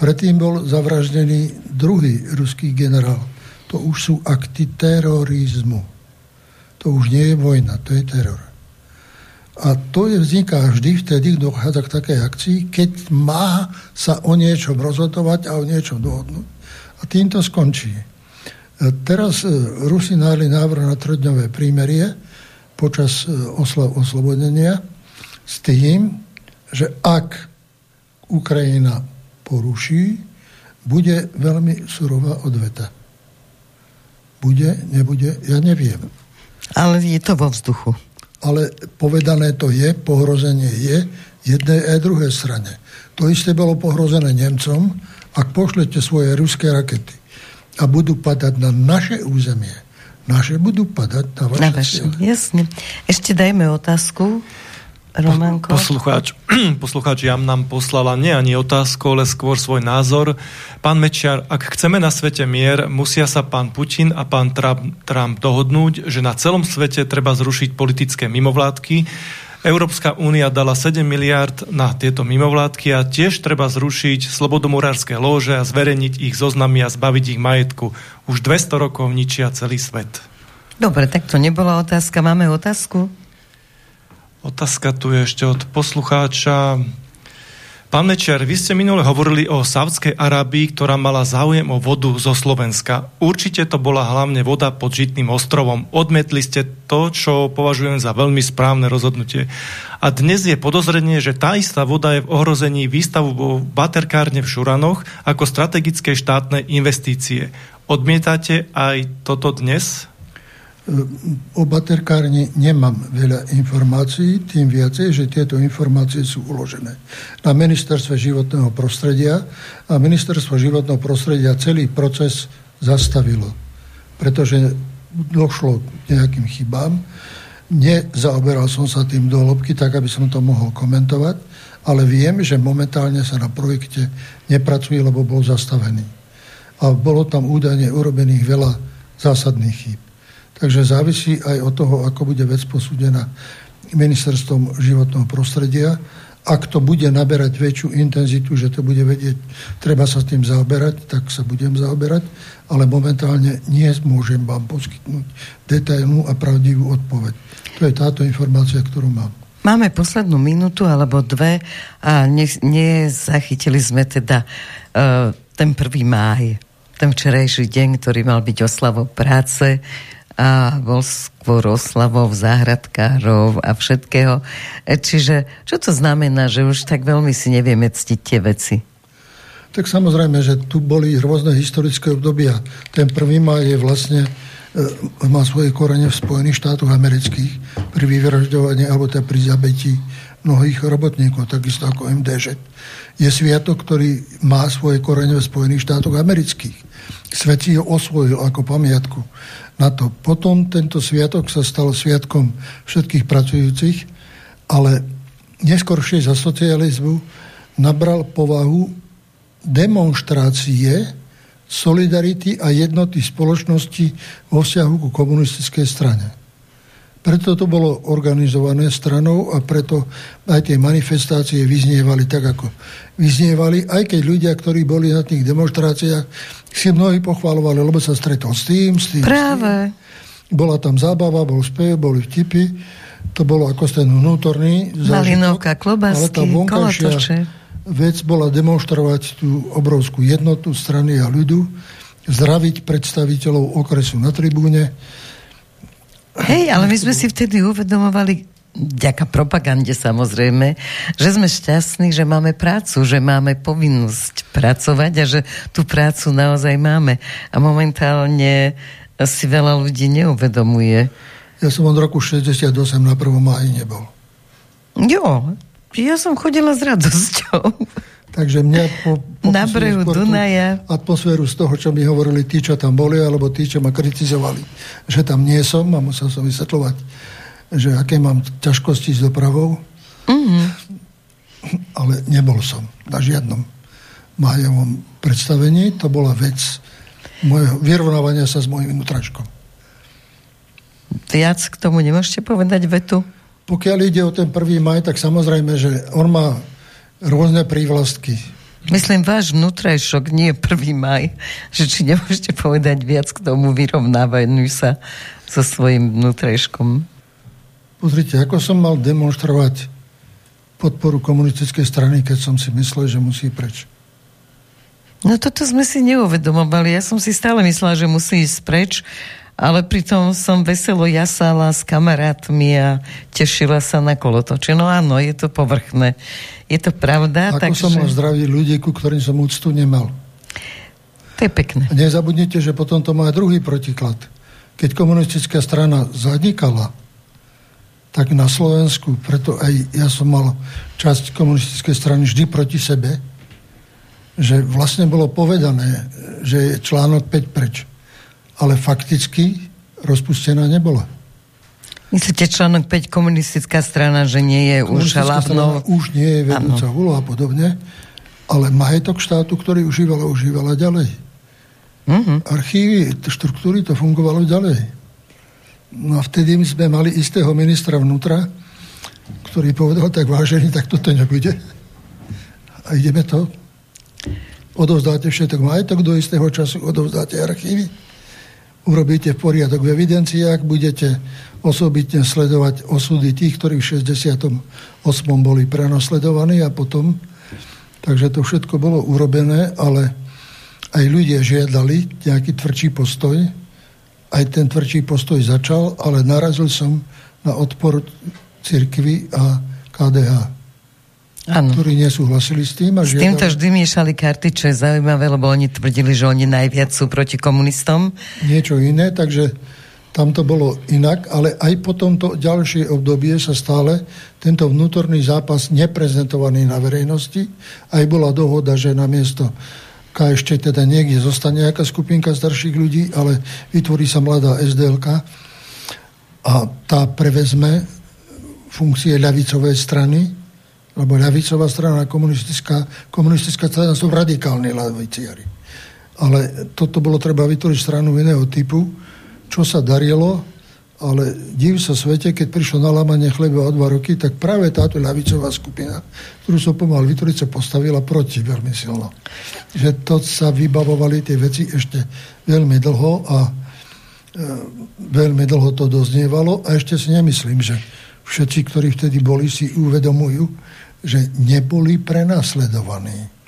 Predtým bol zavraždený druhý ruský generál. To už sú akty terorizmu. To už nie je vojna, to je teror. A to je, vzniká vždy vtedy, dochádza k takej akcii, keď má sa o niečom rozhodovať a o niečom dohodnúť. A tým to skončí. E, teraz e, Rusi náli návrh na trojdňové prímerie počas e, oslav oslobodenia s tým, že ak Ukrajina poruší, bude veľmi surová odveta. Bude, nebude, ja neviem. Ale je to vo vzduchu ale povedané to je, pohrozenie je, jednej aj druhej strane. To isté bolo pohrozené Nemcom, ak pošlete svoje ruské rakety a budú padať na naše územie, naše budú padať na vaše, na vaše Jasne. Ešte dajme otázku. Romanko. Poslucháč, poslucháč Jam nám poslala nie ani otázku, ale skôr svoj názor. Pán Mečiar, ak chceme na svete mier, musia sa pán Putin a pán Trump, Trump dohodnúť, že na celom svete treba zrušiť politické mimovládky. Európska únia dala 7 miliard na tieto mimovládky a tiež treba zrušiť slobodomurárske lóže a zverejniť ich zoznamy a zbaviť ich majetku. Už 200 rokov ničia celý svet. Dobre, tak to nebola otázka. Máme otázku? Otázka tu je ešte od poslucháča. Pán Mečer, vy ste minule hovorili o Sávskej Arábii, ktorá mala záujem o vodu zo Slovenska. Určite to bola hlavne voda pod Žitným ostrovom. Odmietli ste to, čo považujem za veľmi správne rozhodnutie. A dnes je podozrenie, že tá istá voda je v ohrození výstavu vo baterkárne v Šuranoch ako strategické štátne investície. Odmietate aj toto dnes? O baterkárni nemám veľa informácií, tým viacej, že tieto informácie sú uložené na ministerstve životného prostredia a ministerstvo životného prostredia celý proces zastavilo, pretože došlo k nejakým chybám. Nezaoberal som sa tým do lobky, tak aby som to mohol komentovať, ale viem, že momentálne sa na projekte nepracuje, lebo bol zastavený. A bolo tam údajne urobených veľa zásadných chýb. Takže závisí aj od toho, ako bude vec posúdená ministerstvom životného prostredia. Ak to bude naberať väčšiu intenzitu, že to bude vedieť, treba sa s tým zaoberať, tak sa budem zaoberať, ale momentálne nie môžem vám poskytnúť detailnú a pravdivú odpoveď. To je táto informácia, ktorú mám. Máme poslednú minútu alebo dve a nezachytili sme teda uh, ten 1. máj, ten včerajší deň, ktorý mal byť oslavou práce a bol skôr oslavou záhradkárov a všetkého. E, čiže čo to znamená, že už tak veľmi si nevieme ctiť tie veci? Tak samozrejme, že tu boli rôzne historické obdobia. Ten prvý maj je vlastne e, má svoje korene v Spojených štátoch amerických pri vyvražďovaní alebo teda pri zabetí mnohých robotníkov, takisto ako MDŽ. Je sviatok, ktorý má svoje korene v Spojených štátoch amerických. Svet si ho osvojil ako pamiatku na to. Potom tento sviatok sa stal sviatkom všetkých pracujúcich, ale neskôršie za socializmu nabral povahu demonstrácie solidarity a jednoty spoločnosti vo vzťahu ku komunistickej strane. Preto to bolo organizované stranou a preto aj tie manifestácie vyznievali tak, ako vyznievali, aj keď ľudia, ktorí boli na tých demonstráciách, si mnohí pochvalovali, lebo sa stretol s tým, s tým. Práve. S tým. Bola tam zábava, bol spev, boli vtipy. To bolo ako ten vnútorný Malinovka, klobásky, ale tá vonkajšia vec bola demonstrovať tú obrovskú jednotu strany a ľudu, zdraviť predstaviteľov okresu na tribúne, Hej, ale my sme si vtedy uvedomovali, ďaká propagande samozrejme, že sme šťastní, že máme prácu, že máme povinnosť pracovať a že tú prácu naozaj máme. A momentálne si veľa ľudí neuvedomuje. Ja som od roku 68 na 1. máji nebol. Jo, ja som chodila s radosťou. Takže mňa po, po na brehu Dunaja. atmosféru z toho, čo mi hovorili tí, čo tam boli, alebo tí, čo ma kritizovali, že tam nie som a musel som vysvetľovať, že aké mám ťažkosti s dopravou. Mm-hmm. Ale nebol som na žiadnom májovom predstavení. To bola vec môjho vyrovnávania sa s mojim nutračkom. Viac k tomu nemôžete povedať vetu? Pokiaľ ide o ten 1. maj, tak samozrejme, že on má rôzne prívlastky. Myslím, váš vnútrajšok nie je 1. maj, že či nemôžete povedať viac k tomu vyrovnávaniu sa so svojím vnútrajškom. Pozrite, ako som mal demonstrovať podporu komunistickej strany, keď som si myslel, že musí preč. No toto sme si neuvedomovali. Ja som si stále myslela, že musí ísť preč, ale pritom som veselo jasala s kamarátmi a tešila sa na kolotoče. No áno, je to povrchné. Je to pravda. Ako takže... som mal zdraví ľudí, ku ktorým som úctu nemal. To je pekné. A nezabudnite, že potom to má druhý protiklad. Keď komunistická strana zanikala, tak na Slovensku, preto aj ja som mal časť komunistickej strany vždy proti sebe, že vlastne bolo povedané, že je článok 5 preč. Ale fakticky rozpustená nebola. Myslíte článok 5 komunistická strana, že nie je už hlavnou... Už nie je vedúca úloha a podobne, ale majetok štátu, ktorý užívala, užívala ďalej. Uh-huh. Archívy, štruktúry, to fungovalo ďalej. No a vtedy my sme mali istého ministra vnútra, ktorý povedal, tak vážený, tak toto nebude. A ideme to. Odovzdáte všetok majetok do istého času, odovzdáte archívy, urobíte poriadok v evidenciách, budete osobitne sledovať osudy tých, ktorí v 68. boli prenasledovaní a potom. Takže to všetko bolo urobené, ale aj ľudia žiadali nejaký tvrdší postoj aj ten tvrdší postoj začal, ale narazil som na odpor cirkvy a KDH. Ano. ktorí nesúhlasili s tým. A s týmto vždy miešali karty, čo je zaujímavé, lebo oni tvrdili, že oni najviac sú proti komunistom. Niečo iné, takže tam to bolo inak, ale aj po tomto ďalšie obdobie sa stále tento vnútorný zápas neprezentovaný na verejnosti. Aj bola dohoda, že namiesto ešte teda niekde zostane nejaká skupinka starších ľudí, ale vytvorí sa mladá SDLK a tá prevezme funkcie ľavicovej strany, lebo ľavicová strana komunistická, komunistická strana sú radikálni ľaviciari. Ale toto bolo treba vytvoriť stranu iného typu, čo sa darilo, ale div sa svete, keď prišlo na lámanie chleba o dva roky, tak práve táto ľavicová skupina, ktorú som pomal vytvoriť, sa postavila proti veľmi silno. Že to sa vybavovali tie veci ešte veľmi dlho a e, veľmi dlho to doznievalo a ešte si nemyslím, že všetci, ktorí vtedy boli, si uvedomujú, že neboli prenasledovaní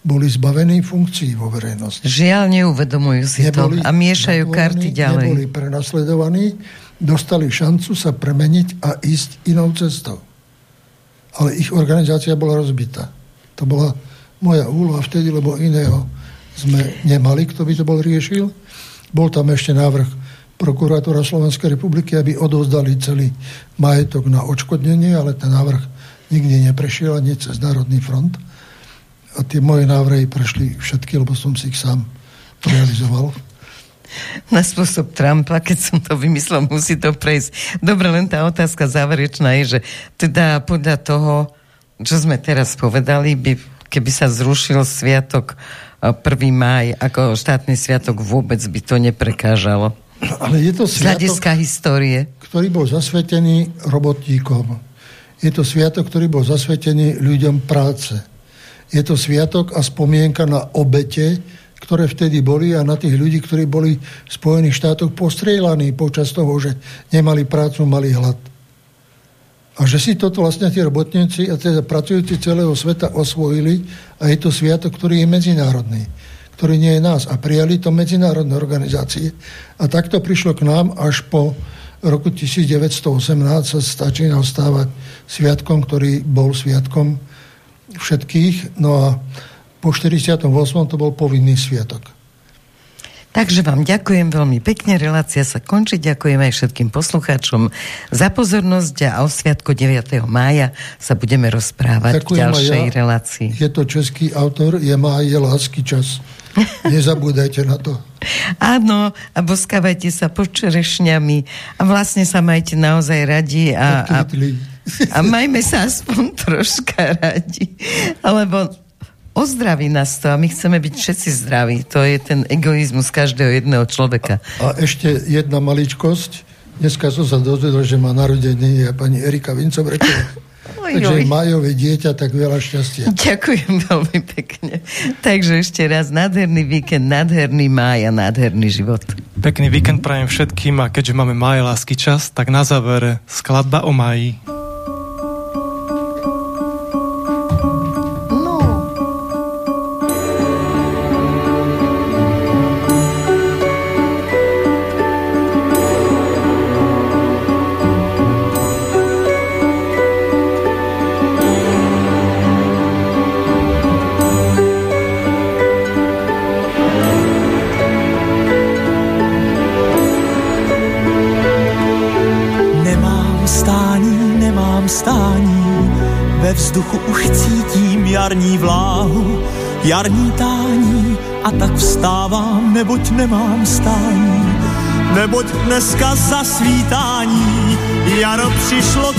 boli zbavení funkcií vo verejnosti. Žiaľ, neuvedomujú si neboli, to a miešajú karty ďalej. Neboli prenasledovaní dostali šancu sa premeniť a ísť inou cestou. Ale ich organizácia bola rozbitá. To bola moja úloha vtedy, lebo iného sme nemali, kto by to bol riešil. Bol tam ešte návrh prokurátora Slovenskej republiky, aby odovzdali celý majetok na odškodnenie, ale ten návrh nikdy neprešiel ani cez Národný front. A tie moje návrhy prešli všetky, lebo som si ich sám realizoval na spôsob Trumpa, keď som to vymyslel, musí to prejsť. Dobre, len tá otázka záverečná je, že teda podľa toho, čo sme teraz povedali, by, keby sa zrušil sviatok 1. máj ako štátny sviatok, vôbec by to neprekážalo. Ale je to sviatok, Z hľadiska histórie. ktorý bol zasvetený robotníkom. Je to sviatok, ktorý bol zasvetený ľuďom práce. Je to sviatok a spomienka na obete, ktoré vtedy boli a na tých ľudí, ktorí boli v Spojených štátoch postrieľaní počas toho, že nemali prácu, mali hlad. A že si toto vlastne tí robotníci a teda pracujúci celého sveta osvojili a je to sviatok, ktorý je medzinárodný, ktorý nie je nás. A prijali to medzinárodné organizácie. A takto prišlo k nám až po roku 1918 sa začínal stávať sviatkom, ktorý bol sviatkom všetkých. No a po 48. to bol povinný sviatok. Takže vám ďakujem veľmi pekne, relácia sa končí, ďakujem aj všetkým poslucháčom za pozornosť a o sviatku 9. mája sa budeme rozprávať ďakujem v ďalšej ja. relácii. Je to český autor, je máj, je lásky čas. Nezabúdajte na to. Áno, a boskávajte sa pod čerešňami a vlastne sa majte naozaj radi a, a, a majme sa aspoň troška radi. Lebo ozdraví nás to a my chceme byť všetci zdraví. To je ten egoizmus každého jedného človeka. A, a ešte jedna maličkosť. Dneska som sa dozvedel, že má narodenie pani Erika Vincovreková. Takže majové dieťa, tak veľa šťastia. Ďakujem veľmi pekne. Takže ešte raz nádherný víkend, nádherný máj a nádherný život. Pekný víkend prajem všetkým a keďže máme máj lásky čas, tak na záver skladba o máji. Nemám stání. Neboť dneska zasvítání jaro přišlo